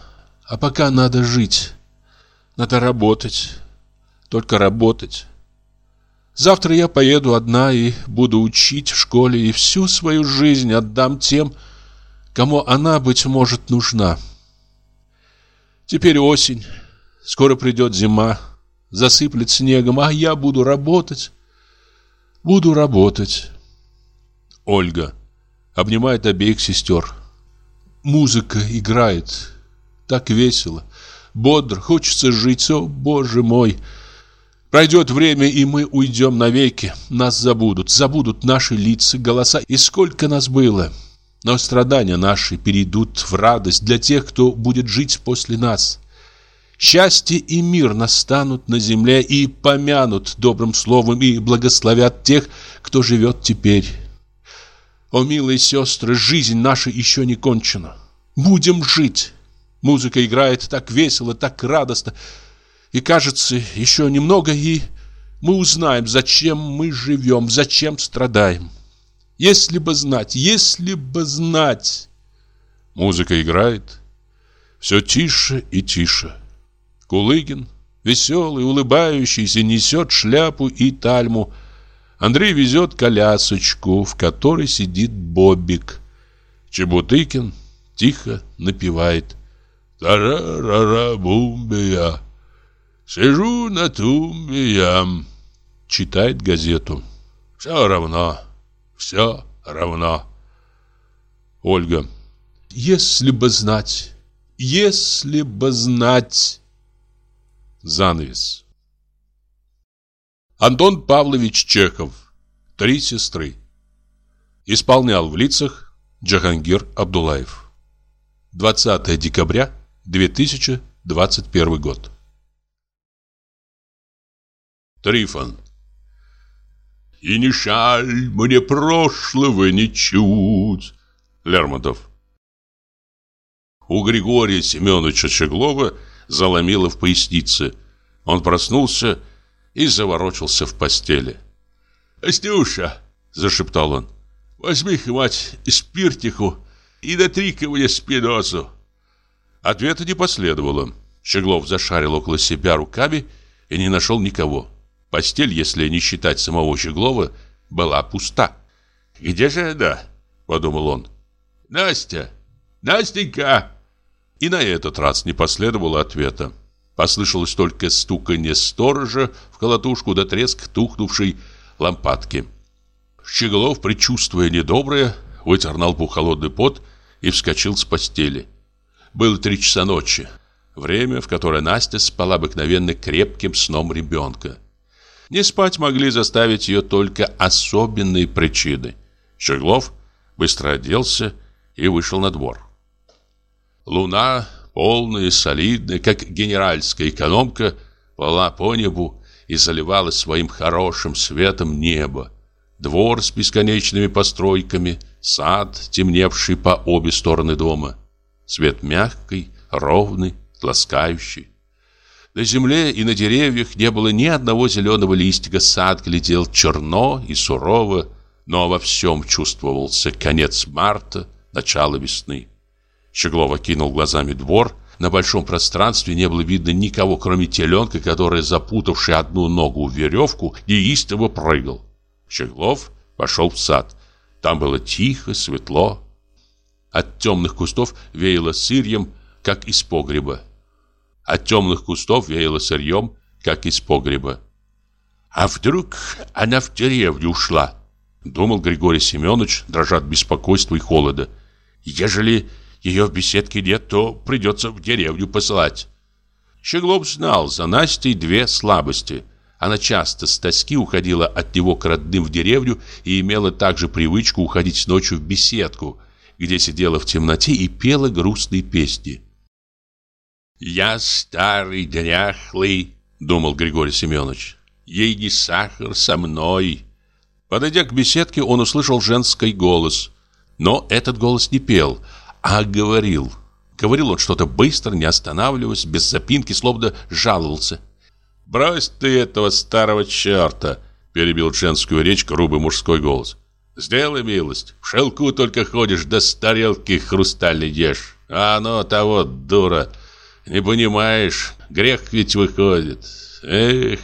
а пока надо жить. Надо работать. Только работать. Завтра я поеду одна и буду учить в школе, и всю свою жизнь отдам тем, кому она, быть может, нужна. Теперь осень, скоро придет зима, засыплет снегом, а я буду работать, буду работать. Ольга обнимает обеих сестер. Музыка играет, так весело, бодро, хочется жить, о, боже мой! Пройдет время, и мы уйдем навеки. Нас забудут, забудут наши лица, голоса, и сколько нас было. Но страдания наши перейдут в радость для тех, кто будет жить после нас. Счастье и мир настанут на земле и помянут добрым словом и благословят тех, кто живет теперь. О, милые сестры, жизнь наша еще не кончена. Будем жить. Музыка играет так весело, так радостно. И кажется, еще немного, и мы узнаем, зачем мы живем, зачем страдаем. Если бы знать, если бы знать. Музыка играет. Все тише и тише. Кулыгин, веселый, улыбающийся, несет шляпу и тальму. Андрей везет колясочку, в которой сидит Бобик. Чебутыкин тихо напевает. Тара-ра-ра-бумбия. Сижу на тумбе я. Читает газету. Все равно, все равно. Ольга. Если бы знать, если бы знать. Занавес. Антон Павлович Чехов. Три сестры. Исполнял в лицах Джахангир Абдулаев. 20 декабря 2021 год. Трифон. И не шаль мне прошлого ничуть. Лермонтов. У Григория Семеновича Щеглова заломило в пояснице. Он проснулся и заворочился в постели. «Стюша!» – зашептал он. «Возьми, мать, спиртику и дотри-ка мне спинозу!» Ответа не последовало. Щеглов зашарил около себя руками и не нашел никого. Постель, если не считать самого Щеглова, была пуста. «Где же она?» – подумал он. «Настя! Настенька!» И на этот раз не последовало ответа. Послышалось только стуканье сторожа в колотушку да треск тухнувшей лампадки. Щеглов, предчувствуя недоброе, вытер на лбу холодный пот и вскочил с постели. Было три часа ночи. Время, в которое Настя спала обыкновенно крепким сном ребенка. Не спать могли заставить ее только особенные причины. Щеглов быстро оделся и вышел на двор. Луна, полная, солидная, как генеральская экономка, плыла по небу и заливала своим хорошим светом небо. Двор с бесконечными постройками, сад, темневший по обе стороны дома. Свет мягкий, ровный, ласкающий. На земле и на деревьях не было ни одного зеленого листика, сад глядел черно и сурово, но во всем чувствовался конец марта, начало весны. Щеглов кинул глазами двор. На большом пространстве не было видно никого, кроме теленка, который, запутавший одну ногу в веревку, неистово прыгал. Щеглов пошел в сад. Там было тихо, светло. От темных кустов веяло сырьем, как из погреба. От темных кустов веяло сырьем, как из погреба. «А вдруг она в деревню ушла?» Думал Григорий Семенович, дрожа от беспокойства и холода. «Ежели ее в беседке нет, то придется в деревню посылать». Щеглов знал за Настей две слабости. Она часто с тоски уходила от него к родным в деревню и имела также привычку уходить ночью в беседку, где сидела в темноте и пела грустные песни. «Я старый, дряхлый», — думал Григорий Семенович. «Ей не сахар со мной». Подойдя к беседке, он услышал женский голос. Но этот голос не пел, а говорил. Говорил он что-то быстро, не останавливаясь, без запинки, словно жаловался. «Брось ты этого старого черта!» — перебил женскую речь грубый мужской голос. «Сделай милость, в шелку только ходишь, да с тарелки хрустальный ешь. А оно того, дура!» Не понимаешь, грех ведь выходит. Эх,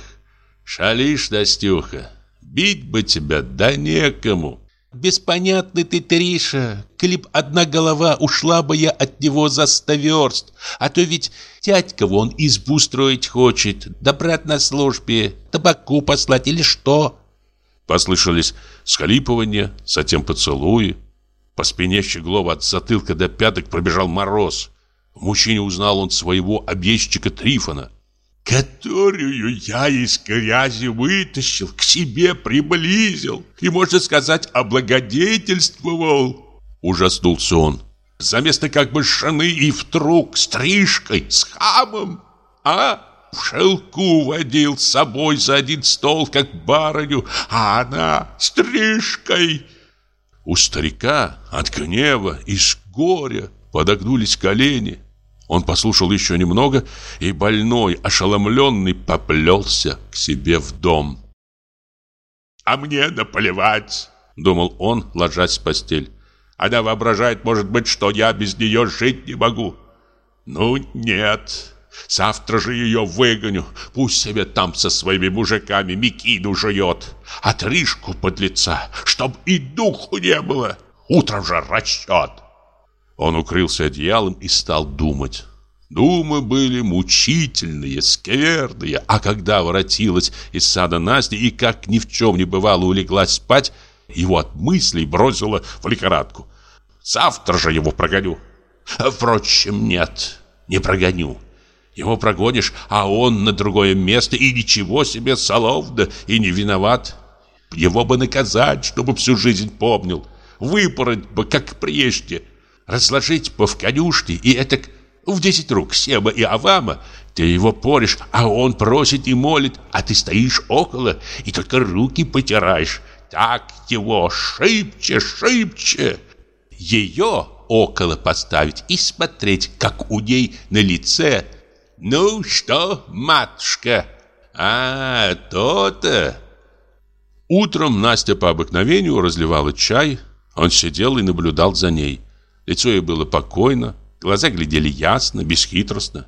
шалишь, Настюха. Бить бы тебя, да некому. Беспонятный ты, Триша. Клип одна голова, ушла бы я от него за сто верст. А то ведь тядька вон избу строить хочет, да брат на службе, табаку послать или что. Послышались схлипывания, затем поцелуи. По спине Щеглова от затылка до пяток пробежал мороз. В мужчине узнал он своего объездчика Трифона. «Которую я из грязи вытащил, к себе приблизил и, можно сказать, облагодетельствовал!» Ужаснулся он. «За место как бы шаны и вдруг стрижкой, с хамом, а?» В шелку водил с собой за один стол, как барыню, а она стрижкой. У старика от гнева и с горя подогнулись колени. Он послушал еще немного, и больной, ошеломленный, поплелся к себе в дом. «А мне наплевать!» Думал он, ложась в постель. Она воображает, может быть, что я без нее жить не могу. Ну, нет. Завтра же ее выгоню. Пусть себе там со своими мужиками мекину жует. Отрыжку под лица, чтоб и духу не было. Утром же расчет. Он укрылся одеялом и стал думать. Думы были мучительные, скверные, а когда воротилась из сада Настя и, как ни в чем не бывало, улеглась спать, его от мыслей бросило в лихорадку. Завтра же его прогоню. Впрочем, нет, не прогоню. Его прогонишь, а он на другое место, и ничего себе, соловда, и не виноват. Его бы наказать, чтобы всю жизнь помнил. Выпороть бы, как прежде. Разложить бы в конюшне, и это в десять рук Себа и Авама. Ты его порешь, а он просит и молит, а ты стоишь около и только руки потираешь. Так его шибче, шибче. Ее около поставить и смотреть, как у ней на лице. Ну что, матушка? А, то-то. Утром Настя по обыкновению разливала чай. Он сидел и наблюдал за ней. Лицо ее было покойно, глаза глядели ясно, бесхитростно.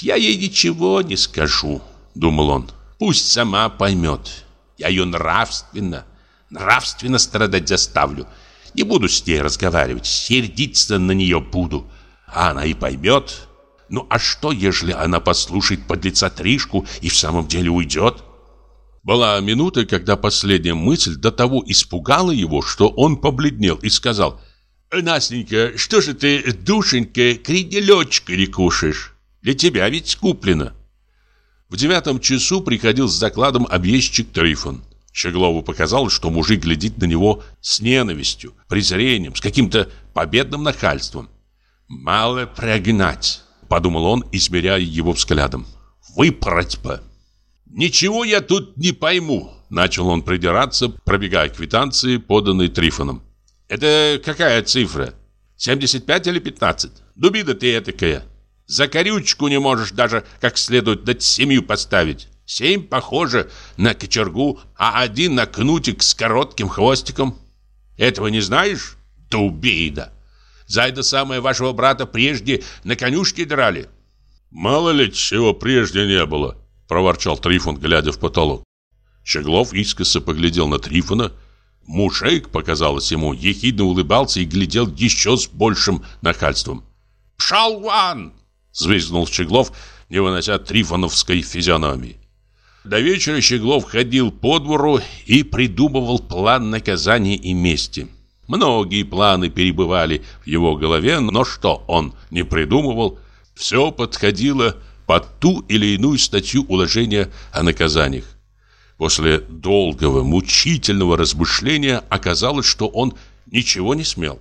«Я ей ничего не скажу», — думал он. «Пусть сама поймет. Я ее нравственно, нравственно страдать заставлю. Не буду с ней разговаривать, сердиться на нее буду. А она и поймет. Ну а что, ежели она послушает подлеца Тришку и в самом деле уйдет?» Была минута, когда последняя мысль до того испугала его, что он побледнел и сказал «Настенька, что же ты, душенька, кренделечка не кушаешь? Для тебя ведь куплено». В девятом часу приходил с докладом объездчик Трифон. Щеглову показалось, что мужик глядит на него с ненавистью, презрением, с каким-то победным нахальством. «Мало прогнать», — подумал он, измеряя его взглядом. «Выпороть бы». «Ничего я тут не пойму», — начал он придираться, пробегая квитанции, поданные Трифоном. Это какая цифра? 75 или 15? Дубида ты этакая. За корючку не можешь даже как следует над семью поставить. Семь похоже на кочергу, а один на кнутик с коротким хвостиком. Этого не знаешь? Дубида. За это самое вашего брата прежде на конюшке драли. Мало ли чего прежде не было, проворчал Трифон, глядя в потолок. Щеглов искоса поглядел на Трифона Мужик, показалось ему, ехидно улыбался и глядел еще с большим нахальством. «Пшал ван!» — взвизгнул Щеглов, не вынося трифоновской физиономии. До вечера Щеглов ходил по двору и придумывал план наказания и мести. Многие планы перебывали в его голове, но что он не придумывал, все подходило под ту или иную статью уложения о наказаниях. После долгого, мучительного размышления оказалось, что он ничего не смел.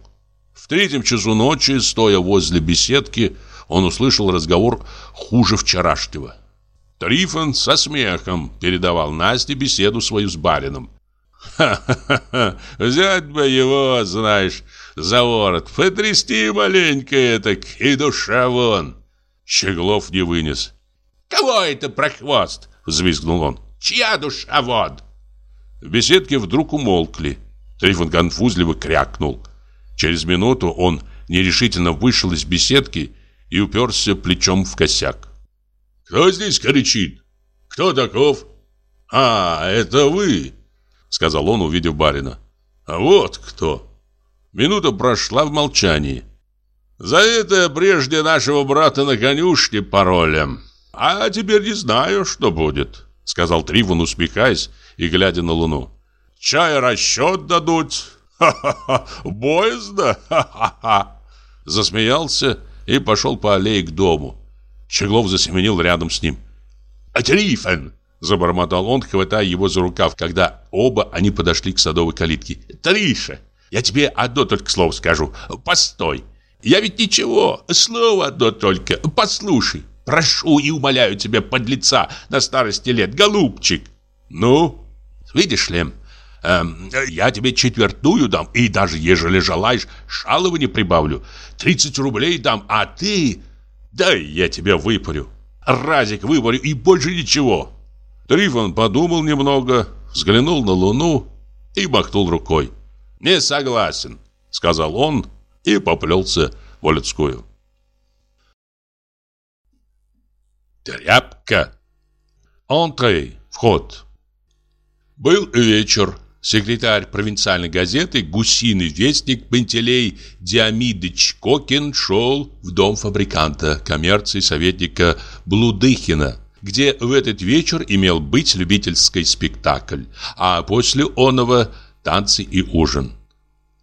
В третьем часу ночи, стоя возле беседки, он услышал разговор хуже вчерашнего. Трифон со смехом передавал Насте беседу свою с барином. «Ха-ха-ха! Взять бы его, знаешь, за ворот, потрясти маленько так и душа вон!» Щеглов не вынес. «Кого это прохвост?» — взвизгнул он. Чья душа вон?» В беседке вдруг умолкли. Трифон конфузливо крякнул. Через минуту он нерешительно вышел из беседки и уперся плечом в косяк. «Кто здесь кричит? Кто таков?» «А, это вы!» — сказал он, увидев барина. «А вот кто!» Минута прошла в молчании. «За это прежде нашего брата на конюшне паролем. А теперь не знаю, что будет. Сказал Тривон, усмехаясь и глядя на луну. Чай расчет дадут. Ха-ха-ха, боязно, ха-ха-ха. Засмеялся и пошел по аллее к дому. Щеглов засеменил рядом с ним. «А Трифон!» – забормотал он, хватая его за рукав, когда оба они подошли к садовой калитке. «Триша, я тебе одно только слово скажу. Постой! Я ведь ничего, слово одно только. Послушай!» Прошу и умоляю тебя, подлеца, на старости лет, голубчик. Ну, видишь ли, эм, я тебе четвертую дам, и даже ежели желаешь, шалование прибавлю. 30 рублей дам, а ты... Дай я тебя выпарю. Разик выпарю и больше ничего. Трифон подумал немного, взглянул на луну и махнул рукой. «Не согласен», — сказал он и поплелся в Олицкую. Тряпка. Антрей. Вход. Был вечер. Секретарь провинциальной газеты «Гусиный вестник» Пантелей Диамидыч Кокин шел в дом фабриканта, коммерции советника Блудыхина, где в этот вечер имел быть любительский спектакль, а после оного танцы и ужин.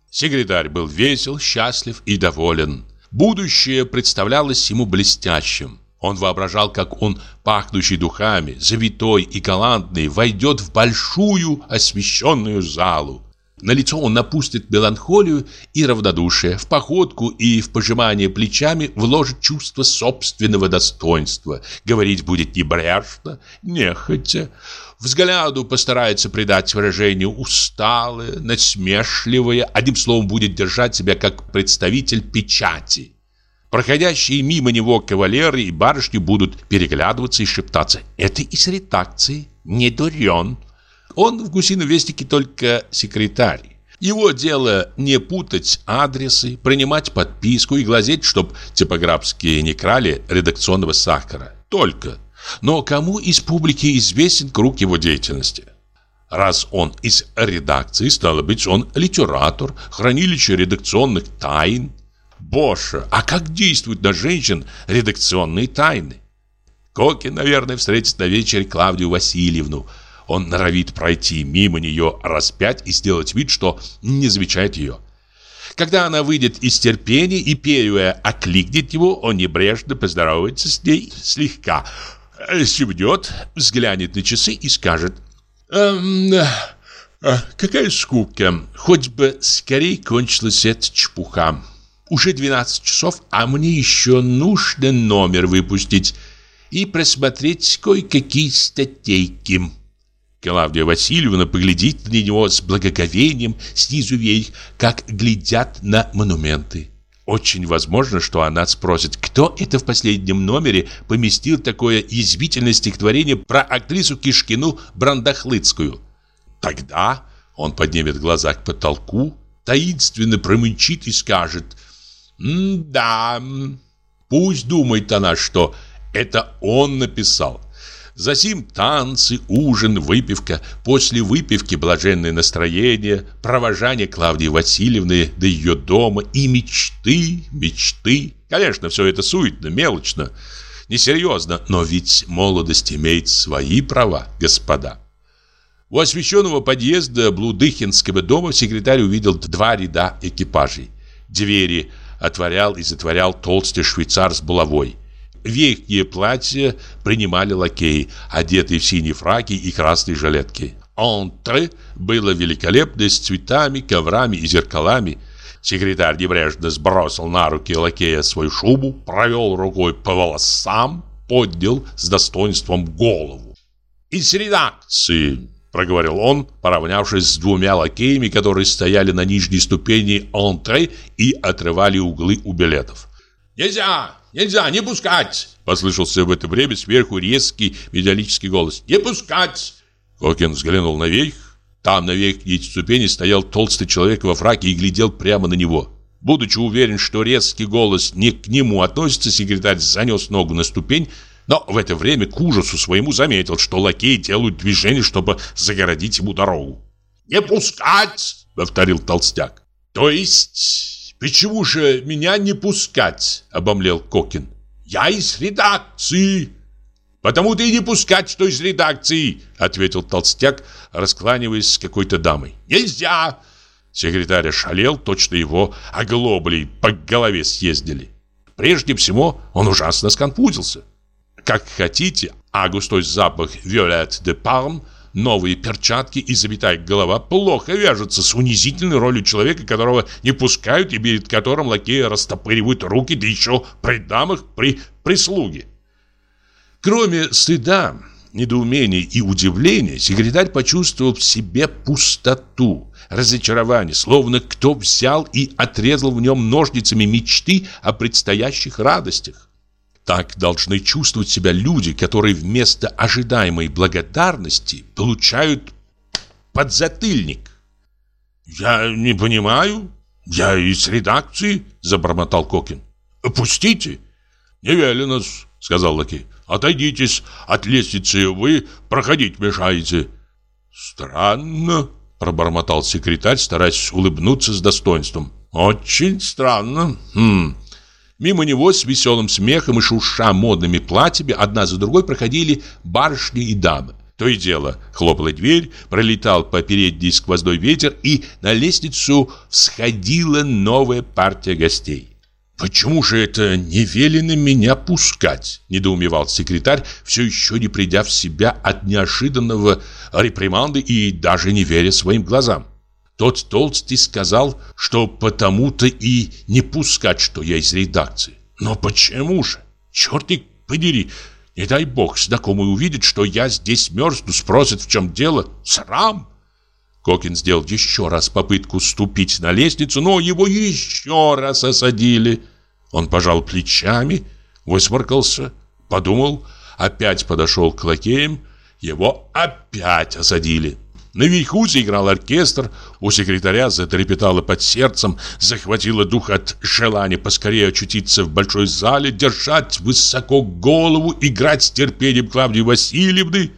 Секретарь был весел, счастлив и доволен. Будущее представлялось ему блестящим. Он воображал, как он, пахнущий духами, завитой и галантный, войдет в большую освещенную залу. На лицо он напустит меланхолию и равнодушие, в походку и в пожимание плечами вложит чувство собственного достоинства, говорить будет небрежно, нехотя, взгляду постарается придать выражение усталое, насмешливое, одним словом будет держать себя как представитель печати. Проходящие мимо него кавалеры и барышни будут переглядываться и шептаться. Это из редакции, не дурен. Он в гусином вестнике только секретарь. Его дело не путать адресы, принимать подписку и глазеть, чтоб типографские не крали редакционного сахара. Только. Но кому из публики известен круг его деятельности? Раз он из редакции, стало быть, он литератор, хранилище редакционных тайн, Боже, а как действуют на женщин редакционные тайны? Кокин, наверное, встретит на вечере Клавдию Васильевну. Он норовит пройти мимо нее раз пять и сделать вид, что не замечает ее. Когда она выйдет из терпения и первая окликнет его, он небрежно поздоровается с ней слегка. Севнет, взглянет на часы и скажет «Эм, э, какая скука, хоть бы скорее кончилась эта чепуха». Уже 12 часов, а мне еще нужно номер выпустить и просмотреть кое-какие статейки. Клавдия Васильевна поглядит на него с благоговением снизу вверх, как глядят на монументы. Очень возможно, что она спросит, кто это в последнем номере поместил такое язвительное стихотворение про актрису Кишкину Брандахлыцкую. Тогда он поднимет глаза к потолку, таинственно промычит и скажет – да, пусть думает она, что это он написал. Затем танцы, ужин, выпивка, после выпивки блаженное настроение, провожание Клавдии Васильевны до ее дома и мечты, мечты. Конечно, все это суетно, мелочно, несерьезно, но ведь молодость имеет свои права, господа. У освещенного подъезда Блудыхинского дома секретарь увидел два ряда экипажей. Двери – отворял и затворял толстый швейцар с булавой. Верхние платья принимали лакеи, одетые в синие фраки и красные жилетки. Антре было великолепно с цветами, коврами и зеркалами. Секретарь небрежно сбросил на руки лакея свою шубу, провел рукой по волосам, поднял с достоинством голову. «Из редакции!» Проговорил он, поравнявшись с двумя лакеями, которые стояли на нижней ступени антре и отрывали углы у билетов. «Нельзя! Нельзя! Не пускать!» Послышался в это время сверху резкий металлический голос. «Не пускать!» Кокин взглянул наверх. Там на верхней ступени стоял толстый человек во фраке и глядел прямо на него. Будучи уверен, что резкий голос не к нему относится, секретарь занес ногу на ступень, но в это время к ужасу своему заметил, что лакеи делают движение, чтобы загородить ему дорогу. «Не пускать!» — повторил толстяк. «То есть, почему же меня не пускать?» — обомлел Кокин. «Я из редакции!» «Потому ты и не пускать, что из редакции!» — ответил толстяк, раскланиваясь с какой-то дамой. «Нельзя!» Секретарь шалел, точно его оглоблей по голове съездили. Прежде всего, он ужасно сконфузился как хотите, а густой запах Виолет де Парм, новые перчатки и забитая голова плохо вяжутся с унизительной ролью человека, которого не пускают и перед которым лакеи растопыривают руки, да еще при дамах, при прислуге. Кроме стыда, недоумения и удивления, секретарь почувствовал в себе пустоту, разочарование, словно кто взял и отрезал в нем ножницами мечты о предстоящих радостях. Так должны чувствовать себя люди, которые вместо ожидаемой благодарности получают подзатыльник. Я не понимаю. Я из редакции, забормотал Кокин. Пустите. Не велено, сказал лакей. Отойдитесь от лестницы, вы проходить мешаете. Странно, пробормотал секретарь, стараясь улыбнуться с достоинством. Очень странно. Хм. Мимо него с веселым смехом и шурша модными платьями одна за другой проходили барышни и дамы. То и дело, хлопала дверь, пролетал по передней сквозной ветер, и на лестницу всходила новая партия гостей. «Почему же это не велено меня пускать?» – недоумевал секретарь, все еще не придя в себя от неожиданного реприманды и даже не веря своим глазам. Тот толстый сказал, что потому-то и не пускать, что я из редакции. Но почему же? Черт их подери! Не дай бог, знакомый увидит, что я здесь мерзну, спросит, в чем дело. Срам! Кокин сделал еще раз попытку ступить на лестницу, но его еще раз осадили. Он пожал плечами, высморкался, подумал, опять подошел к лакеям, его опять осадили. Наверху заиграл оркестр, у секретаря затрепетало под сердцем, захватило дух от желания поскорее очутиться в большой зале, держать высоко голову, играть с терпением Клавдии Васильевны.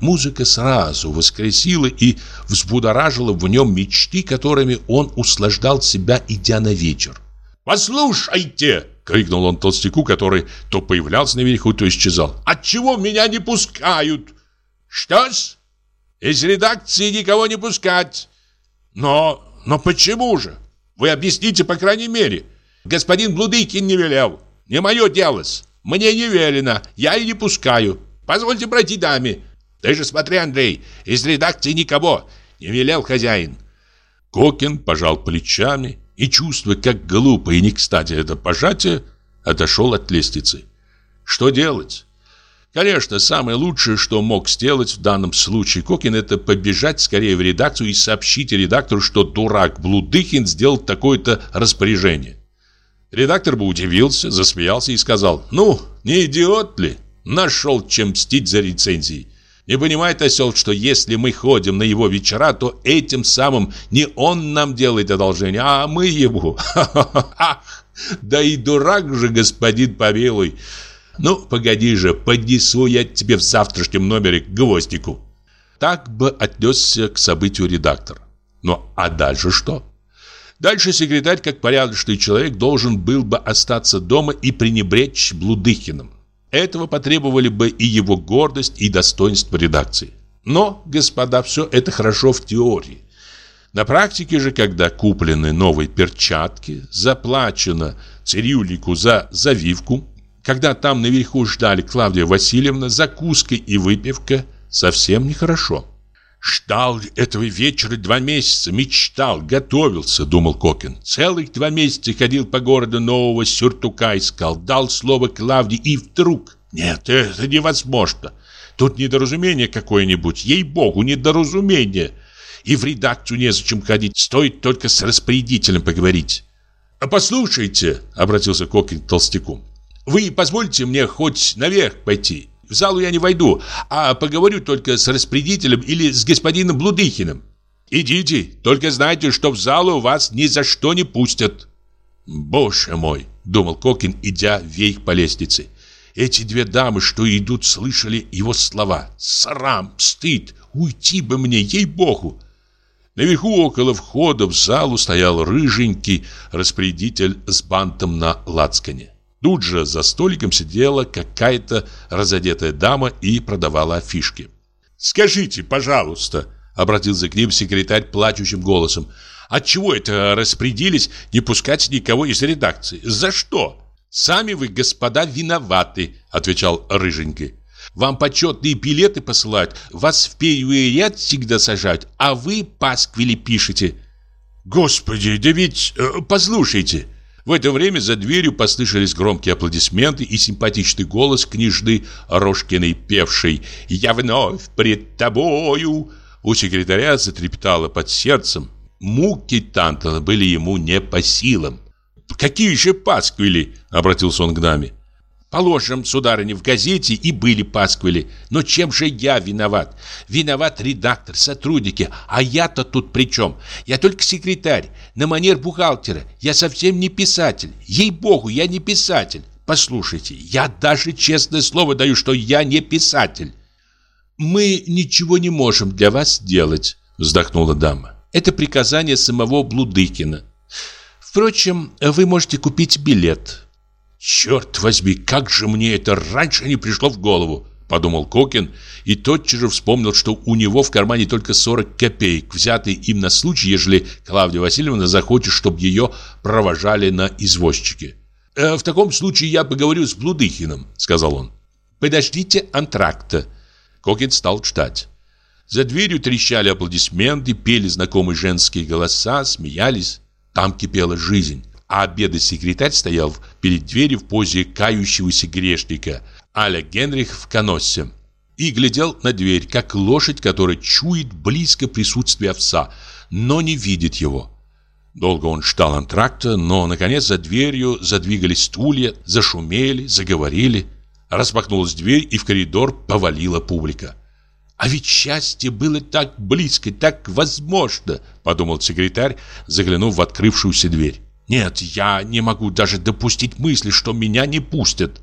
Музыка сразу воскресила и взбудоражила в нем мечты, которыми он услаждал себя, идя на вечер. «Послушайте!» — крикнул он толстяку, который то появлялся наверху, то исчезал. «Отчего меня не пускают?» «Что-с?» Из редакции никого не пускать. Но, но почему же? Вы объясните, по крайней мере. Господин Блудыкин не велел. Не мое дело. Мне не велено. Я и не пускаю. Позвольте пройти даме. Ты же смотри, Андрей, из редакции никого. Не велел хозяин. Кокин пожал плечами и, чувствуя, как глупо и не кстати это пожатие, отошел от лестницы. Что делать? Конечно, самое лучшее, что мог сделать в данном случае Кокин, это побежать скорее в редакцию и сообщить редактору, что дурак Блудыхин сделал такое-то распоряжение. Редактор бы удивился, засмеялся и сказал, «Ну, не идиот ли? Нашел, чем мстить за рецензии. Не понимает осел, что если мы ходим на его вечера, то этим самым не он нам делает одолжение, а мы ему. <laughs> Ха-ха-ха! Да и дурак же, господин помилуй!» Ну, погоди же, поднесу я тебе в завтрашнем номере гвоздику. Так бы отнесся к событию редактор. Но а дальше что? Дальше секретарь, как порядочный человек, должен был бы остаться дома и пренебречь Блудыхиным. Этого потребовали бы и его гордость, и достоинство редакции. Но, господа, все это хорошо в теории. На практике же, когда куплены новые перчатки, заплачено цирюльнику за завивку, когда там наверху ждали Клавдия Васильевна, закуска и выпивка, совсем нехорошо. «Ждал этого вечера два месяца, мечтал, готовился», — думал Кокин. «Целых два месяца ходил по городу нового сюртука искал, дал слово Клавдии и вдруг...» «Нет, это невозможно. Тут недоразумение какое-нибудь, ей-богу, недоразумение. И в редакцию незачем ходить, стоит только с распорядителем поговорить». «А послушайте», — обратился Кокин к толстяку, вы позвольте мне хоть наверх пойти. В залу я не войду, а поговорю только с распорядителем или с господином Блудыхиным. Идите, только знайте, что в залу вас ни за что не пустят. Боже мой, думал Кокин, идя вверх по лестнице. Эти две дамы, что идут, слышали его слова. Срам, стыд, уйти бы мне, ей-богу. Наверху около входа в залу стоял рыженький распорядитель с бантом на лацкане. Тут же за столиком сидела какая-то разодетая дама и продавала афишки. «Скажите, пожалуйста», — обратился к ним секретарь плачущим голосом, «отчего это распорядились не пускать никого из редакции? За что?» «Сами вы, господа, виноваты», — отвечал Рыженький. «Вам почетные билеты посылают, вас в первый ряд всегда сажают, а вы пасквили пишете». «Господи, да ведь... Э, послушайте», в это время за дверью послышались громкие аплодисменты и симпатичный голос княжны Рожкиной, певшей «Я вновь пред тобою». У секретаря затрепетало под сердцем. Муки Тантала были ему не по силам. «Какие же пасквили?» — обратился он к даме. Положим, сударыня, в газете и были пасквили. Но чем же я виноват? Виноват редактор, сотрудники. А я-то тут при чем? Я только секретарь, на манер бухгалтера. Я совсем не писатель. Ей-богу, я не писатель. Послушайте, я даже честное слово даю, что я не писатель. Мы ничего не можем для вас сделать, вздохнула дама. Это приказание самого Блудыкина. Впрочем, вы можете купить билет. «Черт возьми, как же мне это раньше не пришло в голову!» Подумал Кокин и тотчас же вспомнил, что у него в кармане только 40 копеек, взятые им на случай, ежели Клавдия Васильевна захочет, чтобы ее провожали на извозчике. «Э, «В таком случае я поговорю с Блудыхиным», — сказал он. «Подождите антракта». Кокин стал ждать. За дверью трещали аплодисменты, пели знакомые женские голоса, смеялись. Там кипела жизнь а бедный секретарь стоял перед дверью в позе кающегося грешника, аля Генрих в каносе, и глядел на дверь, как лошадь, которая чует близко присутствие овса, но не видит его. Долго он ждал антракта, но, наконец, за дверью задвигались стулья, зашумели, заговорили. Распахнулась дверь, и в коридор повалила публика. «А ведь счастье было так близко, так возможно», — подумал секретарь, заглянув в открывшуюся дверь. Нет, я не могу даже допустить мысли, что меня не пустят.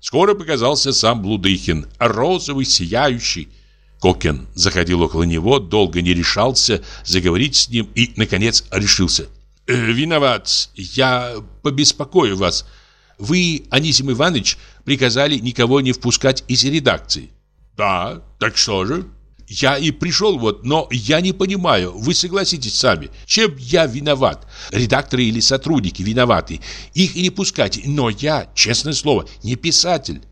Скоро показался сам Блудыхин, розовый, сияющий. Кокин заходил около него, долго не решался заговорить с ним и, наконец, решился. «Э, «Виноват, я побеспокою вас. Вы, Анисим Иванович, приказали никого не впускать из редакции». «Да, так что же?» Я и пришел вот, но я не понимаю, вы согласитесь сами, чем я виноват? Редакторы или сотрудники виноваты. Их и не пускать, но я, честное слово, не писатель.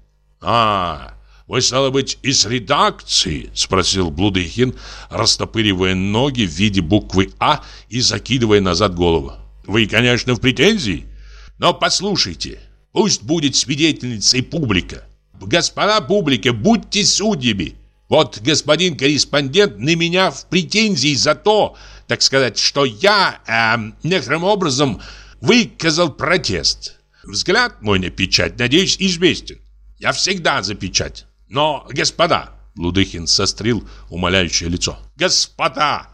А, вы, стало быть, из редакции? Спросил Блудыхин, растопыривая ноги в виде буквы А и закидывая назад голову. Вы, конечно, в претензии? Но послушайте, пусть будет свидетельницей публика. Господа публика, будьте судьями. Вот господин корреспондент на меня в претензии за то, так сказать, что я э, некоторым образом выказал протест. Взгляд мой на печать, надеюсь, известен. Я всегда за печать. Но, господа, Лудыхин сострил умоляющее лицо. Господа,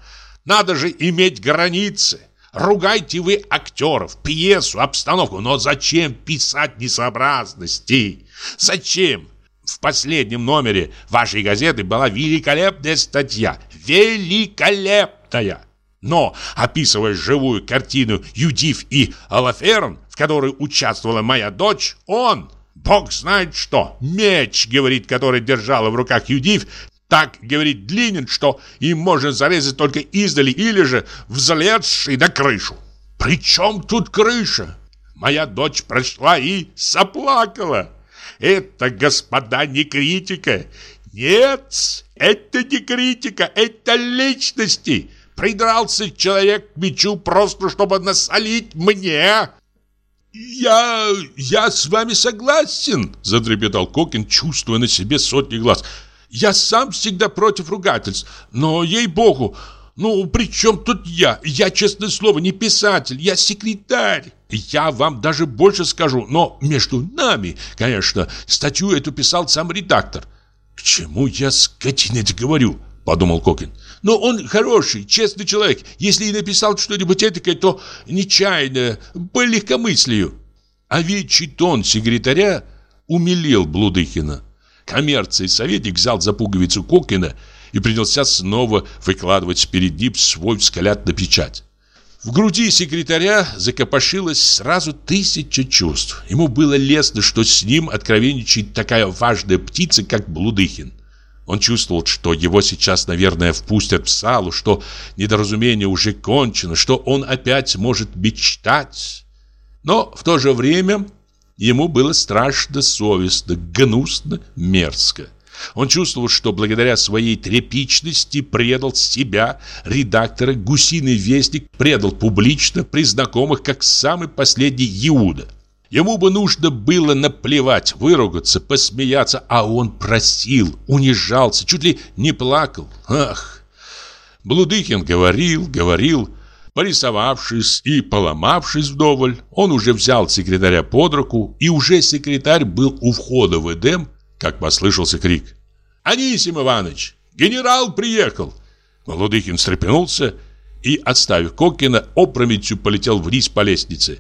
надо же иметь границы. Ругайте вы актеров, пьесу, обстановку, но зачем писать несообразности? Зачем? В последнем номере вашей газеты была великолепная статья. Великолепная! Но, описывая живую картину Юдив и Алаферн, в которой участвовала моя дочь, он, бог знает что, меч, говорит, который держала в руках Юдив, так, говорит, длинен, что им можно зарезать только издали или же взлезший на крышу. При чем тут крыша? Моя дочь прошла и заплакала. Это, господа, не критика. Нет, это не критика, это личности. Придрался человек к мечу просто, чтобы насолить мне. «Я... я с вами согласен», — затрепетал Кокин, чувствуя на себе сотни глаз. «Я сам всегда против ругательств, но, ей-богу, ну, при чем тут я? Я, честное слово, не писатель, я секретарь. Я вам даже больше скажу, но между нами, конечно, статью эту писал сам редактор. К чему я, скотина, это говорю? Подумал Кокин. Но он хороший, честный человек. Если и написал что-нибудь этакое, то нечаянно, по легкомыслию. Овечий тон секретаря умилил Блудыхина. Коммерции советник взял за пуговицу Кокина и принялся снова выкладывать перед ним свой взгляд на печать. В груди секретаря закопошилось сразу тысяча чувств. Ему было лестно, что с ним откровенничает такая важная птица, как Блудыхин. Он чувствовал, что его сейчас, наверное, впустят в салу, что недоразумение уже кончено, что он опять может мечтать. Но в то же время ему было страшно совестно, гнусно, мерзко. Он чувствовал, что благодаря своей тряпичности предал себя, редактора, гусиный вестник предал публично при знакомых как самый последний Иуда. Ему бы нужно было наплевать, выругаться, посмеяться, а он просил, унижался, чуть ли не плакал. Ах! Блудыхин говорил, говорил, Порисовавшись и поломавшись вдоволь, он уже взял секретаря под руку, и уже секретарь был у входа в Эдем, как послышался крик. «Анисим Иванович, генерал приехал!» Молодыхин встрепенулся и, отставив Кокина, опрометью полетел вниз по лестнице.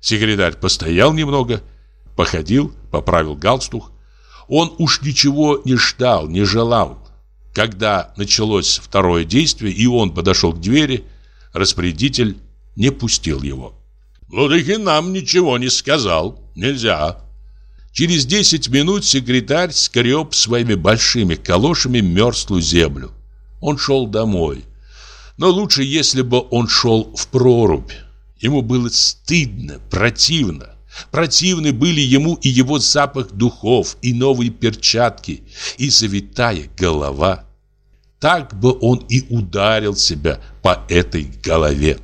Секретарь постоял немного, походил, поправил галстук. Он уж ничего не ждал, не желал. Когда началось второе действие, и он подошел к двери, распорядитель не пустил его. «Лудыхин нам ничего не сказал. Нельзя». Через десять минут секретарь скреб своими большими калошами мерзлую землю. Он шел домой. Но лучше, если бы он шел в прорубь. Ему было стыдно, противно. Противны были ему и его запах духов, и новые перчатки, и завитая голова. Так бы он и ударил себя по этой голове.